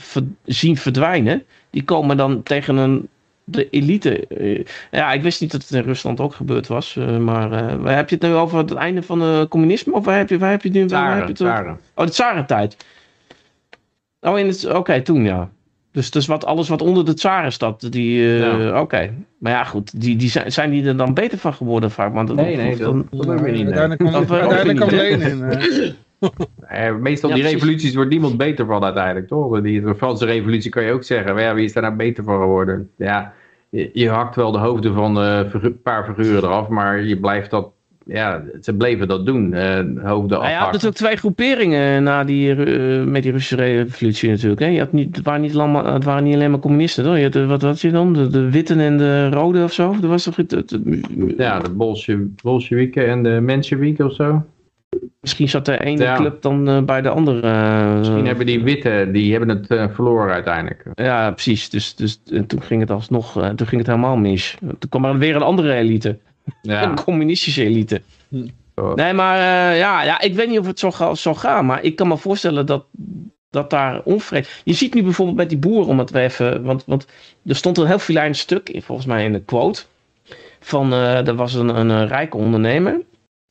zien verdwijnen, die komen dan tegen een, de elite. Eh, ja, ik wist niet dat het in Rusland ook gebeurd was, uh, maar uh, heb je het nu over het einde van het communisme of waar heb je, waar heb je nu? Waar heb je het Oh, de tsarentijd. Oh, in het, oké, toen ja. Dus, dus wat, alles wat onder de Tsarenstad, die, uh, oké. Maar ja, goed, die, die zijn, zijn die er dan beter van geworden, vaak? Want nee, nee, dat, dat, dat we niet. Uiteindelijk kan Lenin. Uh, meestal die revoluties wordt niemand beter van uiteindelijk, toch? Die, de Franse revolutie kan je ook zeggen. Maar ja, wie is daar nou beter van geworden? Ja, je, je hakt wel de hoofden van een paar figuren eraf, maar je blijft dat ja, ze bleven dat doen. Uh, hoofden ja, je had natuurlijk twee groeperingen na die, uh, met die Russische revolutie natuurlijk. Hè. Je had niet, het, waren niet allemaal, het waren niet alleen maar communisten. Toch? Je had, wat had je dan? De, de witten en de rode of zo? Er was toch het, het, ja, de Bolsjewieken en de Mensjewieken of zo. Misschien zat de ene club dan uh, bij de andere. Misschien hebben die witte, die hebben het uh, verloren uiteindelijk. Ja, precies. Dus, dus toen ging het alsnog, toen ging het helemaal mis. Toen kwam er weer een andere elite. Ja. Een communistische elite. Nee, maar ja, ja, ik weet niet of het zo, zo gaat. Maar ik kan me voorstellen dat, dat daar onvrede... Je ziet nu bijvoorbeeld met die boeren, om het even... Want, want er stond een heel filijn stuk, volgens mij in de quote... Van, er was een, een, rijke ondernemer.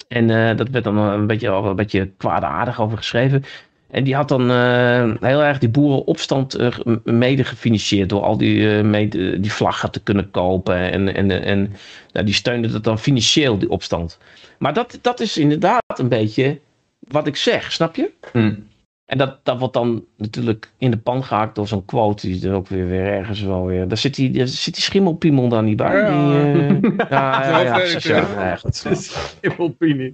En uh, dat werd dan een beetje, een beetje kwaadaardig over geschreven. En die had dan uh, heel erg die boerenopstand uh, mede gefinancierd door al die, uh, mede, die vlaggen te kunnen kopen. En, en, en nou, die steunde dat dan financieel, die opstand. Maar dat, dat is inderdaad een beetje wat ik zeg, snap je? Hmm. En dat, dat wordt dan natuurlijk in de pan gehaakt door zo'n quote, die er ook weer, weer ergens wel weer. Daar zit die, daar zit die schimmelpiemel dan niet bij. Ja, die, uh, ja, ja, ja, ja, ja, Schimmelpiemel.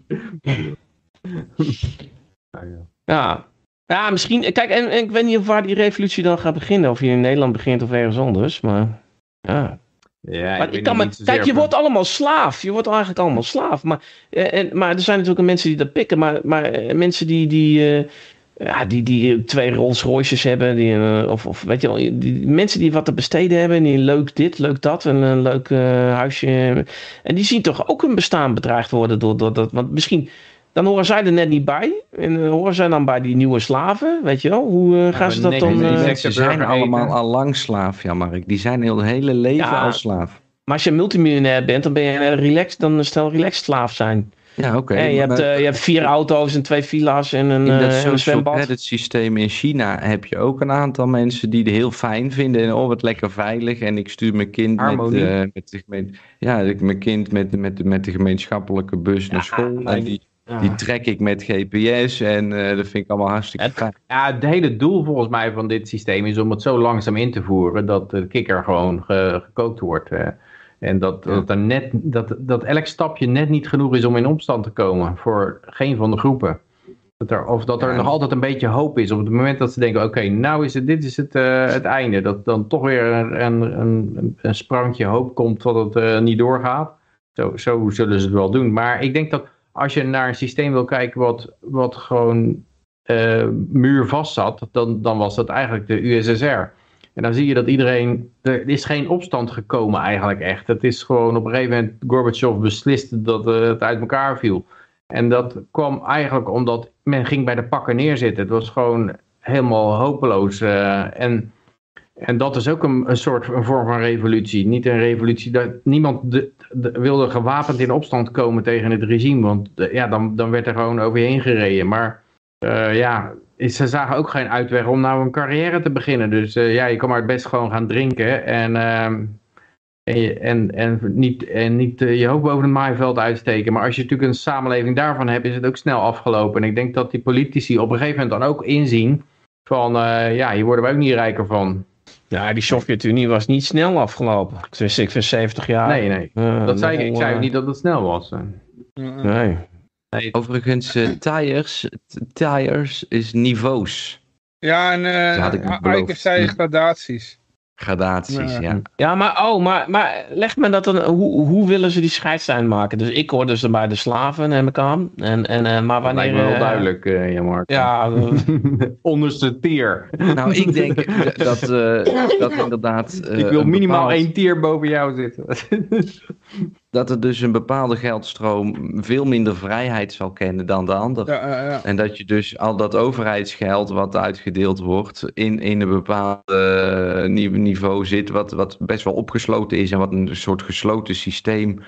ja. Ja, misschien. Kijk, en, en, ik weet niet of waar die revolutie dan gaat beginnen. Of je in Nederland begint of ergens anders. Maar ja. Ja, maar ik kan me, kijk, je wordt allemaal slaaf. Je wordt eigenlijk allemaal slaaf. Maar, eh, en, maar er zijn natuurlijk ook mensen die dat pikken. Maar, maar eh, mensen die, die, uh, ja, die, die twee Rolls Royces hebben. Die, uh, of, of weet je wel, die, mensen die wat te besteden hebben. Die leuk dit, leuk dat. En een leuk huisje. En die zien toch ook hun bestaan bedreigd worden door, door dat. Want misschien dan horen zij er net niet bij. En uh, horen zij dan bij die nieuwe slaven? Weet je wel? Hoe uh, gaan ze dat dan... Die uh, mensen zijn allemaal al lang slaaf, ja Mark. Die zijn heel hele leven ja, al slaaf. Maar als je multimiljonair bent, dan ben je een relaxed, dan stel relaxed slaaf zijn. Ja, oké. Okay, je, hebt, uh, je hebt vier auto's en twee villa's en een, in dat uh, een zwembad. credit systeem in China heb je ook een aantal mensen die het heel fijn vinden. En oh, wat lekker veilig. En ik stuur mijn kind met, uh, met, de gemeen, ja, mijn kind met, met, met de gemeenschappelijke bus naar school. En die, die trek ik met GPS en uh, dat vind ik allemaal hartstikke fijn. Ja, het hele doel volgens mij van dit systeem is om het zo langzaam in te voeren dat de kikker gewoon gekookt wordt. En dat, dat, er net, dat, dat elk stapje net niet genoeg is om in opstand te komen voor geen van de groepen. Dat er, of dat er nog altijd een beetje hoop is. Op het moment dat ze denken, oké, nou is het, dit is het, uh, het einde. Dat dan toch weer een, een, een, een sprankje hoop komt dat het uh, niet doorgaat. Zo, zo zullen ze het wel doen. Maar ik denk dat als je naar een systeem wil kijken wat, wat gewoon uh, muurvast zat, dan, dan was dat eigenlijk de USSR. En dan zie je dat iedereen, er is geen opstand gekomen eigenlijk echt. Het is gewoon op een gegeven moment Gorbachev besliste dat het uit elkaar viel. En dat kwam eigenlijk omdat men ging bij de pakken neerzitten. Het was gewoon helemaal hopeloos. Uh, en, en dat is ook een, een soort een vorm van revolutie. Niet een revolutie, dat niemand de, wilde gewapend in opstand komen tegen het regime. Want ja, dan, dan werd er gewoon overheen gereden. Maar ja, ze zagen ook geen uitweg om nou een carrière te beginnen. Dus uh, ja, je kan maar het best gewoon gaan drinken. En... Uh, en, en, en niet, en niet uh, je hoofd boven het maaiveld uitsteken. Maar als je natuurlijk een samenleving daarvan hebt, is het ook snel afgelopen. En ik denk dat die politici op een gegeven moment dan ook inzien van, uh, ja, hier worden we ook niet rijker van. Ja, die Sovjet-Unie was niet snel afgelopen. Dus ik vind 70 jaar. Nee, nee. Uh, dat zei ik, ik zei ook niet dat het snel was. Nee. Nee. Overigens, uh, tires, tires is niveaus. Ja, en uh, Eike zei gradaties gradaties, ja. Ja, maar, oh, maar, maar leg me dat dan, hoe, hoe willen ze die scheidslijn maken? Dus ik hoor dus bij de slaven, neem ik aan. En, en, uh, maar wanneer... Dat lijkt me wel duidelijk, uh, ja, Mark. Ja. Onderste tier. Nou, ik denk dat, uh, dat inderdaad... ik wil minimaal bepaald... één tier boven jou zitten. dat er dus een bepaalde geldstroom veel minder vrijheid zal kennen dan de ander. Ja, ja, ja. En dat je dus al dat overheidsgeld wat uitgedeeld wordt in, in een bepaalde niveau zit, wat, wat best wel opgesloten is en wat een soort gesloten systeem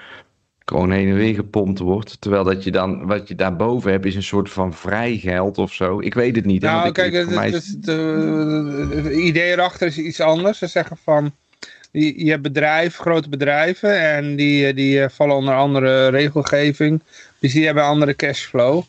gewoon heen en weer gepompt wordt. Terwijl dat je dan, wat je daarboven hebt, is een soort van vrij geld of zo. Ik weet het niet. Nou, kijk, ik, het, mij... het, het, het, idee erachter is iets anders. Ze zeggen van, je, hebt bedrijven, grote bedrijven, en die, die vallen onder andere regelgeving. Dus die hebben een andere cashflow.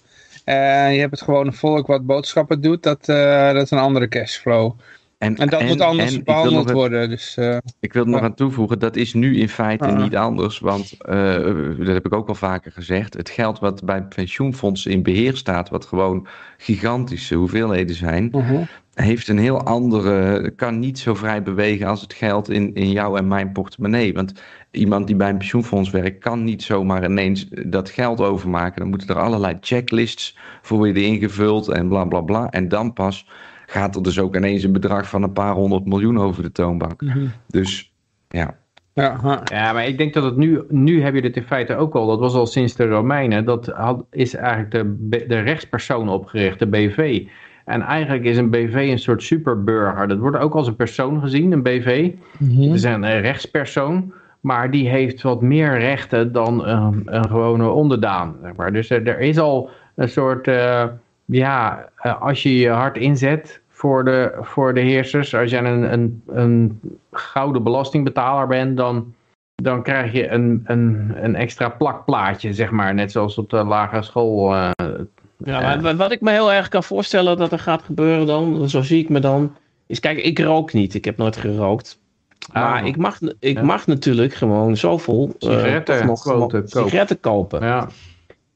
En je hebt het gewone volk wat boodschappen doet, dat, uh, dat is een andere cashflow. En, en dat en, moet anders behandeld worden. Dus, uh, ik wil er nog aan toevoegen, dat is nu in feite uh, niet anders. Want, uh, dat heb ik ook al vaker gezegd, het geld wat bij pensioenfondsen in beheer staat, wat gewoon gigantische hoeveelheden zijn, -huh. heeft een heel andere, kan niet zo vrij bewegen als het geld in, in jouw en mijn portemonnee. Want iemand die bij een pensioenfonds werkt, kan niet zomaar ineens dat geld overmaken. Dan moeten er allerlei checklists voor worden ingevuld en bla bla bla. En dan pas gaat er dus ook ineens een bedrag van een paar honderd miljoen over de toonbank. Mm -hmm. Dus ja. Ja, ja, maar ik denk dat het nu, nu heb je dit in feite ook al, dat was al sinds de Romeinen, dat had, is eigenlijk de, de rechtspersoon opgericht, de BV. En eigenlijk is een BV een soort superburger. Dat wordt ook als een persoon gezien, een BV. Mhm. Mm -hmm. Het is een rechtspersoon, maar die heeft wat meer rechten dan een, een gewone onderdaan. Zeg maar. Dus er, er is al een soort... Uh, ja, als je je hard inzet voor de, voor de heersers, als je een, een, een gouden belastingbetaler bent, dan, dan krijg je een, een, een extra plakplaatje, zeg maar. Net zoals op de lagere school. Uh, ja, maar wat ik me heel erg kan voorstellen dat er gaat gebeuren dan, zo zie ik me dan, is kijk, ik rook niet. Ik heb nooit gerookt. Maar ah, ik, mag, ik ja. mag natuurlijk gewoon zoveel sigaretten, uh, nog, kopen. sigaretten kopen. Ja.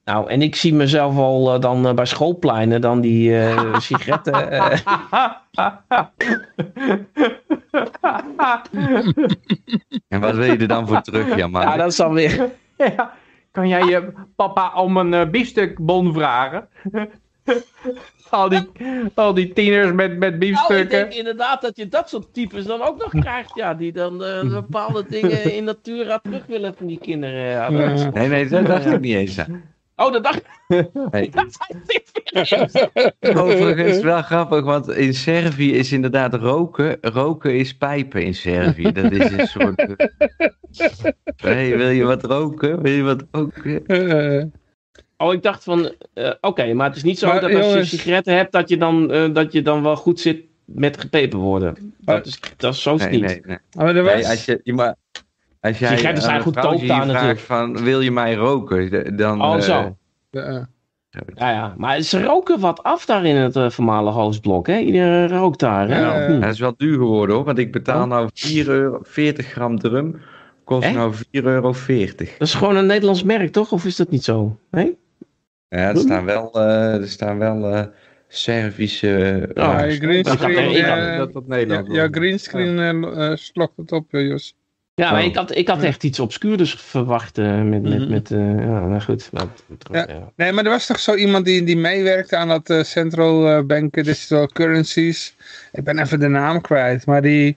Nou, en ik zie mezelf al uh, dan uh, bij schoolpleinen dan die uh, sigaretten. en wat wil je er dan voor terug, ja, Ja, dat is dan weer. ja. Kan jij je papa om een biefstukbon vragen? al, die, al die tieners met, met biefstukken. Nou, ik denk inderdaad dat je dat soort types dan ook nog krijgt. Ja, die dan bepaalde dingen in natura terug willen van die kinderen. nee, nee, dat dacht ik niet eens aan. Oh, dat dacht ik. Nee. Overigens wel grappig, want in Servië is inderdaad roken. Roken is pijpen in Servië. Dat is een soort. hey, wil je wat roken? Wil je wat roken? Oh, ik dacht van. Uh, Oké, okay, maar het is niet zo maar, dat als jongens... je sigaretten hebt, dat je, dan, uh, dat je dan wel goed zit met gepepen worden. Dat is, dat is zo nee, niet. Nee, nee. Maar er was... nee, als je, je maar, als jij sigaretten zijn goedkoop daar natuurlijk. van, wil je mij roken? Dan, oh, zo. Uh, ja, ja, maar ze roken wat af daar in het uh, voormalige Oostblok, hè? Iedereen rookt daar, hè? Ja, ja. Dat is wel duur geworden, hoor, want ik betaal oh. nou 4 euro, 40 gram drum, kost Echt? nou 4,40 euro. Dat is gewoon een Nederlands merk, toch? Of is dat niet zo? Nee? Ja, er staan wel, uh, er staan wel uh, Servische... Uh, ja, je greenscreen, dat, dat Nederland ja, greenscreen ja. slokt het op, Jos. Ja, maar ik had, ik had echt iets obscuurders verwacht met, met, mhm. met ja, nou goed. Maar, ja. Nee, maar er was toch zo iemand die, die meewerkte aan dat uh, Central Bank Digital Currencies. Ik ben even de naam kwijt, maar die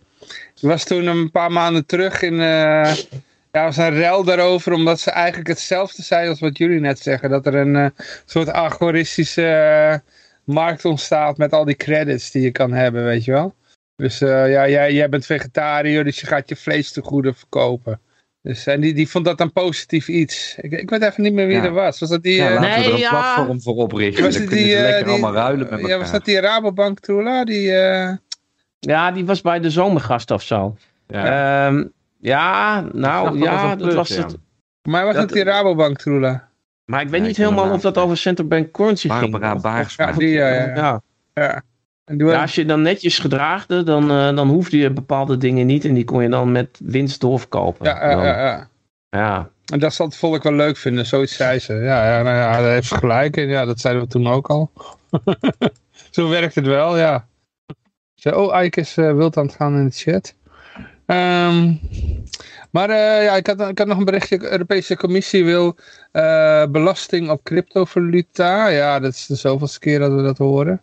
was toen een paar maanden terug in... Ja, was een rel daarover, omdat ze eigenlijk hetzelfde zei als wat jullie net zeggen. Dat er een uh, soort algoritmische uh, markt ontstaat met al die credits die je kan hebben, weet je wel. Dus uh, ja, jij, jij bent vegetariër, dus je gaat je vlees te goede verkopen. Dus, en die, die vond dat een positief iets. Ik, ik weet even niet meer wie ja. er was. Was dat die... Ja, laten nee, we er een ja. platform voor oprichten. Was dan die, die lekker die, allemaal ruilen met elkaar. Ja, was dat die Rabobank Troela? Die, Ja, die was bij de zomergast of zo. Ja. Um, ja, nou ja, dat was het. Maar was het die Rabobank Troela? Maar ik weet niet helemaal of dat over Central Bank Currency ging. Barbara Baars. Ja, die, ja, ja. als je dan netjes gedraagde, dan, uh, dan hoefde je bepaalde dingen niet en die kon je dan met winst doorverkopen. Ja, ja, ja, ja. En dat zal het volk wel leuk vinden, zoiets zei ze. Ja, ja, nou ja daar heeft ze gelijk in. Ja, dat zeiden we toen ook al. Zo werkt het wel, ja. oh, Ike is uh, wild aan het gaan in de chat. Um, maar uh, ja, ik had, ik had nog een berichtje. De Europese Commissie wil uh, belasting op cryptovaluta. Ja, dat is de zoveelste keer dat we dat horen.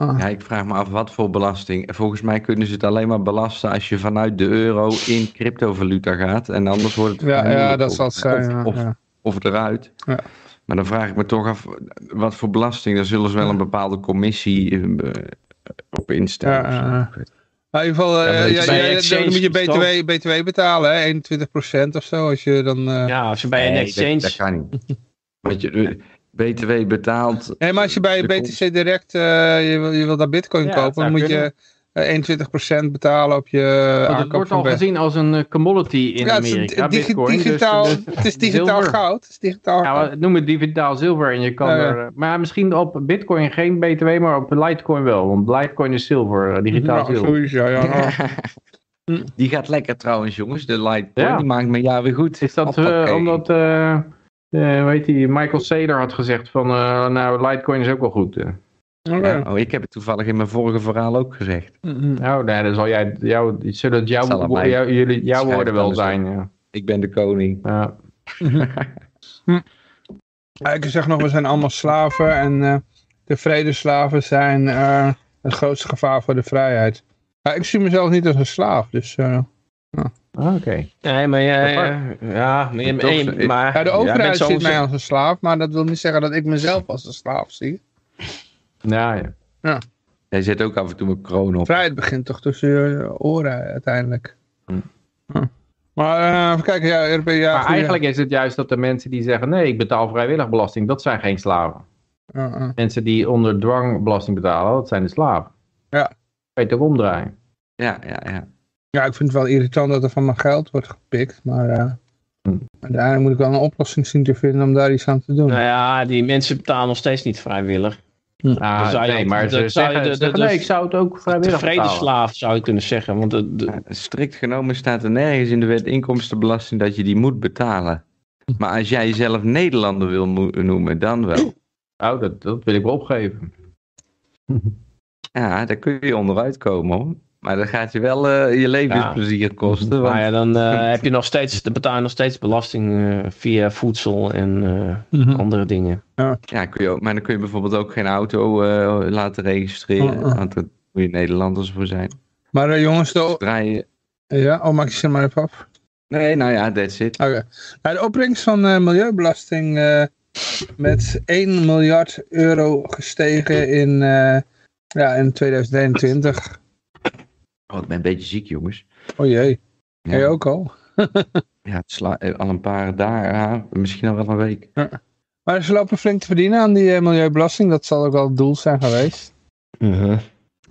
Ah. Ja, ik vraag me af wat voor belasting. Volgens mij kunnen ze het alleen maar belasten als je vanuit de euro in cryptovaluta gaat. En anders wordt het... Ja, ja dat zal het zijn. Of, ja. of, eruit. Ja. Maar dan vraag ik me toch af, wat voor belasting? Daar zullen ze wel een bepaalde commissie uh, op instellen. Ja, in ieder geval, ja, uh, dan moet je BTW, BTW betalen, hè? 21% of zo. Als je dan, uh... Ja, als je bij een exchange... Dat, dat kan niet. Want je, BTW betaalt... Nee, maar als je bij BTC Direct, uh, je, wil, je wil daar bitcoin ja, kopen, dan moet je 21% betalen op je Het wordt al gezien als een commodity in ja, Amerika, het is bitcoin. Digitaal, dus, het is digitaal goud. Het is digitaal ja, goud. noem het digitaal zilver en je kan er... Maar misschien op bitcoin geen btw, maar op litecoin wel. Want litecoin is zilver, digitaal ja, zilver. Sowieso, ja, Die gaat lekker trouwens jongens, de litecoin. Die maakt me ja weer goed. Is dat uh, omdat... Uh, weet je, Michael Saylor had gezegd van, nou, Litecoin is ook wel goed. Ja, oh, ik heb het toevallig in mijn vorige verhaal ook gezegd. Nou, nee, dan zal jij, jou, zullen het jouw, jou, jullie, jouw woorden wel zijn. Ja. Ik ben de koning. Ja. ik zeg nog, we zijn allemaal slaven en uh, de vredeslaven zijn uh, het grootste gevaar voor de vrijheid. ik zie mezelf niet als een slaaf, dus... Uh, Oké. Okay. Nee, maar ja, ja, ja, maar, maar ja, de overheid ziet mij als een slaaf, maar dat wil niet zeggen dat ik mezelf als een slaaf zie. Ja, ja. ja. Jij zet ook af en toe een kroon op. Vrijheid begint toch tussen je oren uiteindelijk. Hm. Hm. Maar uh, even kijken, ja, RP, ja Maar eigenlijk is het juist dat de mensen die zeggen, nee, ik betaal vrijwillig belasting, dat zijn geen slaven. Uh, uh. Mensen die onder dwang belasting betalen, dat zijn de slaven. Ja. Weet je ook omdraaien. Ja, ja, ja. Ja, ik vind het wel irritant dat er van mijn geld wordt gepikt, maar... Uh... Hm. Uiteindelijk moet ik wel een oplossing zien te vinden om daar iets aan te doen. Nou ja, die mensen betalen nog steeds niet vrijwillig. Ah, nee, maar ze zeggen, de, de, nee, ik zou het ook vrijwillig De vredeslaaf zou je kunnen zeggen. Want de, de... strikt genomen staat er nergens in de wet inkomstenbelasting dat je die moet betalen. Maar als jij jezelf Nederlander wil noemen, dan wel. Oh, dat, dat wil ik wel opgeven. Ja, daar kun je onderuit komen hoor. Maar dat gaat je wel uh, je levensplezier kosten. Want... Maar ja, dan uh, heb je nog steeds, dan betaal je nog steeds belasting uh, via voedsel en mm -hmm. andere dingen. Ja, ja kun je ook, maar dan kun je bijvoorbeeld ook geen auto laten registreren. Oh, oh. Want daar moet je Nederlanders voor zijn. Maar jongens, de... Draaien... Ja, oh, maak je ze maar even af. Nee, nou ja, that's it. Oké. Okay. de opbrengst van milieubelasting met 1 miljard euro gestegen in, ja, in 2021. Oh, ik ben een beetje ziek, jongens. Oh jee. Ja. Jij ook al? ja, het slaat al een paar dagen, misschien al wel een week. Ja. Maar ze lopen flink te verdienen aan die uh, milieubelasting. Dat zal ook wel het doel zijn geweest. Uh -huh.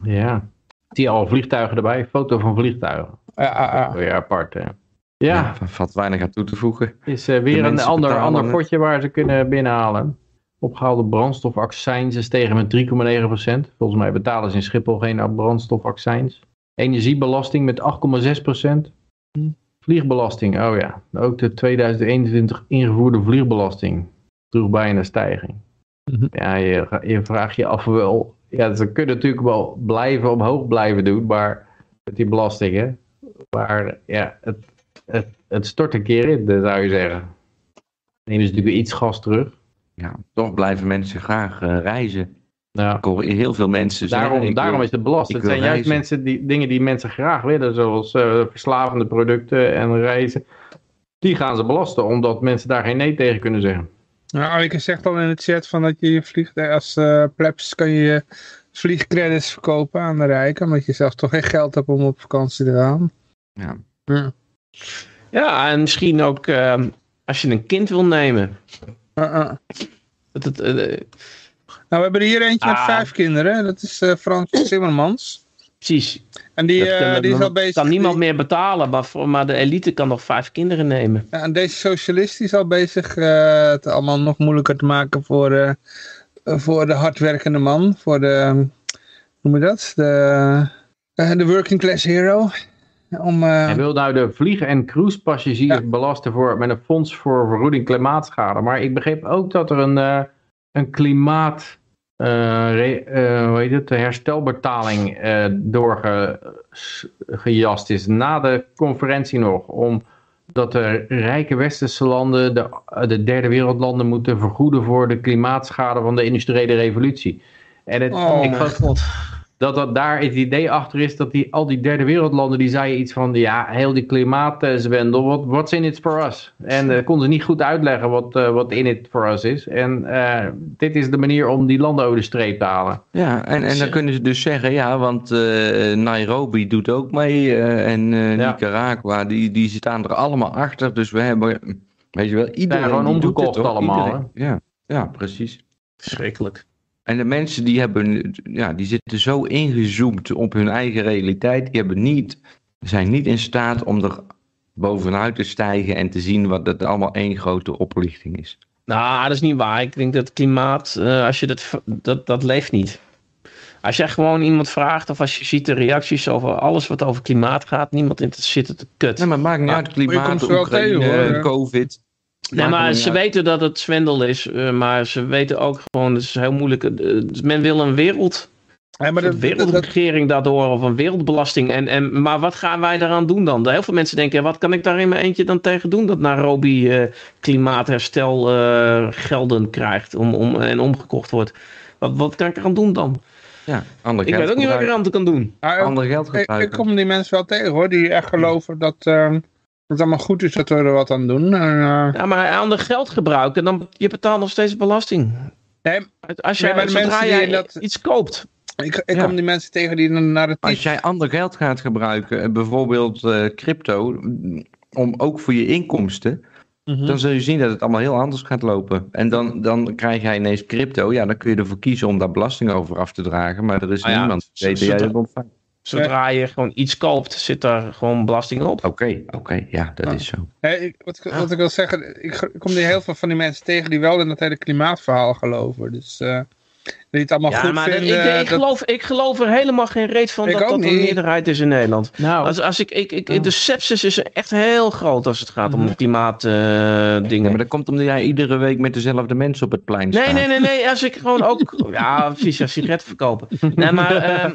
Ja. Zie al vliegtuigen erbij. Foto van vliegtuigen. Ja, ja. Weer apart, hè. Ja. ja valt weinig aan toe te voegen. Is uh, weer een ander, ander potje waar ze kunnen binnenhalen. Opgehaalde brandstofaccijns tegen met 3,9%. Volgens mij betalen ze in Schiphol geen brandstofaccijns. Energiebelasting met 8,6%. Vliegbelasting, oh ja. Ook de 2021 ingevoerde vliegbelasting droeg bijna stijging. Mhm. Ja, je, je vraagt je af wel. Ja, ze kunnen natuurlijk wel blijven omhoog blijven doen, maar met die belastingen. Maar ja, het, het, het stort een keer in, zou je zeggen. Nemen ze natuurlijk iets gas terug. Ja, toch blijven mensen graag uh, reizen. Ja. Ik hoor heel veel mensen daarom, zeggen... Daarom is het belast. Het zijn juist mensen die, dingen die mensen graag willen, zoals uh, verslavende producten en reizen. Die gaan ze belasten, omdat mensen daar geen nee tegen kunnen zeggen. Nou, Arike zegt al in de chat van dat je je vliegt, als uh, plebs kan je vliegcredits verkopen aan de rijken, omdat je zelf toch geen geld hebt om op vakantie te gaan. Ja, ja. ja en misschien ook uh, als je een kind wil nemen. Uh -uh. Dat, uh, nou, we hebben er hier eentje met ah. vijf kinderen. Dat is uh, Frans Zimmermans. Precies. En die, uh, die is al bezig... kan niemand meer betalen, maar, voor, maar de elite kan nog vijf kinderen nemen. Ja, en deze socialist is al bezig uh, het allemaal nog moeilijker te maken voor, uh, voor de hardwerkende man. Voor de, hoe noem je dat? De, de working class hero. Om, Hij wil nou de vliegen- en cruisepassagiers belasten voor, met een fonds voor vergoeding klimaatschade. Maar ik begreep ook dat er een, een klimaat uh, hoe heet het, de herstelbetaling uh, doorgejast is na de conferentie nog. Omdat de rijke westerse landen de, de derde wereldlanden moeten vergoeden voor de klimaatschade van de industriële revolutie. En het, oh, ik, God dat, dat daar het idee achter is dat die, al die derde wereldlanden, die zeiden iets van, ja, heel die klimaatzwendel, wat what's in it for us? En uh, konden ze niet goed uitleggen wat, uh, wat in it for us is. En uh, dit is de manier om die landen over de streep te halen. Ja, en, en dan kunnen ze dus zeggen, ja, want Nairobi doet ook mee en Nicaragua, die, die staan er allemaal achter. Dus we hebben, weet je wel, iedereen ja, gewoon omgekocht allemaal. ja, ja, precies. Schrikkelijk. En de mensen die, hebben, ja, die zitten zo ingezoomd op hun eigen realiteit. Die hebben niet, zijn niet in staat om er bovenuit te stijgen en te zien wat het allemaal één grote oplichting is. Nou, dat is niet waar. Ik denk dat klimaat, uh, als je dat, dat, dat leeft niet. Als je gewoon iemand vraagt of als je ziet de reacties over alles wat over klimaat gaat, niemand zit het te kut. Nee, maar het maakt niet uit. Klimaat, Oekraïne, COVID. Nee, maar ze weten dat het zwendel is, uh, maar ze weten ook gewoon, het is heel moeilijk. Uh, men wil een wereld. Ja, maar de, een wereldregering daardoor of een wereldbelasting. En, en, maar wat gaan wij daaraan doen dan? Heel veel mensen denken, wat kan ik daar in mijn eentje dan tegen doen? Dat Nairobi uh, klimaatherstel gelden krijgt om, om, en omgekocht wordt. Wat, wat kan ik eraan doen dan? Ja, ik weet ook niet wat ik eraan kan doen. Ander geld gebruiken. Ik, ik, kom die mensen wel tegen hoor, die echt geloven dat ehm, het allemaal goed is dat we er wat aan doen. En, uh... Ja, maar ander geld gebruiken, dan je betaalt nog steeds belasting. Nee, Als jij, nee, zodra jij dat... iets koopt. Ik, ik kom die mensen tegen die naar het... Als jij ander geld gaat gebruiken, eh, bijvoorbeeld uh, crypto, om ook voor je inkomsten, mhm. dan zul je zien dat het allemaal heel anders gaat lopen. En dan, dan krijg jij ineens crypto, ja, dan kun je ervoor kiezen om daar belasting over af te dragen, maar er is ah, niemand die dat jij dat ontvangt. Zodra je gewoon iets koopt, zit daar gewoon belasting op. Oké, oké, ja, dat is zo. Hey, wat, wat, ik wil zeggen, ik, kom hier heel veel van die mensen tegen die wel in dat hele klimaatverhaal geloven. Dus uh, die het allemaal ja, goed maar vinden. Ik, ik, geloof, ik geloof er helemaal geen reet van dat dat een meerderheid is in Nederland. Nou, als, als ik, ik, ik, De sepsis is echt heel groot als het gaat om mhm. klimaatdingen. Uh, maar dat komt omdat jij iedere week met dezelfde mensen op het plein staat. Nee, nee, nee, nee. Als ik gewoon ook... ja, precies, ja, sigaretten verkopen. Nee, maar...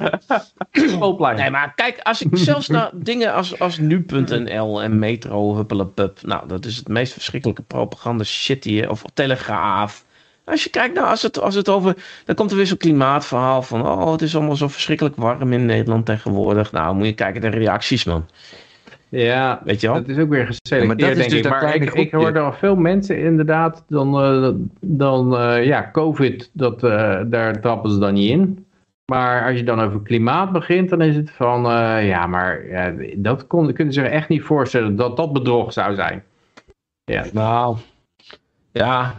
Um, nee, maar kijk, als ik zelfs naar dingen als, als nu.nl en Metro, Huppelepup... Nou, dat is het meest verschrikkelijke propaganda shit die Of Telegraaf als je kijkt, nou, als het, als het over. Dan komt er weer zo'n klimaatverhaal van. Oh, het is allemaal zo verschrikkelijk warm in Nederland tegenwoordig. Nou, moet je kijken naar de reacties, man. Ja, weet je wel? Dat is ook weer gezellig. maar dat is denk dus ik. Maar ik, ik hoor al veel mensen inderdaad. Dan, uh, dan uh, ja, COVID, dat, uh, daar trappen ze dan niet in. Maar als je dan over klimaat begint, dan is het van. ja, maar dat kon, kunnen ze zich echt niet voorstellen dat dat bedrog zou zijn. Ja. Nou, ja,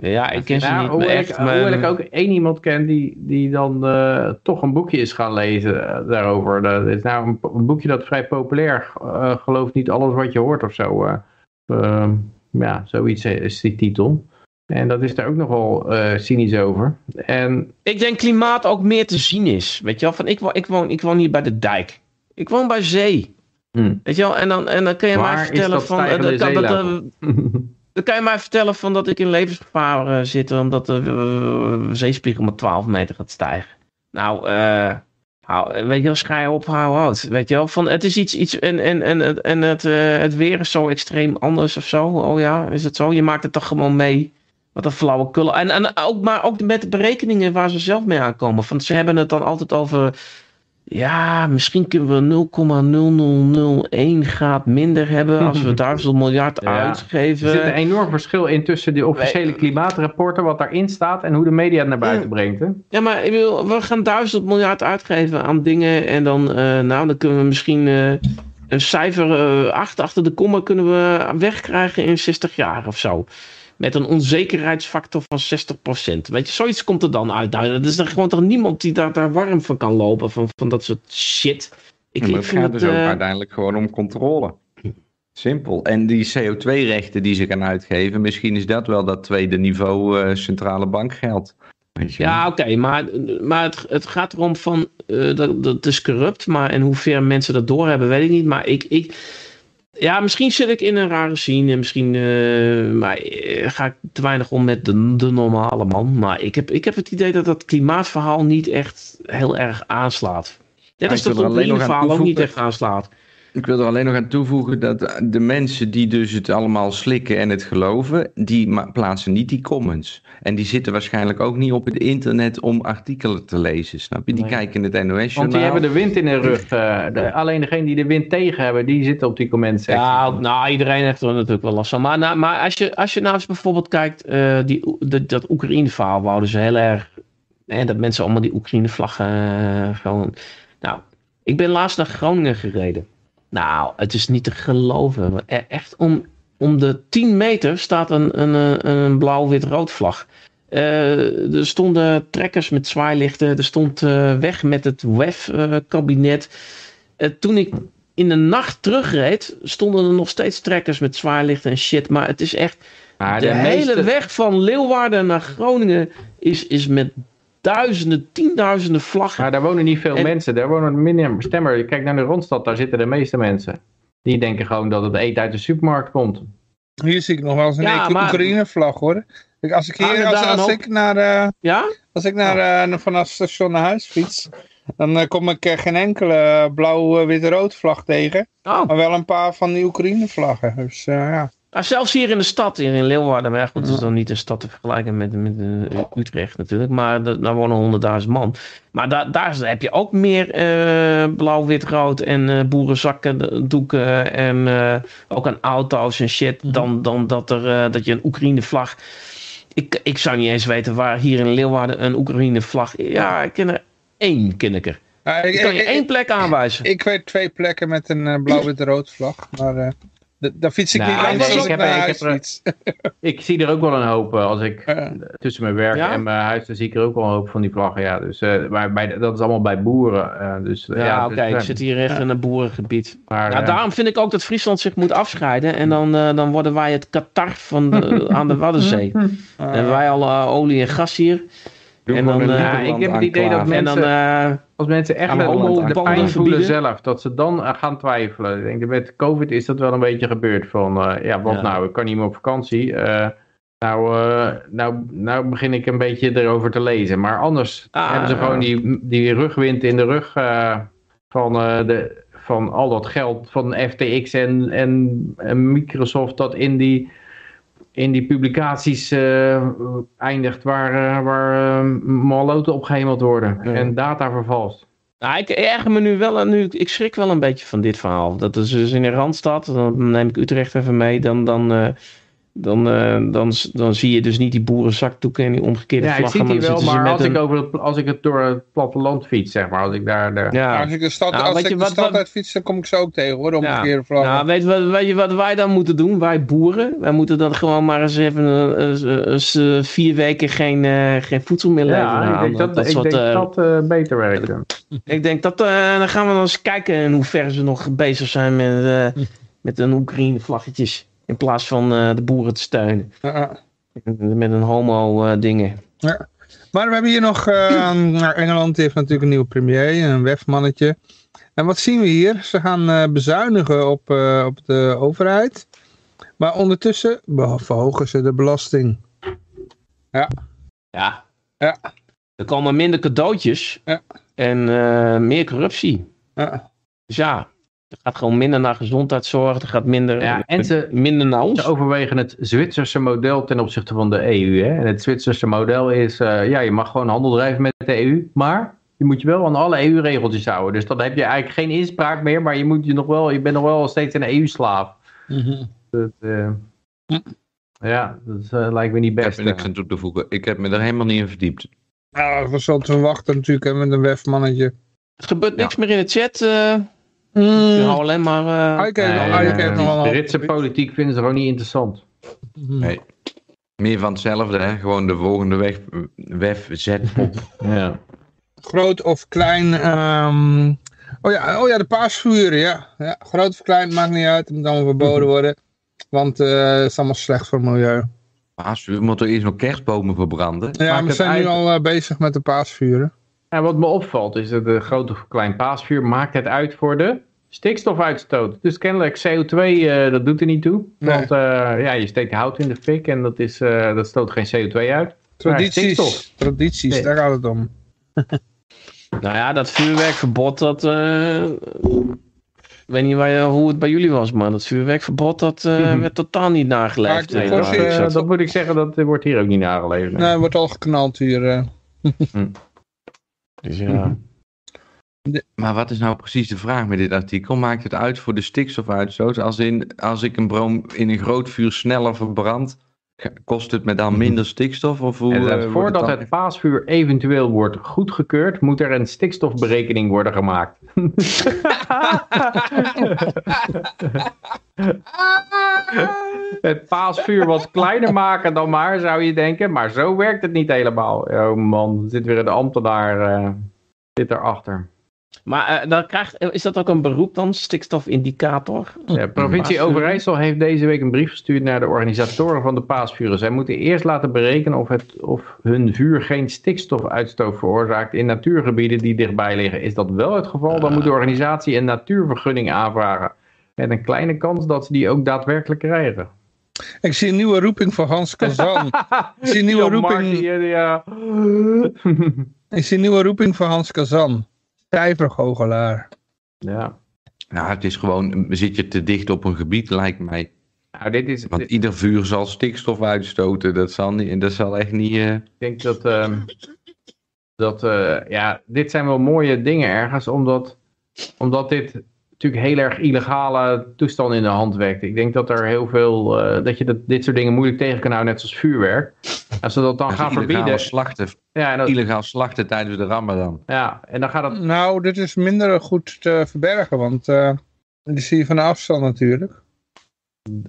ja ik ken ze niet echt. Ik, maar... Hoewel ik ook één iemand ken die, die dan uh, toch een boekje is gaan lezen uh, daarover. Dat is nou een, een, boekje dat vrij populair, uh, geloof niet alles wat je hoort of zo. Ehm, ja, zoiets is die titel. En dat is daar ook nogal cynisch over. En... Ik denk klimaat ook meer te zien is. Weet je wel, van ik, ik, woon, ik woon hier bij de dijk. Ik woon bij zee. Hmm. Weet je wel, en dan, en dan kun je maar vertellen van... dat, dat, Dan kan je mij vertellen van dat ik in levensgevaar zit omdat de zeespiegel maar 12 meter gaat stijgen. Nou, eh weet je wel, op, hou uit. Weet je wel, van het is iets, iets en, en, en, en het, het weer is zo extreem anders of zo. Oh ja, is het zo? Je maakt het toch gewoon mee. Wat een flauwe kullen. En, en ook, maar ook met de berekeningen waar ze zelf mee aankomen. Want ze hebben het dan altijd over ja, misschien kunnen we 0,0001 graad minder hebben als we duizend miljard uitgeven. Er zit een enorm verschil in tussen de officiële klimaatrapporten, wat daarin staat, en hoe de media het naar buiten brengt. Hè? Ja, maar ik wil, we gaan duizend miljard uitgeven aan dingen en dan, uh, nou, dan kunnen we misschien uh, een cijfer uh, eh, 8 achter de komma kunnen we wegkrijgen in 60 jaar of zo met een onzekerheidsfactor van 60%. Weet je, zoiets komt er dan uit. Nou, er is er gewoon toch niemand die daar, daar warm van kan lopen, van, van dat soort shit. Ik, het gaat dus ook uh... uiteindelijk gewoon om controle. Simpel. En die CO2-rechten die ze gaan uitgeven, misschien is dat wel dat tweede niveau uh, centrale bankgeld. Ja, oké, maar, maar het, het gaat erom van, uh, dat, dat is corrupt, maar en hoever mensen dat doorhebben, weet ik niet. Maar ik, ik, ja, misschien zit ik in een rare scene. Misschien uh, maar, uh, ga ik te weinig om met de, de normale man. Maar ik heb, ik heb het idee dat dat klimaatverhaal niet echt heel erg aanslaat. Net als dat het verhaal ook niet echt aanslaat. Ik wil er alleen nog aan toevoegen dat de mensen die dus het allemaal slikken en het geloven, die plaatsen niet die comments. En die zitten waarschijnlijk ook niet op het internet om artikelen te lezen, snap je? Die kijken het NOS Want die hebben de wind in de rug. Uh, alleen degene die de wind tegen hebben, die zitten op die comments. Ja, nou, iedereen heeft er natuurlijk wel last van. Maar, nou, maar als, je, als je nou eens bijvoorbeeld kijkt, uh, die, de, dat Oekraïne-verhaal wouden ze heel erg... Hè, dat mensen allemaal die Oekraïne-vlaggen uh, gewoon... Nou, ik ben laatst naar Groningen gereden. Nou, het is niet te geloven. E-, echt om, om de 10 meter staat een, een, een blauw-wit-rood vlag. Uh, er stonden trekkers met zwaailichten. Er stond uh, weg met het WEF-kabinet. Uh, toen ik in de nacht terugreed, stonden er nog steeds trekkers met zwaailichten en shit. Maar het is echt. de, de hele weg van Leeuwarden naar Groningen is, is met duizenden, tienduizenden vlaggen. Maar daar wonen niet veel mensen, daar wonen minder stemmer. Kijk naar de Rondstad, daar zitten de meeste mensen. Die denken gewoon dat het eten uit de supermarkt komt. Hier zie ik nog wel eens een ja, Oekraïne-vlag hoor. Als ik hier, als, als, ik naar, uh, ja? als ik naar, uh, vanaf station naar huis fiets, dan uh, kom ik geen enkele blauw-wit-rood vlag tegen. Oh. Maar wel een paar van die Oekraïne-vlaggen. Dus ja. Nou, zelfs hier in de stad, hier in Leeuwarden, maar goed, het is dan niet een stad te vergelijken met, met uh, Utrecht natuurlijk, maar daar wonen honderdduizend man. Maar da daar heb je ook meer uh, blauw, wit, rood en uh, boerenzakken, doeken en ook aan auto's en shit, mhm. dan, dan dat, er, dat je een Oekraïne vlag... Ik, ik zou niet eens weten waar hier in Leeuwarden een Oekraïne vlag... Ja, ik ken er één, ken ik er. ik, kan je één plek aanwijzen. Ik, weet twee plekken met een blauw, wit, rood vlag, maar... Daar fiets ik niet nou, langs ik, heb, ik, heb ik zie er ook wel een hoop eh, als ik tussen mijn werk en mijn huis, dan zie ik er ook wel een hoop van die vlaggen. Ja. Dus, uh, maar bij, dat is allemaal bij boeren. Uh, dus, ja, ja oké, ik zit hier echt in een boerengebied. Maar, nou, daarom vind ik ook dat Friesland zich moet afscheiden. En dan, dan worden wij het Qatar van de, aan de Waddenzee. Dan hebben wij al olie en gas hier. En dan, ja, ik heb het idee dat mensen, dan, als mensen echt de pijn voelen zelf, dat ze dan gaan twijfelen. Ik denk, met COVID is dat wel een beetje gebeurd. Van, uh, ja, wat nou, ik kan niet meer op vakantie. Uh, nou, uh, nou, nou begin ik een beetje erover te lezen. Maar anders ah, hebben ze gewoon die, die rugwind in de rug van, de, van al dat geld van FTX en, en, en Microsoft dat in die in die publicaties uh, eindigt waar, uh, waar uh, maloten opgehemeld worden en data vervalst. Nou, ik erger me nu wel, nu, ik schrik wel een beetje van dit verhaal. Dat is dus in de Randstad, dan neem ik Utrecht even mee, dan, dan dan, uh, dan, dan zie je dus niet die boerenzakdoeken en die omgekeerde ja, vlaggen. Ja, ik zie die wel, maar als, ik over het, als ik het door het platteland fiets, zeg maar, als ik daar... daar... Ja. Als ik de stad, nou, als ik je, de wat, stad uit fiets, dan kom ik zo ook tegen, hoor, de omgekeerde ja. vlaggen. Nou, weet, wat, weet je wat wij dan moeten doen, wij boeren? Wij moeten dan gewoon maar eens even uh, vier weken geen, uh, geen voedsel meer leveren. Ja, ik denk dat dat, ik soort, denk dat uh, beter werkt. ik denk dat, dan gaan we dan eens kijken in hoeverre ze nog bezig zijn met, met een Oekraïne vlaggetjes. In plaats van uh, de boeren te steunen. Ja. Met een homo uh, dingen. Ja. Maar we hebben hier nog, uh, Engeland heeft natuurlijk een nieuwe premier, een wefmannetje. En wat zien we hier? Ze gaan bezuinigen op, op de overheid. Maar ondertussen verhogen ze de belasting. Ja. Ja. Ja. Er komen minder cadeautjes. Ja. En meer corruptie. Ja. Dus ja, er gaat gewoon minder naar gezondheidszorg. Er gaat minder, ja, en ze, minder naar ons. Ze overwegen het Zwitserse model ten opzichte van de EU. Hè? En het Zwitserse model is, uh, ja, je mag gewoon handel drijven met de EU. Maar je moet je wel aan alle EU-regeltjes houden. Dus dan heb je eigenlijk geen inspraak meer. Maar je, moet je, nog wel, je bent nog wel steeds een EU-slaaf. Mm -hmm. dat, uh, ja, dat uh, lijkt me niet best. Ik heb er niks aan toe te voegen. Ik heb me er helemaal niet in verdiept. Nou, we zullen te wachten natuurlijk met een wefmannetje. Er gebeurt niks meer in de chat. Mm. alleen maar... Uh, nee, nee, de Britse politiek vinden ze gewoon niet interessant. Mhm. Nee. Meer van hetzelfde, hè? Gewoon de volgende weg, wef zet op. ja. Groot of klein... Um... Oh, ja, oh ja, de paasvuren, ja. ja. Groot of klein, maakt niet uit. Het moet allemaal verboden worden. Want uh, het is allemaal slecht voor het milieu. Paasvuur, moet er eerst nog kerstbomen verbranden? Ja, we zijn nu al uh, bezig met de paasvuren. Ja, wat me opvalt is dat de grote of klein paasvuur maakt het uit voor de stikstofuitstoot. Dus kennelijk CO2, uh, eh, dat doet er niet toe. Want uh, ja, je steekt hout in de fik en dat, is, uh, dat stoot geen CO2 uit. Tradities, tradities nee. daar gaat het om. nou ja, dat vuurwerkverbod, dat ik weet niet waar, hoe het bij jullie was, maar dat vuurwerkverbod dat, uh, werd totaal niet nageleefd. Dat, uh, dat, moet ik zeggen, dat wordt hier ook niet nageleefd. Nee, nee wordt al geknald hier. Uh. Dus ja. Maar wat is nou precies de vraag met dit artikel? Maakt het uit voor de stikstofuitstoot? Als, in, als ik een brom in een groot vuur sneller verbrand, Kost het me dan minder stikstof? Of hoe, uh, voordat het, het, paasvuur eventueel wordt goedgekeurd, moet er een stikstofberekening worden gemaakt. het paasvuur wat kleiner maken dan maar, zou je denken. Maar zo werkt het niet helemaal. Oh man, zit weer een ambtenaar uh, zit erachter. Maar uh, dan krijgt, is dat ook een beroep dan, stikstofindicator? Ja, provincie Overijssel heeft deze week een brief gestuurd naar de organisatoren van de paasvuren. Zij moeten eerst laten berekenen of, het, of hun vuur geen stikstofuitstoot veroorzaakt in natuurgebieden die dichtbij liggen. Is dat wel het geval, dan moet de organisatie een natuurvergunning aanvragen. Met een kleine kans dat ze die ook daadwerkelijk krijgen. Ik zie een nieuwe roeping voor Hans Kazan. Ik zie een nieuwe roeping... ja. Ik zie een nieuwe roeping voor Hans Kazan cijfergoochelaar. Ja. Nou, het is gewoon, zit je te dicht op een gebied, lijkt mij. Nou, dit is, Want ieder vuur zal stikstof uitstoten. Dat zal, niet, dat zal echt niet... Uh... Ik denk dat... Uh, dat uh, ja, dit zijn wel mooie dingen ergens, omdat, omdat dit natuurlijk heel erg illegale toestanden in de hand werkt. Ik denk dat er heel veel, uh, dat je dat, dit soort dingen moeilijk tegen kan houden, net zoals vuurwerk. Als ze dat dan gaan verbieden. Slachten, ja, dat, illegaal slachten tijdens de ramadan. Ja, en dan gaat het... Nou, dit is minder goed te verbergen, want uh, die zie je van de afstand natuurlijk.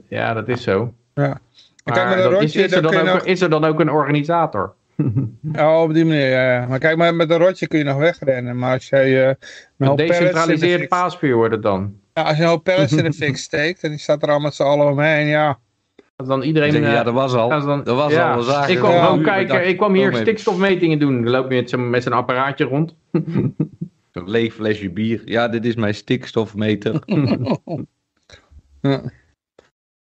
Ja, dat is zo. Ja. rotje, is, er dan ook, is er dan ook een organisator? oh, op die manier, ja. Maar kijk, maar met een rotje kun je nog wegrennen. Maar als jij... Uh, een decentraliseerd paasvuur wordt het dan. Ja, als je een hoop in de fik steekt en die staat er al met z'n allen omheen, ja. Als dan iedereen... Ja, eh, dat was al. Dan, dat was ja, al zaken. Ik kwam gewoon kijken, ik kwam hier stikstofmetingen doen. Dan loop je met zijn apparaatje rond. Zo'n leeg flesje bier. Ja, dit is mijn stikstofmeter. ja.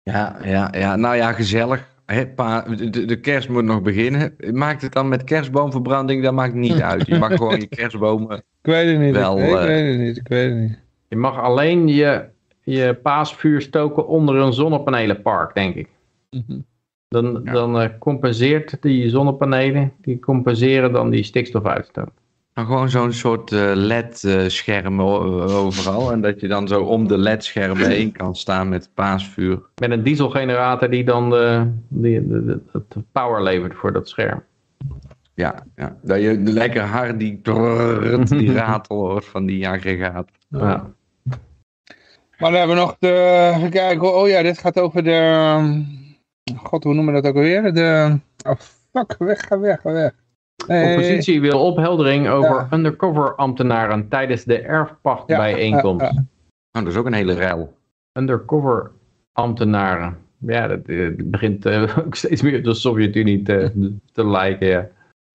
ja, ja, ja. Nou ja, gezellig. De, de, kerst moet nog beginnen. Maakt het dan met kerstboomverbranding? Dat maakt niet uit. Je mag gewoon je kerstbomen Ik weet het niet. Wel, ik, weet, uh, ik weet het niet. Ik weet het niet. Je mag alleen je, je paasvuur stoken onder een zonnepanelenpark, denk ik. Mhm. Dan, dan uh, compenseert die zonnepanelen, die compenseren dan die stikstofuitstoot. Gewoon zo'n soort uh, LED-scherm overal. En dat je dan zo om de LED-schermen heen kan staan met paasvuur. Met een dieselgenerator die dan de, die, de, de, het power levert voor dat scherm. Ja, ja. dat je lekker hard die, die ratel hoort van die aggregaat. Ja. Maar dan hebben we nog de, even kijken, oh ja, dit gaat over de, god, hoe noemen we dat ook alweer? De, oh fuck, weg, ga weg, ga weg. De oppositie wil opheldering over undercover ambtenaren tijdens de erfpachtbijeenkomst. Ja, oh, dat is ook een hele ruil. Undercover ambtenaren. Ja, dat, eh, begint uh, ook steeds meer op de Sovjet-Unie te, te lijken, ja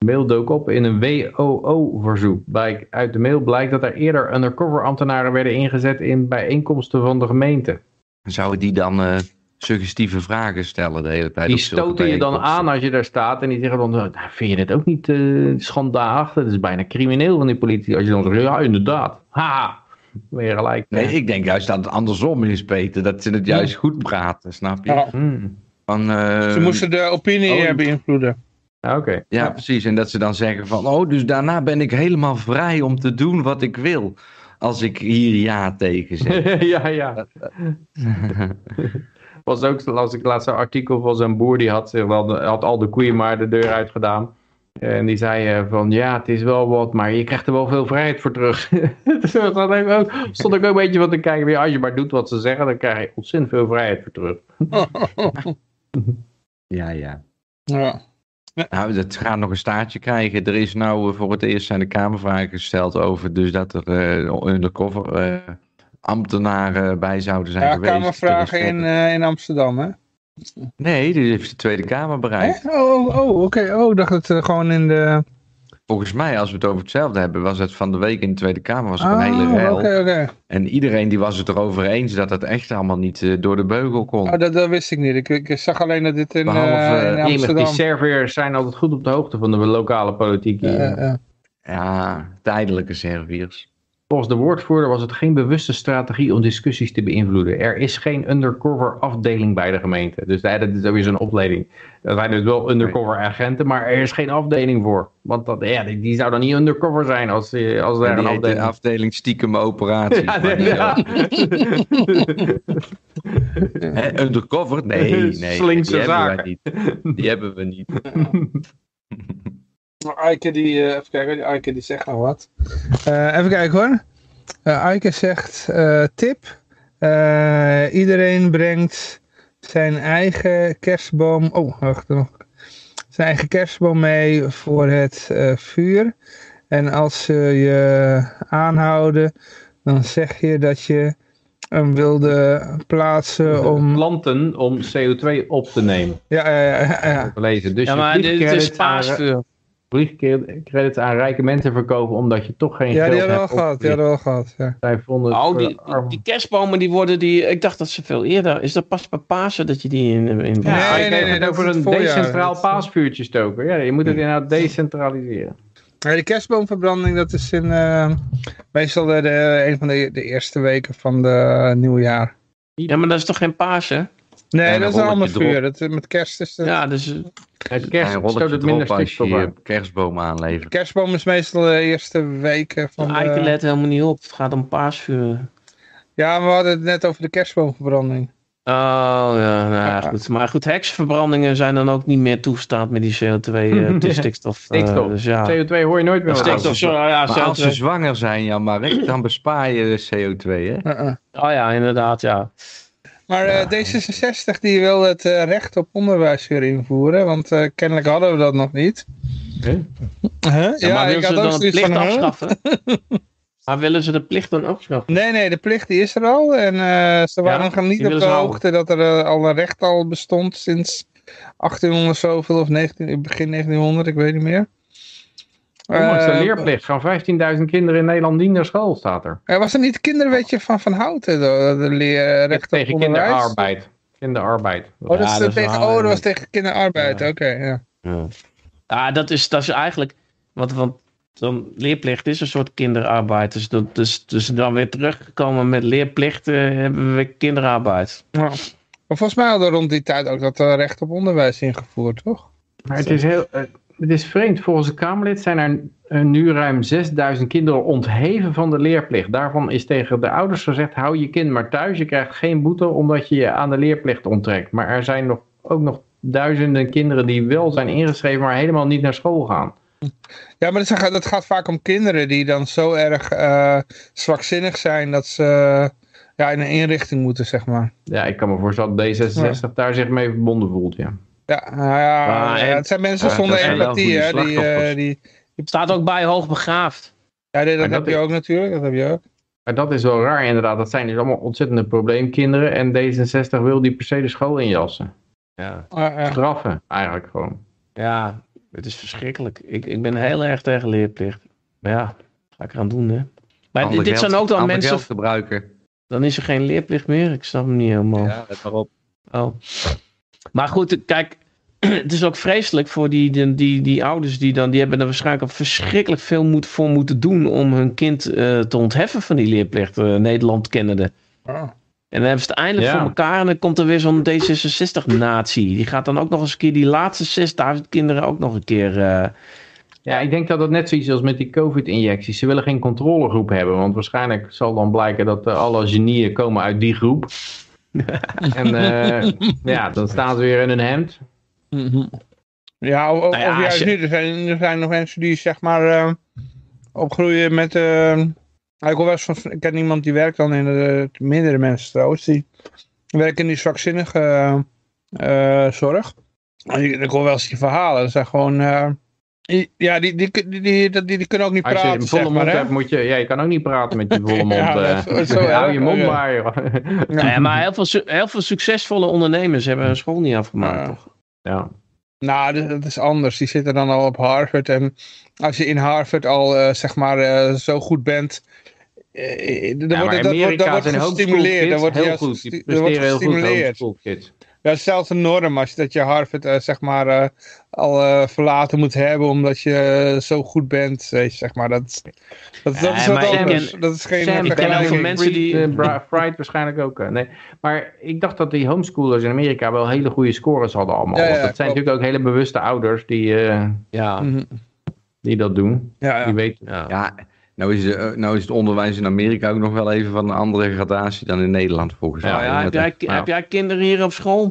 mail dook op in een WOO-verzoek. Uit de mail blijkt dat er eerder undercover ambtenaren werden ingezet in bijeenkomsten van de gemeente. Zouden die dan uh, suggestieve vragen stellen de hele tijd. Die stoten je dan aan als je daar staat en die zeggen dan, nou, vind je dit ook niet uh, schandalig? Dat is bijna crimineel van die politie. Als je dan zegt, ja inderdaad, haha, weer gelijk. Nee, ik denk juist dat het andersom is, Peter. Dat ze het juist goed praten, snap je? Ja. Hmm. Van, uh, ze moesten de opinie oh, beïnvloeden. Oké. Ja, precies. En dat ze dan zeggen van, oh, dus daarna ben ik helemaal vrij om te doen wat ik wil. Als ik hier ja tegen zeg. ja, ja. was ook, las ik laatst een artikel van zo'n boer, die had, wel, had al de koeien maar de deur uitgedaan. En die zei eh, van, ja, het is wel wat, maar je krijgt er wel veel vrijheid voor terug. dus dat ook, stond ik ook een beetje van te kijken, als je maar doet wat ze zeggen, dan krijg je ontzettend veel vrijheid voor terug. ja, ja. Ja. Nou, dat gaat nog een staartje krijgen. Er is nou eh, voor het eerst zijn de Kamervragen gesteld over dus dat er uh, undercover uh, ambtenaren bij zouden zijn ja, geweest. Kamervragen in, uh, in Amsterdam, hè? Nee, die heeft de Tweede Kamer bereikt. Oh, oh, oh oké. Oh, dacht het gewoon in de... Volgens mij, als we het over hetzelfde hebben, was het van de week in de Tweede Kamer was het een hele oh, rel. Okay, okay. En iedereen die was het erover eens dat het echt allemaal niet uh, door de beugel kon. Oh, dat, dat wist ik niet. Ik, ik, zag alleen dat dit in, Behalve, uh, in Amsterdam... Die Serviërs zijn altijd goed op de hoogte van de lokale politiek. Ja, ja, tijdelijke Serviërs. Volgens de woordvoerder was het geen bewuste strategie om discussies te beïnvloeden. Er is geen undercover afdeling bij de gemeente. Dus dat is weer zo'n opleiding. Er zijn dus wel undercover agenten, maar er is geen afdeling voor. Want dat, ja, die, die zou dan niet undercover zijn als, eh, als er een afdeling... afdeling stiekem operatie. Ja, nee, ja. undercover? Nee, nee. Slinkse die zaak. Hebben niet. Die hebben we niet. Eike die, uh, even kijken, Eike die zegt nou wat. Uh, even kijken hoor. Uh, Eike zegt, tip. iedereen brengt zijn eigen kerstboom, oh wacht nog. Zijn eigen kerstboom mee voor het vuur. En als ze je aanhouden, dan zeg je dat je hem wilde plaatsen om... Planten om CO2 op te nemen. Ja, ja, ja. ja. Lezen. Dus ja, maar dit is paasvuur vliegcredits aan rijke mensen verkopen omdat je toch geen ja, geld hebt. Ja, die hebben wel gehad. Die hadden wel gehad. Ja. Zij vonden oh, die, die, kerstbomen die worden die. Ik dacht dat ze veel eerder. Is dat pas bij Pasen dat je die in. in ja, nee, nee, nee, over een decentraal paasvuurtje stoken. Ja, je moet het inderdaad decentraliseren. Ja, de kerstboomverbranding, dat is in, uh, meestal de, de, een van de, de eerste weken van de uh, nieuwjaar. Ja, maar dat is toch geen Pasen? Nee, dat is een ander vuur. Dat, met kerst is het... Ja, dus... Het kerst stoot het minder stikstof je kerstboom aanlevert. Kerstboom is meestal de eerste weken van de... Eiken let helemaal niet op. Het gaat om paasvuur. Ja, maar we hadden het net over de kerstboomverbranding. Oh, ja, nou, ja, goed. Maar goed, heksverbrandingen zijn dan ook niet meer toegestaan met die CO2, uh, de stikstof. stikstof. Uh, dus ja. CO2 hoor je nooit meer. Stikstof, sorry, ja, maar als ze zwanger zijn, ja, maar dan bespaar je de CO2, hè? Uh -uh. Oh ja, inderdaad, ja. Maar uh, D66 die wil het uh, recht op onderwijs weer invoeren, want uh, kennelijk hadden we dat nog niet. Huh? Huh? Ja, ja maar willen ze dan de plicht van, afschaffen? maar willen ze de plicht dan afschaffen? Nee, nee, de plicht die is er al. En ze waren nog niet op de hoogte dat er al een recht al bestond sinds 1800 zoveel of 19, begin 1900, ik weet niet meer. Ondanks de uh, leerplicht gaan 15.000 kinderen in Nederland niet naar school, staat er. Er was er niet kinderwetje van Van Houten, de, de leerrecht Tegen kinderarbeid. Kinderarbeid. Oh, dat, is dat tegen, oh, dat was tegen kinderarbeid, ja. oké, okay, ja. ja. Ja, dat is, dat is eigenlijk, want, want zo'n leerplicht is een soort kinderarbeid. Dus, dat, dus, dus dan weer teruggekomen met leerplicht uh, hebben we kinderarbeid. Ja. Maar volgens mij hadden we rond die tijd ook dat recht op onderwijs ingevoerd, toch? Maar het is heel... Het is vreemd. Volgens de Kamerlid zijn er nu ruim 6000 kinderen ontheven van de leerplicht. Daarvan is tegen de ouders gezegd, hou je kind maar thuis. Je krijgt geen boete omdat je je aan de leerplicht onttrekt. Maar er zijn nog, ook nog duizenden kinderen die wel zijn ingeschreven, maar helemaal niet naar school gaan. Ja, maar dat, dat gaat vaak om kinderen die dan zo erg uh, zwakzinnig zijn dat ze ja, in een inrichting moeten, zeg maar. Ja, ik kan me voorstellen dat D66 daar zich mee verbonden voelt, ja. Ja, nou ja, het zijn mensen zonder empathie. Hè, die, uh, die, die, staat ook bij hoogbegaafd. Ja, dat, heb je ook natuurlijk. Dat heb je ook. Maar dat is wel raar inderdaad. Dat zijn dus allemaal ontzettende probleemkinderen. En D66 wil die per se de school injassen. Ja. Uh, Straffen eigenlijk gewoon. Ja, het is verschrikkelijk. Ik, ik ben heel erg tegen leerplicht. Maar ja, ga ik eraan doen hè. Maar dit, zijn ook dan mensen... gebruiken. Dan is er geen leerplicht meer. Ik snap hem niet helemaal. Ja, let maar op. Oh. Maar goed, kijk, het is ook vreselijk voor die, die, die, die, ouders die dan, die hebben er waarschijnlijk verschrikkelijk veel moet, voor moeten doen om hun kind uh, te ontheffen van die leerplicht, uh, Nederland kennende. Oh. En dan hebben ze het eindelijk voor elkaar en dan komt er weer zo'n D66-natie. Die gaat dan ook nog eens een keer die laatste 6000 kinderen ook nog een keer... Uh... Ja, ik denk dat dat net zoiets als met die COVID-injecties. Ze willen geen controlegroep hebben, want waarschijnlijk zal dan blijken dat alle genieën komen uit die groep. en ja, dan staan ze weer in een hemd. Mhm. Ja, of, nou ja, juist niet. Er zijn, er zijn nog mensen die zeg maar uh, opgroeien met... Uh, ik, wel eens van, ik ken iemand die werkt dan in de, mindere mensen trouwens. Die werken in die zwakzinnige zorg. Ik hoor wel eens die verhalen. Dat zijn gewoon... Ja, die, die, die, die, die, die, kunnen ook niet praten. Als je een volle mond hebt, moet je, ja, je kan ook niet praten met je volle mond. ja, zo, hou je mond maar. ja, maar heel veel, heel veel succesvolle ondernemers hebben hun school niet afgemaakt, toch? Ja. Nou, dat is anders. Die zitten dan al op Harvard. En als je in Harvard al, uh, zeg maar, uh, zo goed bent... Uh, dan wordt, dat, wordt, dat wordt gestimuleerd. Dan wordt heel goed. Die presteren heel goed. Ja, het is zelfs een norm als je, dat je Harvard uh, zeg maar, uh, al uh, verlaten moet hebben omdat je zo goed bent. Weet je, zeg maar. Dat, dat, dat is wat anders. Ken, dat is geen Sam, ik ken voor mensen die... Fried waarschijnlijk ook. nee. Maar ik dacht dat die homeschoolers in Amerika wel hele goede scores hadden allemaal. Ja, ja, dat zijn natuurlijk ook hele bewuste ouders die, ja. Mhm. die dat doen. Ja, ja. Die weten. Ja. Nou is, uh, nou is het onderwijs in Amerika ook nog wel even van een andere gradatie dan in Nederland volgens mij. Ja, heb, jij, heb jij kinderen hier op school?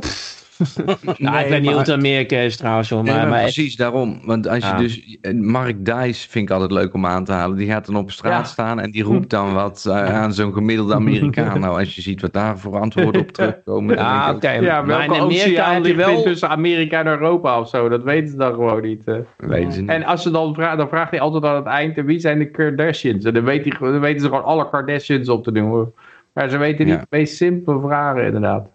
nou, ik weet niet hoe het Amerika is trouwens. Hoor, maar, maar, precies daarom. Want als je dus... Mark Dijs vind ik altijd leuk om aan te halen. Die gaat dan op straat staan en die roept dan wat uh, aan zo'n gemiddelde Amerikaan. nou, als je ziet wat daar voor antwoorden op terugkomen. Ja, oké. Okay. Ja, maar in Amerika heb je wel... tussen Amerika en Europa of zo. Dat weten ze dan gewoon niet. Uh. Weten ze niet. En als ze dan vragen, dan vraagt hij altijd aan het eind... wie zijn de Kardashians? En dan, weet hij, dan weten ze gewoon alle Kardashians op te doen. Maar ze weten niet de meest simpele vragen inderdaad.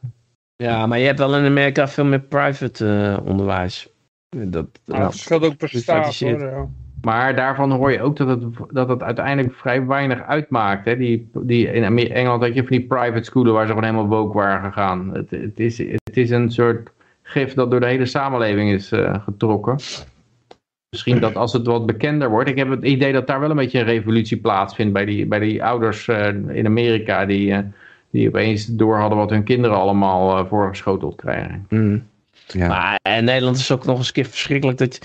Ja, maar je hebt wel in Amerika veel meer private uh, onderwijs. Dat, scheelt ook per staat hoor, Maar daarvan hoor je ook dat het, dat het uiteindelijk vrij weinig uitmaakt. Hè? Die, die, in Engeland had je van die private schoolen waar ze gewoon helemaal woke waren gegaan. Het, het, is, het is een soort gif dat door de hele samenleving is uh, getrokken. Misschien dat als het wat bekender wordt. Ik heb het idee dat daar wel een beetje een revolutie plaatsvindt bij die, bij die ouders uh, in Amerika die die opeens door hadden wat hun kinderen allemaal uh, voorgeschoteld krijgen. Mm. Ja. Maar in Nederland is ook nog eens een keer verschrikkelijk dat je,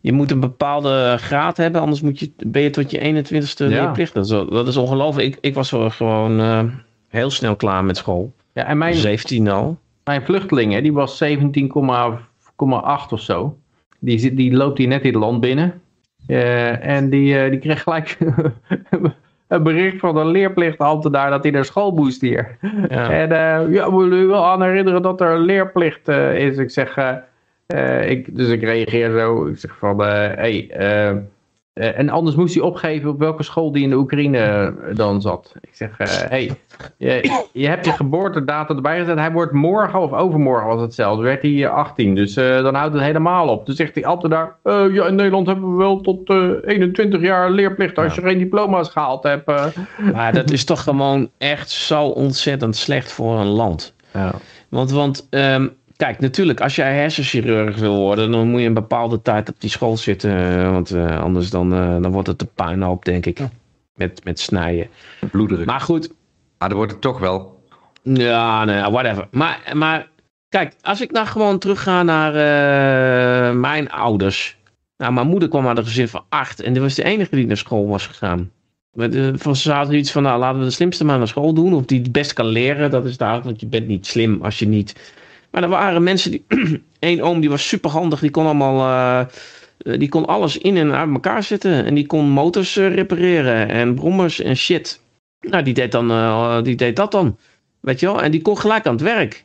je moet een bepaalde graad hebben, anders moet je, ben je tot je 21ste ja. leerplicht. Dat is, dat is ongelooflijk. Ik, ik was gewoon uh, heel snel klaar met school. Ja, en mijn, 17 al. Mijn vluchteling, die was 17,8 of zo. Die, die loopt hier net in het land binnen. Uh, en die, uh, die kreeg gelijk een bericht van de leerplichtambtenaar dat hij naar school moest hier. Ja. En uh, ja, wil u wel aan herinneren dat er een leerplicht uh, is. Ik zeg, uh, ik, dus ik reageer zo. Ik zeg van, hé, hey, uh, en anders moest hij opgeven op welke school die in de Oekraïne uh, dan zat. Ik zeg, hé, uh, hey, je, je, hebt je geboortedatum erbij gezet. Hij wordt morgen of overmorgen was hetzelfde. Werd hij 18, dus dan houdt het helemaal op. Dus zegt die ambtenaar, ja, in Nederland hebben we wel tot 21 jaar leerplicht als je geen diploma's gehaald hebt. Maar dat is toch gewoon echt zo ontzettend slecht voor een land. Ja. Want, want um, Kijk, natuurlijk, als jij hersenchirurg wil worden, dan moet je een bepaalde tijd op die school zitten. Eh, want uh, anders dan, uh, dan wordt het de puinhoop, denk ik. Met, met snijden. Bloederig. Maar goed. Maar dan wordt het toch wel. Ja, nee, whatever. Maar, maar kijk, als ik nou gewoon terug ga naar mijn ouders. Nou, mijn moeder kwam uit een gezin van acht. En die was de enige die naar school was gegaan. Van ze hadden iets van, nou, laten we de slimste maar naar school doen. Of die het best kan leren. Dat is daar, want je bent niet slim als je niet maar er waren mensen die. Eén oom die was super handig, die kon allemaal. Uh, die kon alles in en uit elkaar zetten. En die kon motors uh, repareren en brommers en shit. Nou, die deed, dan, uh, die deed dat dan. Weet je wel? En die kon gelijk aan het werk.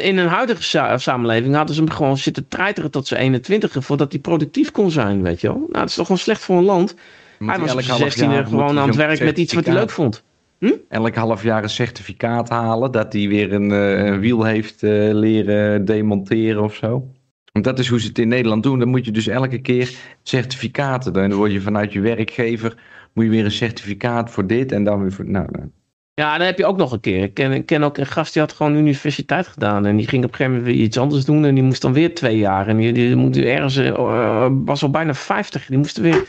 in een huidige sa samenleving hadden ze hem gewoon zitten treiteren tot zijn 21 voordat hij productief kon zijn. Weet je wel? Nou, dat is toch gewoon slecht voor een land. hij was op zijn 16e gewoon aan het werk met iets wat hij leuk vond. Hm? Elk half jaar een certificaat halen dat hij weer een, een wiel heeft uh, leren demonteren of zo. Want dat is hoe ze het in Nederland doen. Dan moet je dus elke keer certificaten. Dan word je vanuit je werkgever, moet je weer een certificaat voor dit en dan weer voor... Nou, nou. Ja, dan heb je ook nog een keer. Ik ken, ik ken ook een gast die had gewoon universiteit gedaan. En die ging op een gegeven moment weer iets anders doen. En die moest dan weer twee jaar. En die, die moet ergens, uh, was al bijna 50. Die moest weer,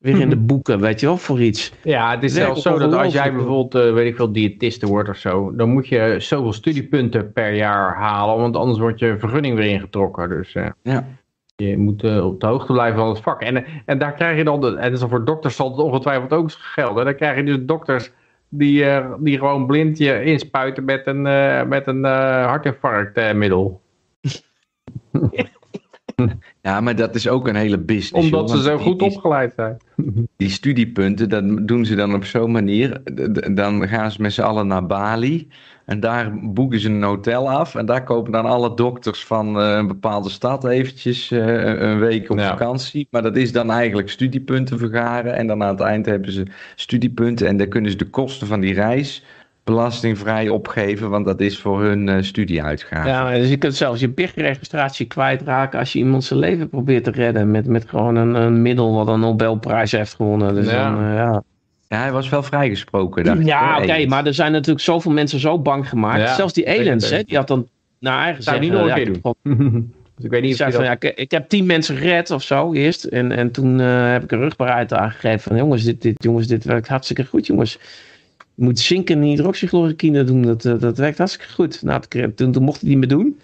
weer in de boeken, weet je wel, voor iets. Ja, het is zelfs zo dat als jij bijvoorbeeld, uh, weet ik veel, diëtiste wordt of zo. Dan moet je zoveel studiepunten per jaar halen. Want anders wordt je vergunning weer ingetrokken. Dus uh, ja. je moet op de hoogte blijven van het vak. En, en daar krijg je dan, en dat is voor dokters zal het ongetwijfeld ook gelden. Dan krijg je dus dokters die, uh, die gewoon blind je inspuiten met een, uh, met een uh, hartinfarctmiddel. ja, maar dat is ook een hele business. Omdat ze zo goed opgeleid zijn. Die studiepunten, dat doen ze dan op zo'n manier. Dan gaan ze met z'n allen naar Bali. En daar boeken ze een hotel af. En daar kopen dan alle dokters van uh, een bepaalde stad eventjes uh, een week op ja. vakantie. Maar dat is dan eigenlijk studiepunten vergaren. En dan aan het eind hebben ze studiepunten. En dan kunnen ze de kosten van die reis belastingvrij opgeven. Want dat is voor hun uh, studieuitgaven. Ja, dus je kunt zelfs je BIG-registratie kwijtraken als je iemand zijn leven probeert te redden. Met, met gewoon een, een middel wat een Nobelprijs heeft gewonnen. Dus ja. Dan, ja. Ja, hij was wel vrijgesproken. Dacht ja, oké, okay, maar er zijn natuurlijk zoveel mensen zo bang gemaakt. Ja, Zelfs die Elens, hè, die had dan naar eigen zeggen... niet nog een keer doen. dus ik weet niet of van, ja, ik, ik, heb tien mensen gered of zo eerst. En, en toen uh, heb ik een rugbaarheid aangegeven van... jongens dit, dit, jongens, dit werkt hartstikke goed, jongens. Je moet zinken en hydroxychloroquine doen. Dat, dat werkt hartstikke goed. Nou, toen, toen mocht hij niet meer doen.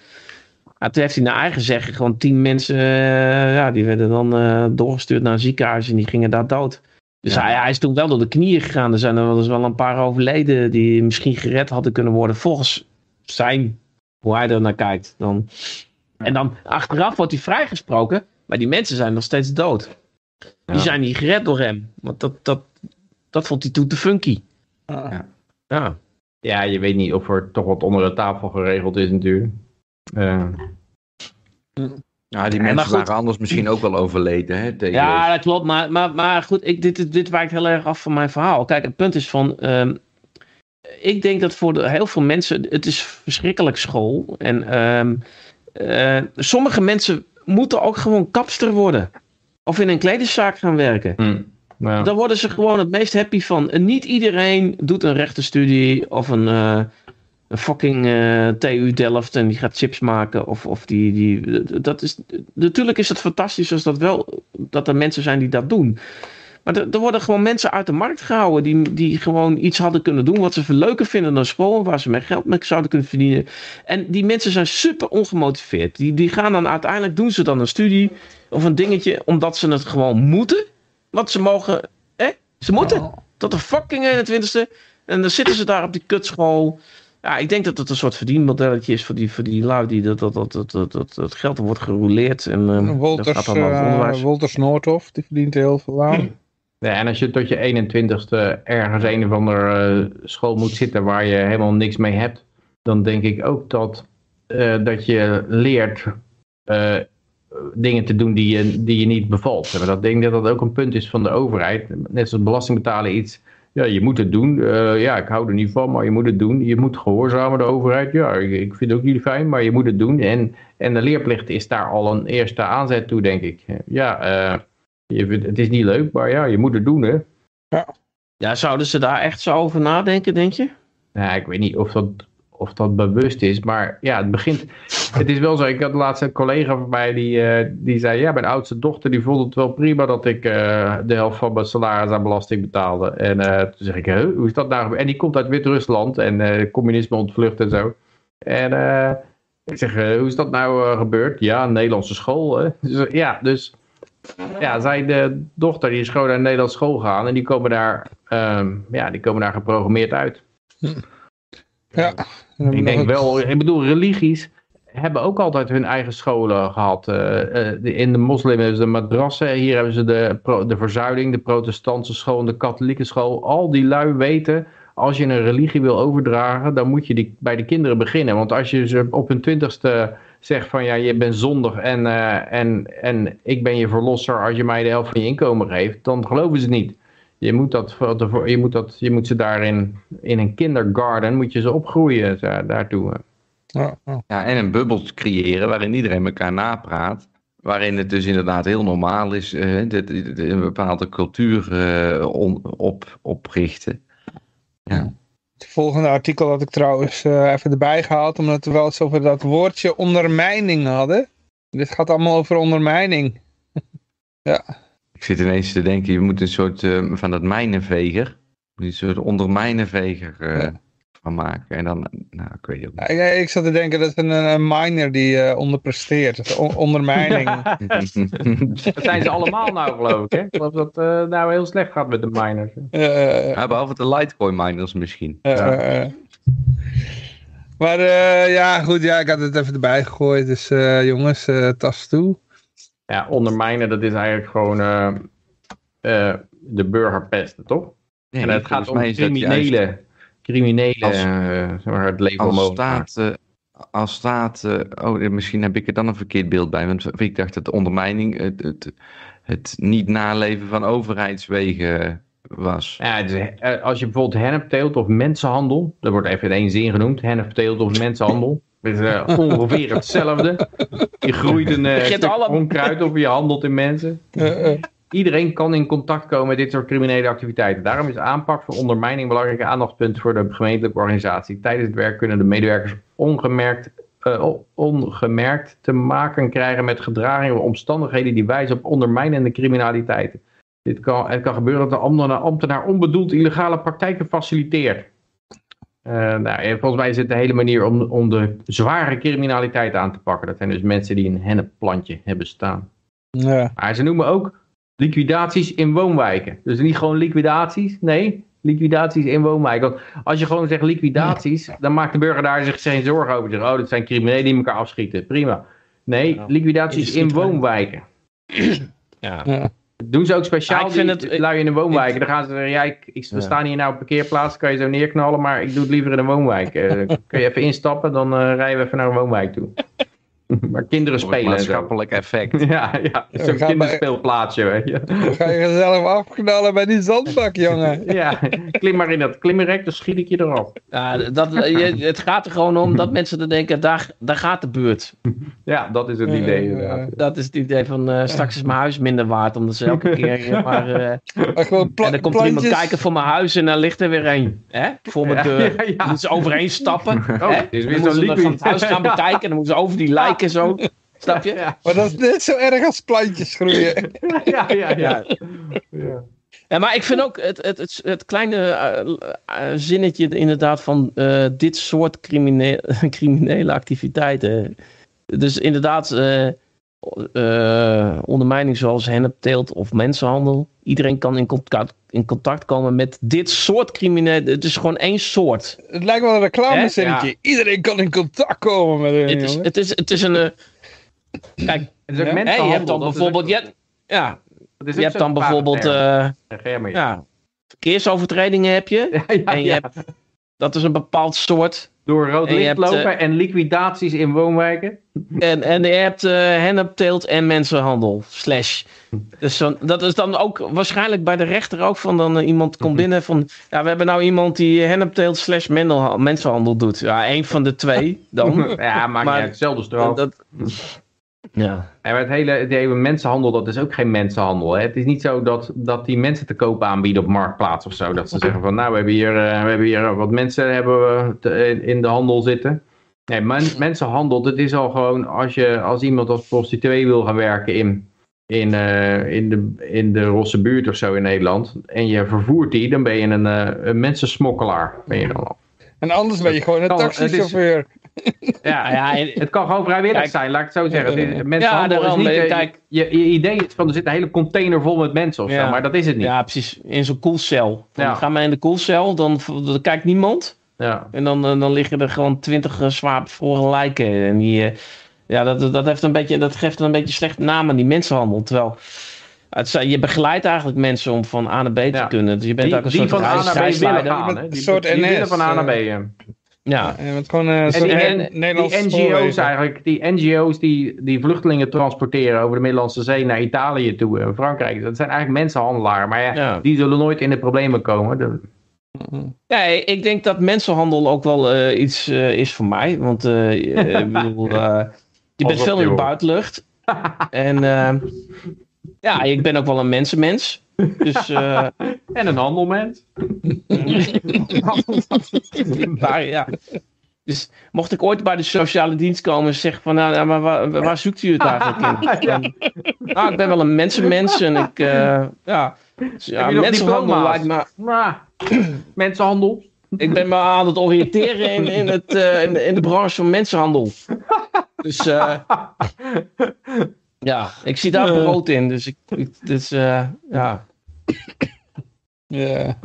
Maar toen heeft hij naar eigen zeggen gewoon tien mensen... Uh, ja, die werden dan uh, doorgestuurd naar een ziekenhuis en die gingen daar dood. Dus ja. hij, hij, is toen wel door de knieën gegaan. Er zijn er wel eens wel een paar overleden die misschien gered hadden kunnen worden. Volgens zijn, hoe hij er naar kijkt. Dan. En dan achteraf wordt hij vrijgesproken. Maar die mensen zijn nog steeds dood. Die zijn niet gered door hem. Want dat, dat, dat vond hij toen te funky. Ja. ja. Ja, je weet niet of er toch wat onder de tafel geregeld is natuurlijk. Uh. Ja, die mensen waren anders misschien ook wel overleden. Hè, ja, dat klopt. Maar, maar, maar goed, ik, dit, dit wijkt heel erg af van mijn verhaal. Kijk, het punt is van... Um, ik denk dat voor de, heel veel mensen... Het is verschrikkelijk school. En um, uh, sommige mensen moeten ook gewoon kapster worden. Of in een kledingzaak gaan werken. Hmm. Nou. Daar worden ze gewoon het meest happy van. En niet iedereen doet een rechtenstudie of een... Uh, een fucking uh, TU Delft en die gaat chips maken. Of, of die, die, dat is, natuurlijk is het fantastisch als dat wel, dat er mensen zijn die dat doen. Maar er, worden gewoon mensen uit de markt gehouden die, die gewoon iets hadden kunnen doen wat ze leuker vinden dan school, waar ze meer geld mee zouden kunnen verdienen. En die mensen zijn super ongemotiveerd. Die, die gaan dan uiteindelijk, doen ze dan een studie of een dingetje, omdat ze het gewoon moeten. Want ze mogen, hè? Ze moeten. Tot de fucking 21ste. En dan zitten ze daar op die kutschool. Ja, ik denk dat het een soort verdienmodelletje is voor die, voor die lui die dat, dat, dat, dat, dat, dat geld wordt gerouleerd. En, um, Wolters, dat gaat dan uh, onderwijs. Wolters Noordhof, die verdient heel veel aan. Ja, en als je tot je 21ste ergens een of andere uh, school moet zitten waar je helemaal niks mee hebt, dan denk ik ook dat, uh, dat je leert dingen te doen die je, die je niet bevalt. Maar dat denk ik dat dat ook een punt is van de overheid. Net zoals belasting betalen iets ja, je moet het doen. Uh, ja, ik hou er niet van, maar je moet het doen. Je moet gehoorzamen de overheid. Ja, ik, ik vind het ook niet fijn, maar je moet het doen. En, en de leerplicht is daar al een eerste aanzet toe, denk ik. Ja, uh, je vindt, het is niet leuk, maar ja, je moet het doen, hè. Ja. ja, zouden ze daar echt zo over nadenken, denk je? Nou, ik weet niet of dat of dat bewust is. Maar ja, het begint. Het is wel zo. Ik had laatst een collega van mij die, uh, die zei: Ja, mijn oudste dochter die vond het wel prima dat ik uh, de helft van mijn salaris aan belasting betaalde. En uh, toen zeg ik: Hoe is dat nou? En die komt uit Wit-Rusland en communisme ontvlucht en zo. En ik zeg: Hoe is dat nou gebeurd? Ja, een Nederlandse school. Hè? Dus, ja, dus. Ja, zij de dochter die is gewoon naar een Nederlandse school gegaan en die komen daar, um, ja, die komen daar geprogrammeerd uit. Hm. Ja. Ik denk wel, ik bedoel, religies hebben ook altijd hun eigen scholen gehad. Uh, uh, in de moslim hebben ze de madrassen, hier hebben ze de, de verzuiling, de protestantse school en de katholieke school. Al die lui weten, als je een religie wil overdragen, dan moet je die, bij de kinderen beginnen. Want als je ze op hun twintigste zegt van ja, je bent zondig en, uh, en, en ik ben je verlosser als je mij de helft van je inkomen geeft, dan geloven ze niet. Je moet, dat, je moet, dat, je moet ze daarin, in een kindergarten, moet je ze opgroeien daartoe. Ja, ja, en een bubbel creëren waarin iedereen elkaar napraat. Waarin het dus inderdaad heel normaal is uh, dat, een bepaalde cultuur uh, on, op, oprichten. Ja. Het volgende artikel had ik trouwens uh, even erbij gehaald, omdat we wel eens over dat woordje ondermijning hadden. Dit gaat allemaal over ondermijning. ja. Ik zit ineens te denken, je moet een soort uh, van dat mijnenveger, een soort ondermijnenveger uh, ja. van maken. En dan, nou, ik weet het niet. Ja, ik zat te denken, dat is een, een miner die uh, onderpresteert. ondermijning. dat zijn ze allemaal nou, geloof ik. Hè? Ik geloof dat het nou heel slecht gaat met de miners. ja, behalve de Litecoin miners misschien. Maar ja, goed, ja, ik had het even erbij gegooid. Dus jongens, tas toe ja, ondermijnen, dat is eigenlijk gewoon uh, uh, de burgerpesten, toch? Nee, en het gaat om criminelen. Criminelen, als, zeg maar, het leven als staat, als staat, oh, misschien heb ik er dan een verkeerd beeld bij, want ik dacht dat de ondermijning het, het, het niet naleven van overheidswegen was. Ja, dus, als je bijvoorbeeld hennepteelt of mensenhandel, dat wordt even in één zin genoemd, hennepteelt of mensenhandel, is uh, ongeveer hetzelfde. Je groeit een uh, onkruid of je handelt in mensen. Iedereen kan in contact komen met dit soort criminele activiteiten. Daarom is aanpak van ondermijning een belangrijk aandachtspunt voor de gemeentelijke organisatie. Tijdens het werk kunnen de medewerkers ongemerkt, uh, ongemerkt te maken krijgen met gedragingen of omstandigheden die wijzen op ondermijnende criminaliteit. Dit kan, het kan gebeuren dat de ambtenaar onbedoeld illegale praktijken faciliteert. Uh, nou, volgens mij is het de hele manier om, om de zware criminaliteit aan te pakken. Dat zijn dus mensen die een hennepplantje hebben staan. Ja. Maar ze noemen ook liquidaties in woonwijken. Dus niet gewoon liquidaties, nee, liquidaties in woonwijken. Want als je gewoon zegt liquidaties, dan maakt de burger daar zich geen zorgen over. Zeg, oh, dat zijn criminelen die elkaar afschieten. Prima. Nee, liquidaties in woonwijken. Ja. ja. Doen ze ook speciaal ja, ik vind het, lui in een woonwijk. Dan gaan ze zeggen, ja, ik, ik we staan hier nou op parkeerplaats, kan je zo neerknallen, maar ik doe het liever in een woonwijk. Uh, kun je even instappen, dan uh, rijden we even naar een woonwijk toe. maar kinderen spelen. maatschappelijk effect. ja, ja. Zo'n kinderspeelplaatsje, weet je. ga je zelf afknallen bij die zandbak, jongen. ja, klim maar in dat klimmerrek, dan schiet ik je erop. Ja, dat, je, het gaat er gewoon om dat mensen dan denken, daar, daar gaat de buurt. ja, dat is het idee inderdaad. Dat is het idee van, uh, straks is mijn huis minder waard, omdat ze elke keer maar... Uh, en dan komt er iemand kijken voor mijn huis en dan ligt er weer een. Hè? Voor mijn deur. Ja, ja, moeten ze overheen stappen. Oh, hè? Is weer dan moeten ze van het huis gaan bekijken en dan moeten ze over die lijken en zo. Snap je? Ja. Maar dat is net zo erg als plantjes groeien. ja, ja, ja. ja. Ja, maar ik vind ook het, het, het, het kleine uh, zinnetje inderdaad van uh, dit soort criminele, criminele activiteiten. Dus inderdaad, uh, ondermijning zoals hennepteelt of mensenhandel. Iedereen kan in contact, in contact komen met dit soort criminele. Het is gewoon één soort. Het lijkt wel een reclamezinnetje. Ja. Iedereen kan in contact komen met een het is, het is, het is een... kijk, het is ook hey, je hebt dan bijvoorbeeld... Je, ja, je hebt dan bijvoorbeeld uh, ja, verkeersovertredingen heb je. Ja, en je hebt, dat is een bepaald soort. Door rood licht lopen uh, en liquidaties in woonwijken. En, en je hebt uh, hennepteelt en mensenhandel. Slash. Dus dat is dan ook waarschijnlijk bij de rechter ook van dan iemand komt binnen van... Ja, we hebben nou iemand die hennepteelt slash mensenhandel doet. Ja, één van de twee dan. ja, maar, niet hetzelfde. Dat, ja. En het hele, het hele mensenhandel, dat is ook geen mensenhandel. Hè? Het is niet zo dat, dat die mensen te koop aanbieden op marktplaats of zo. Dat ze zeggen van nou, we hebben hier, uh, we hebben hier wat mensen hebben we te, in de handel zitten. Nee, men, mensenhandel, dat is al gewoon als, je, als iemand als prostituee wil gaan werken in, in, uh, in, de, in de Rosse buurt of zo in Nederland. En je vervoert die, dan ben je een, uh, een mensensmokkelaar. Ben je dan al. En anders ben je gewoon een taxichauffeur. Ja, ja, het kan gewoon vrijwillig zijn, laat ik het zo zeggen. Mensen ja, is niet, eh, kijk, je, je, idee is van er zit een hele container vol met mensen of zo, maar dat is het niet. Ja, precies. In zo'n koelcel. Dan gaan we in de koelcel, dan, dan kijkt niemand. Ja. En dan, eh, dan liggen er gewoon twintig uh, zwaar bevroren lijken. En die, ja, dat, dat, heeft een beetje, dat geeft een beetje slechte naam aan die mensenhandel. Terwijl het, je begeleidt eigenlijk mensen om van A naar B te kunnen. Dus je bent die, ook een die soort van A naar B willen gaan. Een soort NS. van A naar B. Ja, en gewoon uh, en die, die NGO's eigenlijk, die NGO's die, die vluchtelingen transporteren over de Middellandse Zee naar Italië toe en Frankrijk, dat zijn eigenlijk mensenhandelaren, maar ja, die zullen nooit in de problemen komen. Ja, ik denk dat mensenhandel ook wel uh, iets uh, is voor mij, want ik bedoel, je bent veel in de buitenlucht. En ja, ik ben ook wel een mensenmens. Dus, uh... en een handelmens. maar, ja. Dus mocht ik ooit bij de sociale dienst komen en zeggen van, nou, maar waar, waar, zoekt u het eigenlijk in? Dan, nou, ik ben wel een mensenmens en ik, uh, ja, ja mensenhandel lijkt me... mensenhandel? Ik ben me aan het oriënteren in, in, het, uh, in, de, in, de, branche van mensenhandel. Dus uh, ja, ik zie daar brood in. Dus, ik, ik dus uh, ja. Ja.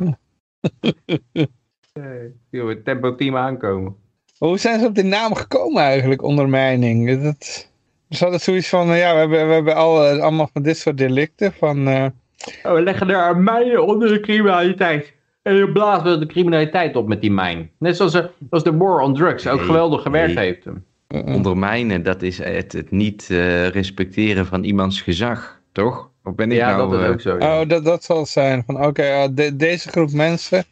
Zie het tempo team aankomen. Hoe zijn ze op die naam gekomen eigenlijk, ondermijning? Dat, ze hadden zoiets van, ja, we hebben, we hebben al, allemaal van dit soort delicten. Van, oh, we leggen er mijnen onder de criminaliteit. En je blaast de criminaliteit op met die mijn. Net zoals de, als de war on drugs ook geweldig gewerkt heeft. Ondermijnen, dat is het, het niet uh, respecteren van iemands gezag, toch? Of ben ik ja, nou, dat is ook zo. Ja. Oh, dat, dat zal het zijn. Van oké, okay, uh, de, deze groep mensen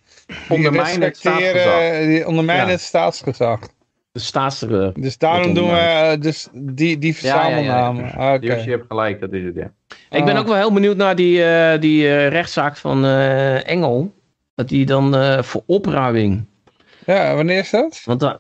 ondermijnen het staatsgezag. Die ondermijnen ja. het staatsgezag. De staatsgezag. Dus daarom doen we dus die, die verzamelnamen. Ja, ja, okay. je hebt gelijk, dat is het, ja. Ik ben ook wel heel benieuwd naar die, die rechtszaak van Engel. Dat die dan voor opruiming. Ja, wanneer is dat? Want dan,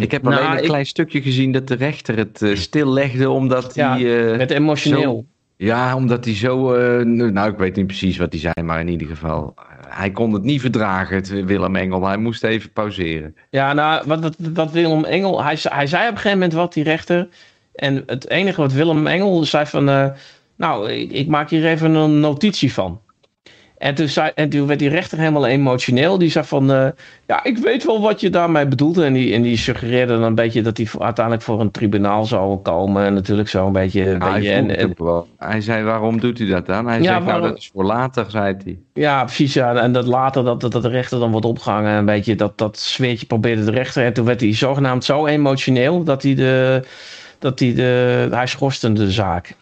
ik heb alleen nou, een klein stukje gezien dat de rechter het uh, stillegde omdat hij... Uh, met emotioneel. Zo, ja, omdat hij zo... Uh, nou, ik weet niet precies wat hij zei, maar in ieder geval... hij kon het niet verdragen, het Willem Engel. Hij moest even pauzeren. Ja, nou, wat, wat Willem Engel... Hij, hij zei op een gegeven moment wat, die rechter... En het enige wat Willem Engel zei van... nou, ik, ik maak hier even een notitie van. En toen, zei, en toen werd die rechter helemaal emotioneel. Die zei van, uh, ja, ik weet wel wat je daarmee bedoelt. En die, en die suggereerde dan een beetje dat hij uiteindelijk voor een tribunaal zou komen. En natuurlijk zo een beetje... Ja, beetje hij, en, wel. hij zei, waarom doet u dat dan? Hij ja, zegt, nou, dat is voor later, zei hij. Ja, precies. Ja. En dat later, dat, dat, dat de rechter dan wordt opgehangen. Een beetje dat, dat zweertje probeerde de rechter. En toen werd hij zogenaamd zo emotioneel dat hij de... Dat hij de... Hij schorste de zaak.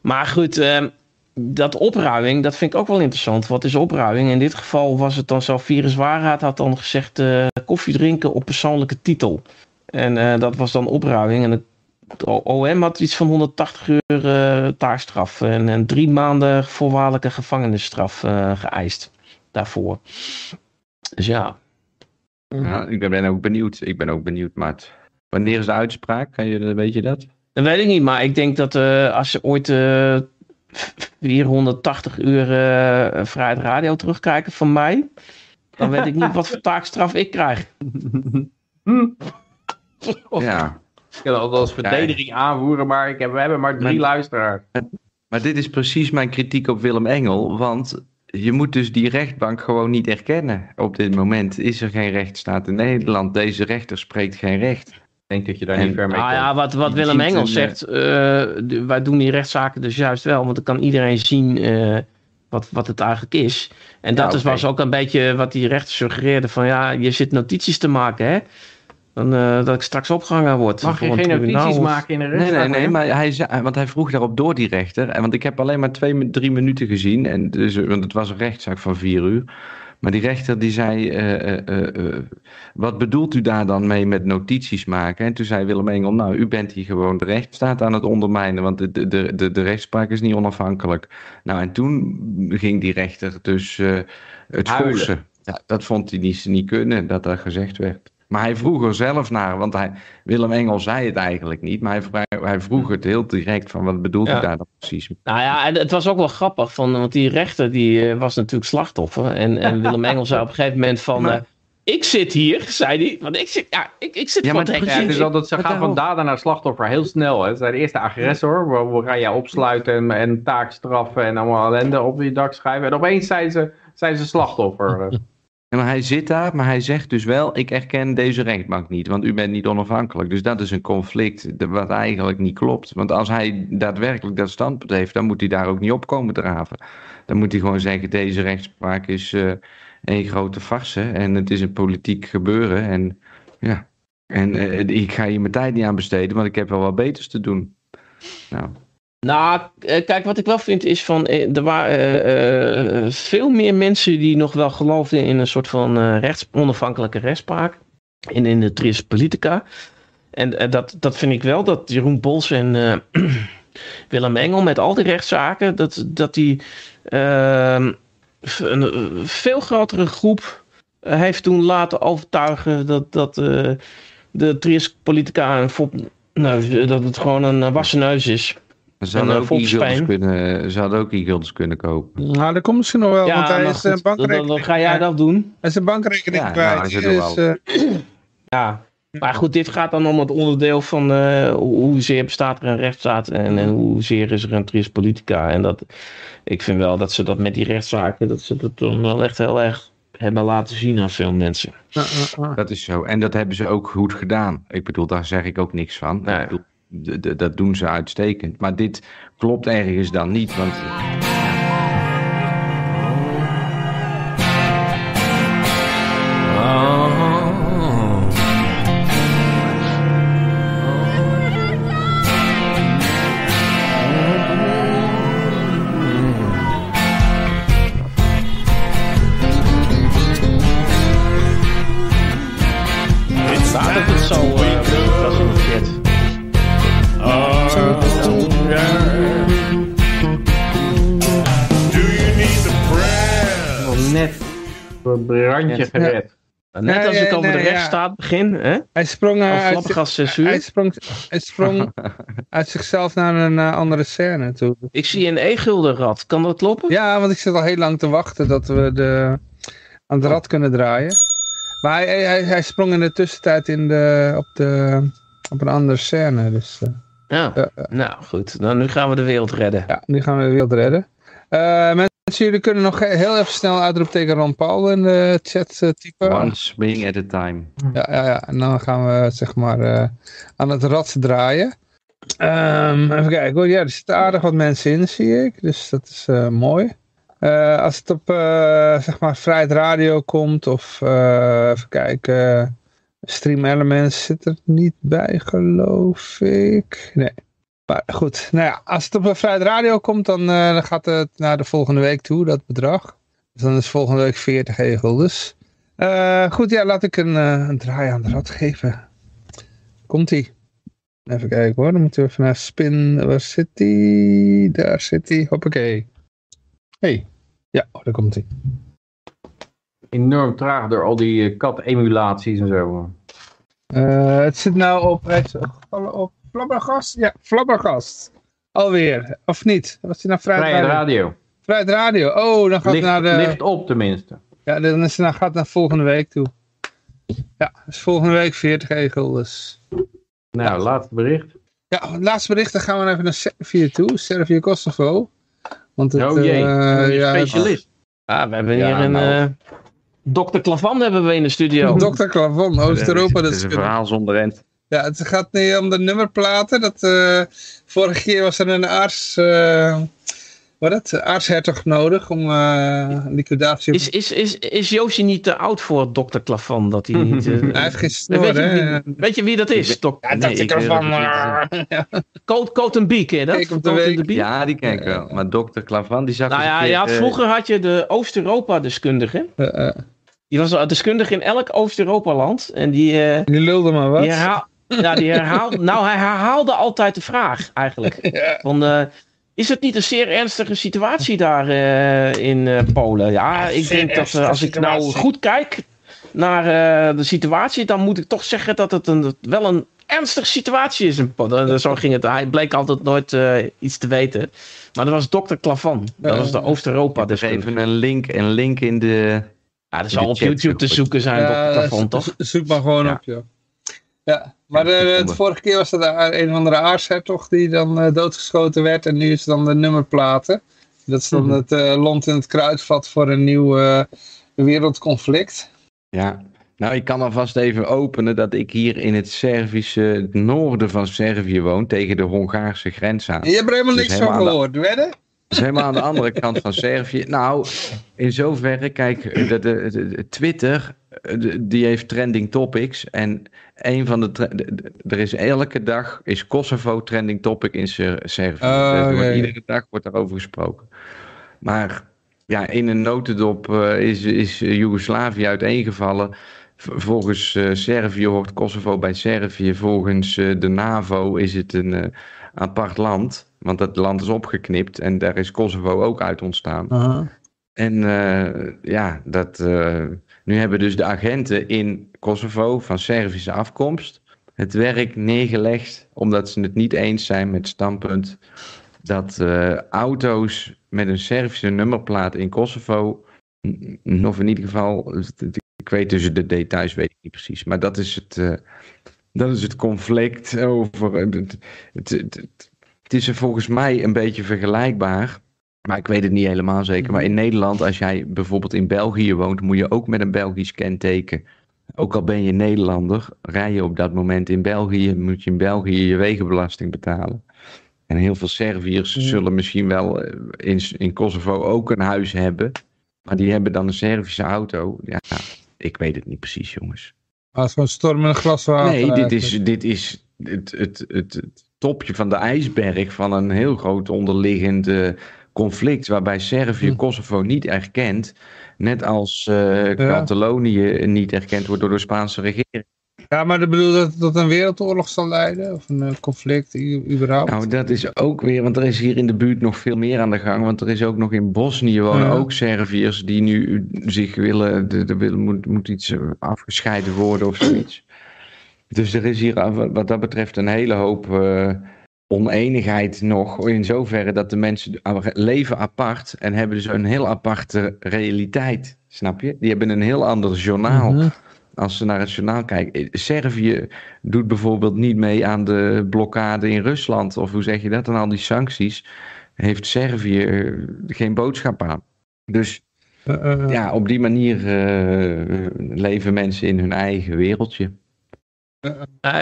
Maar goed... Uh, dat opruiming, dat vind ik ook wel interessant. Wat is opruiming? In dit geval was het dan zo, Virus Waarheid had dan gezegd uh, koffie drinken op persoonlijke titel. En uh, dat was dan opruiming. En het OM had iets van 180 uur uh, taakstraf en, en, drie maanden voorwaardelijke gevangenisstraf geëist daarvoor. Dus ja. ja. Ik ben ook benieuwd. Ik ben ook benieuwd, Maat. Wanneer is de uitspraak? Kan je, weet je dat? Dat weet ik niet, maar ik denk dat als ze ooit 480 uur uh, vrijheid radio terugkijken van mij, dan weet ik niet wat voor taakstraf ik krijg. Ja. Ik kan altijd als verdediging aanvoeren, maar ik heb, we hebben maar drie maar, luisteraars. Maar dit is precies mijn kritiek op Willem Engel, want je moet dus die rechtbank gewoon niet erkennen. Op dit moment is er geen rechtsstaat in Nederland. Deze rechter spreekt geen recht denk dat je daar niet ver mee nou ja, wat, wat Willem Engels eh, zegt, uh, wij doen die rechtszaken dus juist wel, want dan kan iedereen zien uh, wat, wat het eigenlijk is. En dat ja, was ook een beetje wat die rechter suggereerde, van ja, je zit notities te maken, hè. Dan, uh, dat ik straks opgehangen word. Mag je geen notities of... maken in een rechtszaak? Nee, nee, nee, maar hij, zei, want hij vroeg daarop door die rechter. Want ik heb alleen maar twee, drie minuten gezien. En dus, want het was een rechtszaak van vier uur. Maar die rechter die zei, uh, uh, uh, wat bedoelt u daar dan mee met notities maken? En toen zei Willem Engel, nou u bent hier gewoon de rechtsstaat aan het ondermijnen, want de, de, de, de rechtspraak is niet onafhankelijk. Nou en toen ging die rechter dus het schorsen. Ja, dat vond hij niet, niet kunnen, dat dat gezegd werd. Maar hij vroeg er zelf naar, want hij, Willem Engel zei het eigenlijk niet, maar hij, hij vroeg het heel direct van wat bedoelt ja. hij daar dan precies? Nou ja, en het was ook wel grappig, van, want die rechter die uh, was natuurlijk slachtoffer. En, en Willem Engel zei op een gegeven moment van, maar, uh, ik zit hier, zei hij, want ik zit, ja, ik, ik zit ja, maar precies, ja, dus dat ze gaan van dader naar slachtoffer heel snel. Hè. Ze zijn de eerste agressor, we, we gaan jou opsluiten en, en taakstraffen en allemaal ellende op je dak schrijven. En opeens zijn ze, zijn ze slachtoffer. En maar hij zit daar, maar hij zegt dus wel, ik erken deze rechtbank niet, want u bent niet onafhankelijk. Dus dat is een conflict wat eigenlijk niet klopt. Want als hij daadwerkelijk dat standpunt heeft, dan moet hij daar ook niet op komen draven. Dan moet hij gewoon zeggen, deze rechtspraak is uh, een grote farce en het is een politiek gebeuren. En ja, en uh, ik ga hier mijn tijd niet aan besteden, want ik heb wel wat beters te doen. Nou, nou, eh, kijk, wat ik wel vind is van, eh, er waren uh, veel meer mensen die nog wel geloofden in een soort van uh, rechts, onafhankelijke rechtspraak. In, in de tris politica. En dat, dat vind ik wel, dat Jeroen Bols en Willem Engel met al die rechtszaken, dat, dat die ehm, een veel grotere groep heeft toen laten overtuigen dat, dat de Trias Politica een nou, dat het gewoon een wassen neus is. Ze hadden, ook e kunnen, ze hadden ook e-guldens kunnen kopen. Nou, dat komt misschien nog wel, want hij is een bankrekening. Dan, ga jij dat doen. Hij is een bankrekening ja, kwijt. Nou, dus, uh... ja, maar goed, dit gaat dan om het onderdeel van uh, hoezeer bestaat er een rechtsstaat en, en hoezeer is er een trias politica. En dat, ik vind wel dat ze dat met die rechtszaken, dat ze dat dan wel echt heel erg hebben laten zien aan veel mensen. Dat is zo. En dat hebben ze ook goed gedaan. Ik bedoel, daar zeg ik ook niks van. Nee. Bedoel, dat doen ze uitstekend. Maar dit klopt ergens dan niet, want... Net als ik over de rechtsstaat begin. Hè? Hij sprong, uh, uit, hij sprong, hij sprong uit zichzelf naar een uh, andere scène toe. Ik zie een e-gulden rad. Kan dat kloppen? Ja, want ik zit al heel lang te wachten dat we de, aan het rad kunnen draaien. Maar hij, hij, hij sprong in de tussentijd in de, op, de, op een andere scène. Dus, uh, ja. nou goed. Dan nu gaan we de wereld redden. Ja, nu gaan we de wereld redden. Uh, Mensen, jullie kunnen nog heel even snel uitroep tegen Ron Paul in de chat uh, typen. One swing at a time. Ja, ja, ja. en dan gaan we zeg maar uh, aan het rad draaien. Um, even kijken hoor. Ja, er zitten aardig wat mensen in, zie ik. Dus dat is uh, mooi. als het op zeg maar Vrijheid Radio komt of even kijken. Stream Elements zit er niet bij, geloof ik. Nee. Maar goed, nou ja, als het op een Vrijheid Radio komt, dan, uh, dan, gaat het naar de volgende week toe, dat bedrag. Dus dan is volgende week 40 egel dus. Uh, goed, ja, laat ik een, uh, een draai aan de rad geven. Komt-ie. Even kijken hoor, dan moeten we even naar spin. Waar zit die? Daar zit die. Hoppakee. Hey. Ja, oh, daar komt hij. Enorm traag door al die kat-emulaties en zo. het zit nou op, het, op Flabbergast? Ja, Flabbergast. Alweer. Of niet? Was hij naar Vrijheid, Vrijheid Radio? Vrijheid Radio. Oh, dan gaat het naar de... Licht op tenminste. Ja, dan is het, gaat naar volgende week toe. Ja, dus volgende week 40 egel. Dus. Nou, ja. laatste bericht. Ja, laatste bericht. Dan gaan we even naar Servië toe. Servië Kosovo. Want het, oh jee, uh, ja, specialist. Ah, we hebben hier een... Nou. Uh, Dr. Klavan hebben we in de studio. Dr. Klavan, Oost-Europa. Dat is een verhaal zonder end. Ja, het gaat nu om de nummerplaten. Dat, uh, vorige keer was er een arts, uh, wat het, artshertog nodig om uh, liquidatie... Is, is, is, is Joosje niet te oud voor dokter Klavan? Dat hij, niet, hij heeft geen snor, weet, je, wie, weet je wie dat is? Dok ja, nee, Klavan. Coat Beek, hè? Dat? Ja, die ken ik wel. Maar dokter Klavan, die zag Nou ja, ja, vroeger had je de Oost-Europa-deskundige. Die was deskundige in elk Oost-Europa-land. En die... die lulde maar wat. Die ja, die herhaalde, nou, hij herhaalde altijd de vraag eigenlijk. Van, uh, is het niet een zeer ernstige situatie daar uh, in uh, Polen? Ja, ik denk dat als ik nou goed kijk naar de situatie, dan moet ik toch zeggen dat het een, wel een ernstige situatie is in Polen. Zo ging het. Hij bleek altijd nooit iets te weten. Maar dat was dokter Klavan. Dat was de Oost-Europa. Dus even een link, een link in de. Ja, dat zal op YouTube te zoeken zijn, ja, dokter Klavan, toch? Zoek maar gewoon op, ja. Ja, maar de, de, vorige keer was dat een of andere toch die dan uh, doodgeschoten werd. En nu is het dan de nummerplaten. Dat is dan mhm. het uh, land in het kruidvat voor een nieuw uh, wereldconflict. Ja, nou ik kan alvast even openen dat ik hier in het Servische het noorden van Servië woon. Tegen de Hongaarse grens aan. Je hebt er helemaal dus niks van gehoord, wedden? Dat is helemaal aan de andere kant van Servië. Nou, in zoverre, kijk, de, de, de, Twitter, die heeft trending topics. En een van de, er is elke dag is Kosovo trending topic in Servië. Oh, dus Iedere dag wordt daarover gesproken. Maar ja, in een notendop uh, is, is Joegoslavië uiteengevallen. Volgens uh, Servië hoort Kosovo bij Servië. Volgens uh, de NAVO is het een apart land. Want dat land is opgeknipt en daar is Kosovo ook uit ontstaan. En ja, dat, nu hebben dus de agenten in Kosovo van Servische afkomst het werk neergelegd omdat ze het niet eens zijn met het standpunt dat uh, auto's met een Servische nummerplaat in Kosovo, of in ieder geval, ik weet dus de details weet ik niet precies, maar dat is het, uh, dat is het conflict over. Het, het, is er volgens mij een beetje vergelijkbaar. Maar ik weet het niet helemaal zeker. Maar in Nederland, als jij bijvoorbeeld in België woont, moet je ook met een Belgisch kenteken ook al ben je Nederlander, rij je op dat moment in België, moet je in België je wegenbelasting betalen. En heel veel Serviërs zullen misschien wel eh, in, in Kosovo ook een huis hebben. Maar die hebben dan een Servische auto. Ja, ik weet het niet precies, jongens. Als gewoon storm en glaswater. Nee, dit is, dit is het, het, het, het, topje van de ijsberg van een heel groot onderliggend conflict. Waarbij Servië hm. Kosovo niet erkent. Net als uh, Catalonië niet erkend wordt door de Spaanse regering. Ja, maar dat bedoel dat dat een wereldoorlog zal leiden? Of een eh, conflict überhaupt? Nou, dat is ook weer, want er is hier in de buurt nog veel meer aan de gang. Want er is ook nog in Bosnië wonen ook Serviërs die nu zich willen, er moet, moet iets eh, afgescheiden worden of zoiets. Dus er is hier wat dat betreft een hele hoop oneenigheid nog. In zoverre dat de mensen leven apart en hebben dus een heel aparte realiteit. Snap je? Die hebben een heel ander journaal. Mhm. Als ze naar het journaal kijken. Servië doet bijvoorbeeld niet mee aan de blokkade in Rusland. Of hoe zeg je dat? En al die sancties. Heeft Servië eh, geen boodschap aan. Dus uh, uh, ja, op die manier leven mensen in hun eigen wereldje.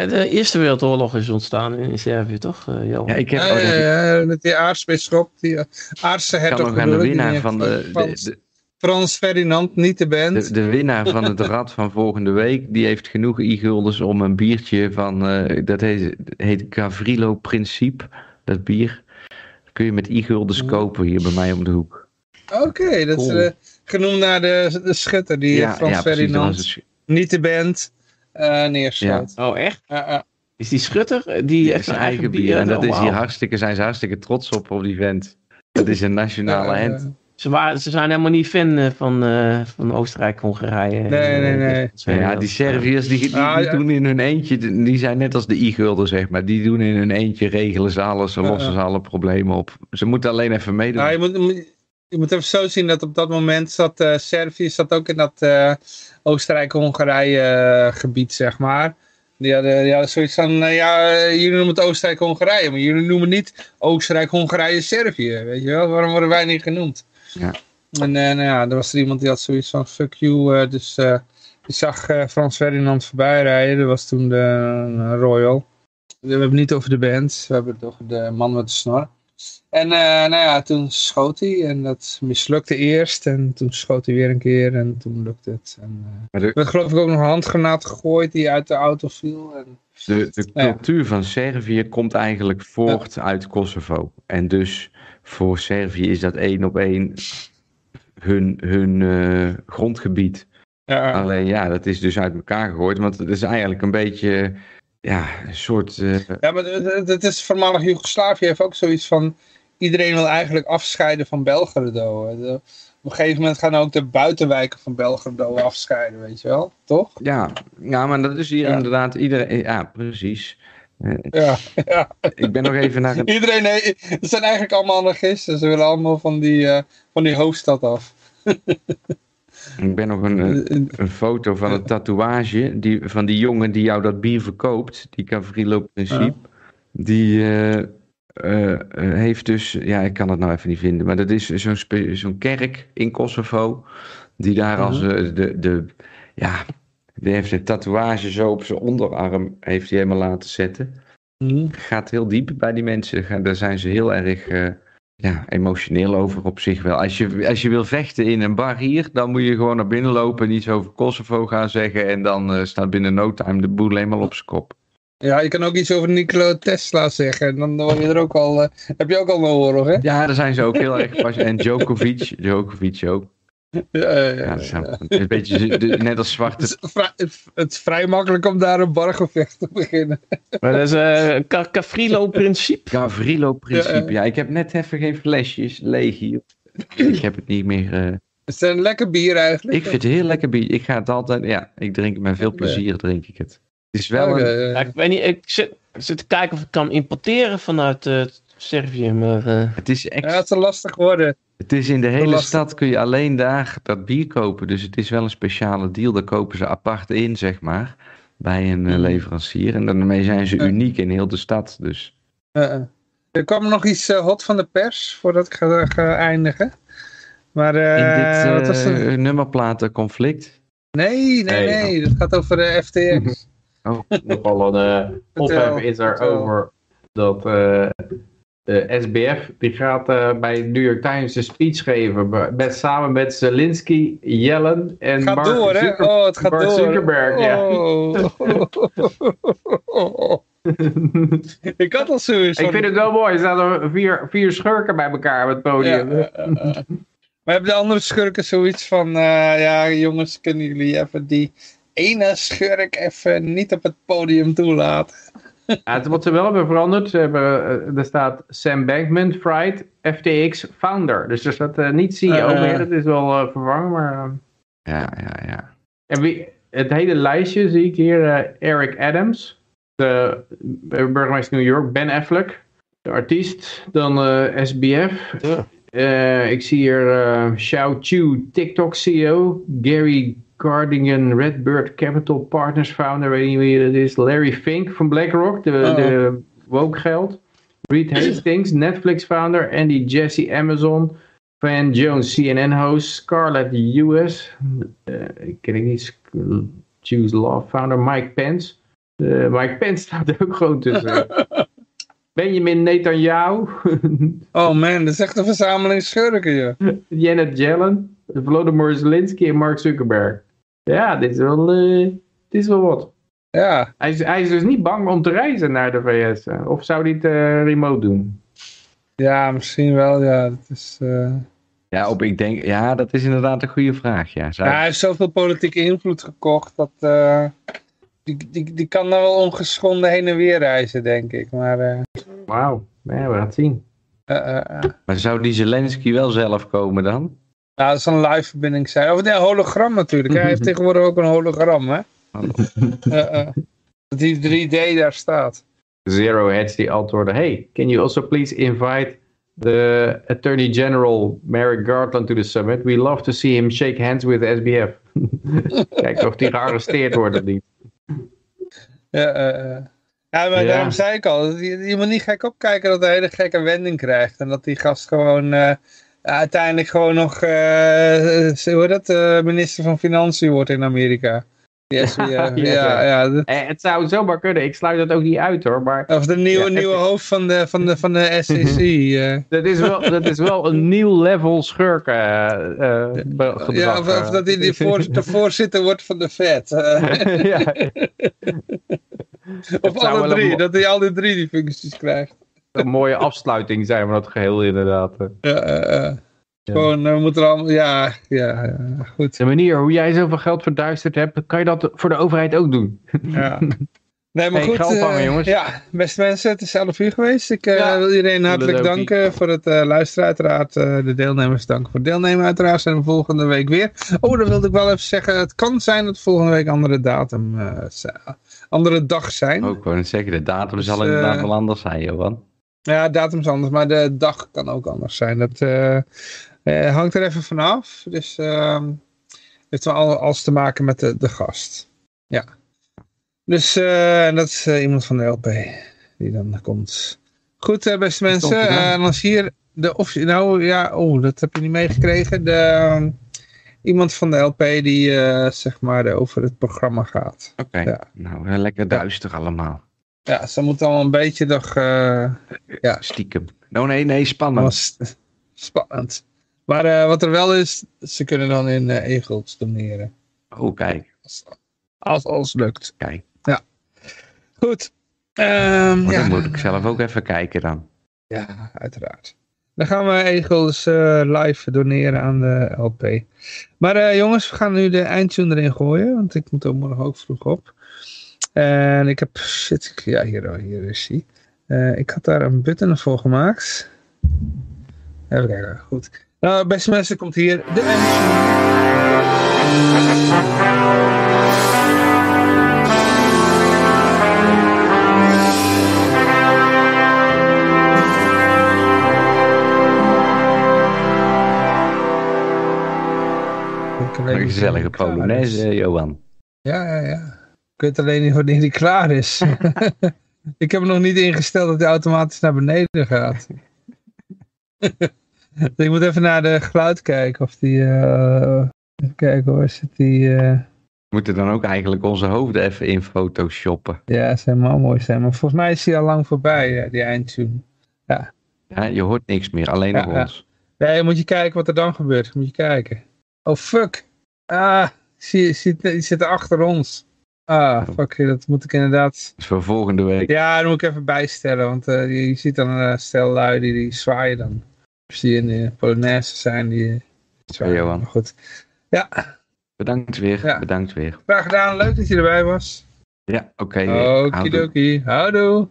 De Eerste Wereldoorlog is ontstaan in Servië, toch? Uh, ja, ik heb... Ja, ja, met die aartsbisschop, die uh, aardse hertog. Kan nog aan de winnaar van de, de, Frans Ferdinand, niet de band. De, de winnaar van het rad van volgende week, die heeft genoeg i-guldens om een biertje van, uh, dat heet, heet Gavrilo Principe, dat bier. Dat kun je met i-guldens kopen hier bij mij om de hoek. Oké, dat is genoemd naar de, de schutter, die Frans Ferdinand, niet de band uh, neerschoot. Oh, echt? is die schutter, die, die heeft zijn eigen bier. En dat is hier hartstikke, zijn ze hartstikke trots op, op die vent. Dat is een nationale held. Ze, waren, ze zijn helemaal niet fan eh, van, uh, van Oostenrijk, Hongarije. Nee, nee, nee. Ja, die Serviërs die, die, ah, doen in hun eentje, die zijn net als de i-gulden, zeg maar. Die doen in hun eentje, regelen ze alles, ze lossen ze alle problemen op. Ze moeten alleen even meedoen. Ja, je, moet, je moet even zo zien dat op dat moment zat uh, Servië zat ook in dat Oostenrijk-Hongarije gebied, zeg maar. Die hadden, die hadden zoiets van, ja, jullie noemen het Oostenrijk-Hongarije, maar jullie noemen niet Oostenrijk-Hongarije-Servië, weet je wel? Waarom worden wij niet genoemd? Ja. En uh, nou ja, er was er iemand die had zoiets van, fuck you, uh, dus uh, die zag Frans Ferdinand voorbij rijden, dat was toen de Royal. We hebben het niet over de band, we hebben het over de man met de snor. En uh, nou ja, toen schoot hij en dat mislukte eerst. En toen schoot hij weer een keer en toen lukte het. En, uh, er werd geloof ik ook nog een handgranaat gegooid die uit de auto viel. En, de, de cultuur van Servië komt eigenlijk voort uit Kosovo. En dus voor Servië is dat één op één hun, hun uh, grondgebied. Ja. Alleen ja, dat is dus uit elkaar gegooid. Want het is eigenlijk een beetje ja, een soort... Uh... Ja, maar het is voormalig Joegoslavië heeft ook zoiets van... Iedereen wil eigenlijk afscheiden van Belgrado. Op een gegeven moment gaan ook de buitenwijken van Belgrado afscheiden, weet je wel? Toch? Ja, ja maar dat is hier inderdaad iedereen... Ja, precies. Ja, ja. Ik ben nog even naar het... Iedereen, nee, het zijn eigenlijk allemaal anarchisten. Ze willen allemaal van die, uh, van die hoofdstad af. Ik ben nog een, een, foto van een tatoeage die, van die jongen die jou dat bier verkoopt, die Cavrilo Principe. Die uh, uh, heeft dus, ja, ik kan het nou even niet vinden, maar dat is zo'n zo'n kerk in Kosovo, die daar als de, de, ja, die heeft een tatoeage zo op zijn onderarm, heeft hij helemaal laten zetten. Mm. Gaat heel diep bij die mensen, daar zijn ze heel erg ja, emotioneel over op zich wel. Als je, als je wil vechten in een bar hier, dan moet je gewoon naar binnen lopen en iets over Kosovo gaan zeggen. En dan uh, staat binnen no time de boel helemaal op zijn kop. Ja, je kan ook iets over Nikola Tesla zeggen. En dan word je er ook al, uh, heb je ook al een oorlog, hè? Ja, daar zijn ze ook heel erg pas. En Djokovic, Djokovic ook. Ja, ja, ja, Een beetje net als zwarte... Het is, vrij, het is vrij makkelijk om daar een bargevecht te beginnen. Maar dat is een uh, Cavrilo-principe. Cavrilo-principe, ja. Ik heb net even geen flesjes leeg hier. ik heb het niet meer... Uh... Is het een lekker bier eigenlijk? Ik vind het heel lekker bier. Ik ga het altijd... Ja, ik drink het met veel plezier, drink ik het. Het is wel een... Ja, ik weet niet, ik zit, zit te kijken of ik kan importeren vanuit uh, Servië, maar... Uh... Het is echt... Ja, het is lastig worden. Het is in de hele stad kun je alleen daar dat bier kopen. Dus het is wel een speciale deal. Daar kopen ze apart in, zeg maar. Bij een uh, leverancier. En daarmee zijn ze uniek in heel de stad. Dus. er kwam nog iets hot van de pers voordat ik ga, ga eindigen. Maar, in dit wat was er... nummerplatenconflict? Nee, nee, nee. nee. Dat gaat over de FTX. Oh. Nogal een uh, ophef is er over dat uh, SBF die gaat uh, bij New York Times een speech geven met, samen met Zelensky, Yellen en gaat Mark, door, Zucker oh, het gaat Mark door. Zuckerberg. Oh. Ja. ik had al zoiets Ik vind het wel mooi. Er staan er vier, vier schurken bij elkaar op het podium. Ja, maar hebben de andere schurken zoiets van, uh, ja jongens, kunnen jullie even die ene schurk even niet op het podium toelaten. Ja, wat ze wel hebben veranderd, ze hebben, er staat Sam Bankman-Fried, FTX founder. Dus er staat uh, niet CEO uh, meer, dat is wel uh, vervangen, maar... ja, ja, ja. En wie, het hele lijstje zie ik hier, Eric Adams, de burgemeester New York, Ben Affleck, de artiest, dan SBF. Ja. ik zie hier Xiao Chu, TikTok CEO, Gary Cardingan Redbird Capital Partners founder, weet niet wie dat is. Larry Fink van BlackRock, de, oh. de woke geld. Reed Hastings, Netflix founder. Andy Jesse, Amazon. Van Jones, CNN host. Scarlett US, uh, ik ken ik niet. Choose Law founder. Mike Pence. Uh, Mike Pence staat er ook gewoon tussen. Benjamin Netanyahu. oh man, dat is echt een verzameling schurken, joh. Janet Yellen. Volodymyr Zelensky en Mark Zuckerberg. Ja, dit is wel, uh, dit is wel wat. Ja. Hij is, hij is dus niet bang om te reizen naar de VS. Of zou hij het uh, remote doen? Ja, misschien wel. Ja, dat is... Uh... Ja, op, ik denk, ja, dat is inderdaad een goede vraag. Ja, zou... ja hij heeft zoveel politieke invloed gekocht. Dat, uh, die, die, die kan dan wel ongeschonden heen en weer reizen, denk ik. Maar, Wauw, ja, we gaan het zien. maar zou die Zelensky wel zelf komen dan? Nou, dat zal een live verbinding zijn. Of nee, een hologram natuurlijk. Hij heeft tegenwoordig ook een hologram, hè? uh, uh, dat die 3D daar staat. Zero Hedge die antwoordde, hey, can you also please invite the Attorney General Merrick Garland to the summit? We love to see him shake hands with SBF. Kijk of die gearresteerd wordt of niet. Ja, ja maar ja. daarom zei ik al, je, je, moet niet gek opkijken dat hij een hele gekke wending krijgt. En dat die gast gewoon... Uh, uiteindelijk gewoon nog, uh, hoe dat, uh, minister van Financiën wordt in Amerika. Yes, ja, ja, ja, ja. Eh, het zou zomaar kunnen, ik sluit dat ook niet uit hoor. Maar... Of de nieuwe, nieuwe hoofd van de, van de, van de SEC. dat, is wel, dat is wel een nieuw level schurken. ja, of, of, dat hij de, voor, de voorzitter wordt van de Fed. ja. of alle drie, dat hij al die drie die functies krijgt een mooie afsluiting zijn van dat geheel inderdaad. Ja, uh, ja. Gewoon, we moeten allemaal, ja, ja, ja, goed. De manier hoe jij zoveel geld verduisterd hebt, kan je dat voor de overheid ook doen. Ja. Nee, maar hey, goed. Geld vangen, jongens. Ja, beste mensen, het is 11 uur geweest. Ik uh, ja, wil iedereen hartelijk danken voor het uh, luisteren. Uiteraard de deelnemers danken voor het deelnemen. Uiteraard zijn we volgende week weer. Oh, dan wilde ik wel even zeggen. Het kan zijn dat volgende week andere datum, andere dag zijn. Ook gewoon zeggen, de datum dus, zal inderdaad wel anders zijn, Johan. Ja, datum is anders, maar de dag kan ook anders zijn. Dat uh, uh, hangt er even vanaf. Dus uh, heeft wel alles te maken met de, de gast. Ja. Dus dat is iemand van de LP die dan komt. Goed, beste mensen. En als hier de of nou ja, oh, dat heb je niet meegekregen. De, iemand van de LP die zeg maar over het programma gaat. Oké, okay. ja. nou lekker duister allemaal. Ja, ze moeten al een beetje nog... Uh, ja. Stiekem. Nou nee, nee, spannend. Spannend. Maar uh, wat er wel is, ze kunnen dan in uh, egels doneren. Oh, kijk. Als, als alles lukt. Kijk. Ja. Goed. Um, oh, ja. Dan moet ik zelf ook even kijken dan. Ja, uiteraard. Dan gaan we egels uh, live doneren aan de LP. Maar uh, jongens, we gaan nu de eindtune erin gooien. Want ik moet er morgen ook vroeg op. En ik heb... Shit, ja, hier, hier is hij. Uh, ik had daar een button voor gemaakt. Even kijken, goed. Nou, beste mensen, komt hier de Een gezellige Polonaise, Johan. Ja, ja, ja. Ik weet alleen niet wanneer die klaar is. ik heb hem nog niet ingesteld dat hij automatisch naar beneden gaat. ik moet even naar de geluid kijken of die... Uh, even kijken hoor, zit die... Uh... We moeten dan ook eigenlijk onze hoofden even in photoshoppen. Ja, ze helemaal mooi zijn. Maar volgens mij is hij al lang voorbij, die eindtune. Ja. ja, je hoort niks meer, alleen nog ons. Nee, moet je kijken wat er dan gebeurt. Moet je kijken. Oh, fuck. Ah, die zitten achter ons. Ah, fuck, dat moet ik inderdaad... Dat is voor volgende week. Ja, dat moet ik even bijstellen, want uh, je, ziet dan een stel lui die, die zwaaien dan. Of die in de Polonaise zijn, die zwaaien. Johan. goed. Ja. Bedankt weer, bedankt weer. Graag gedaan, leuk dat je erbij was. Ja, oké. Okay, Okidoki, houdoe.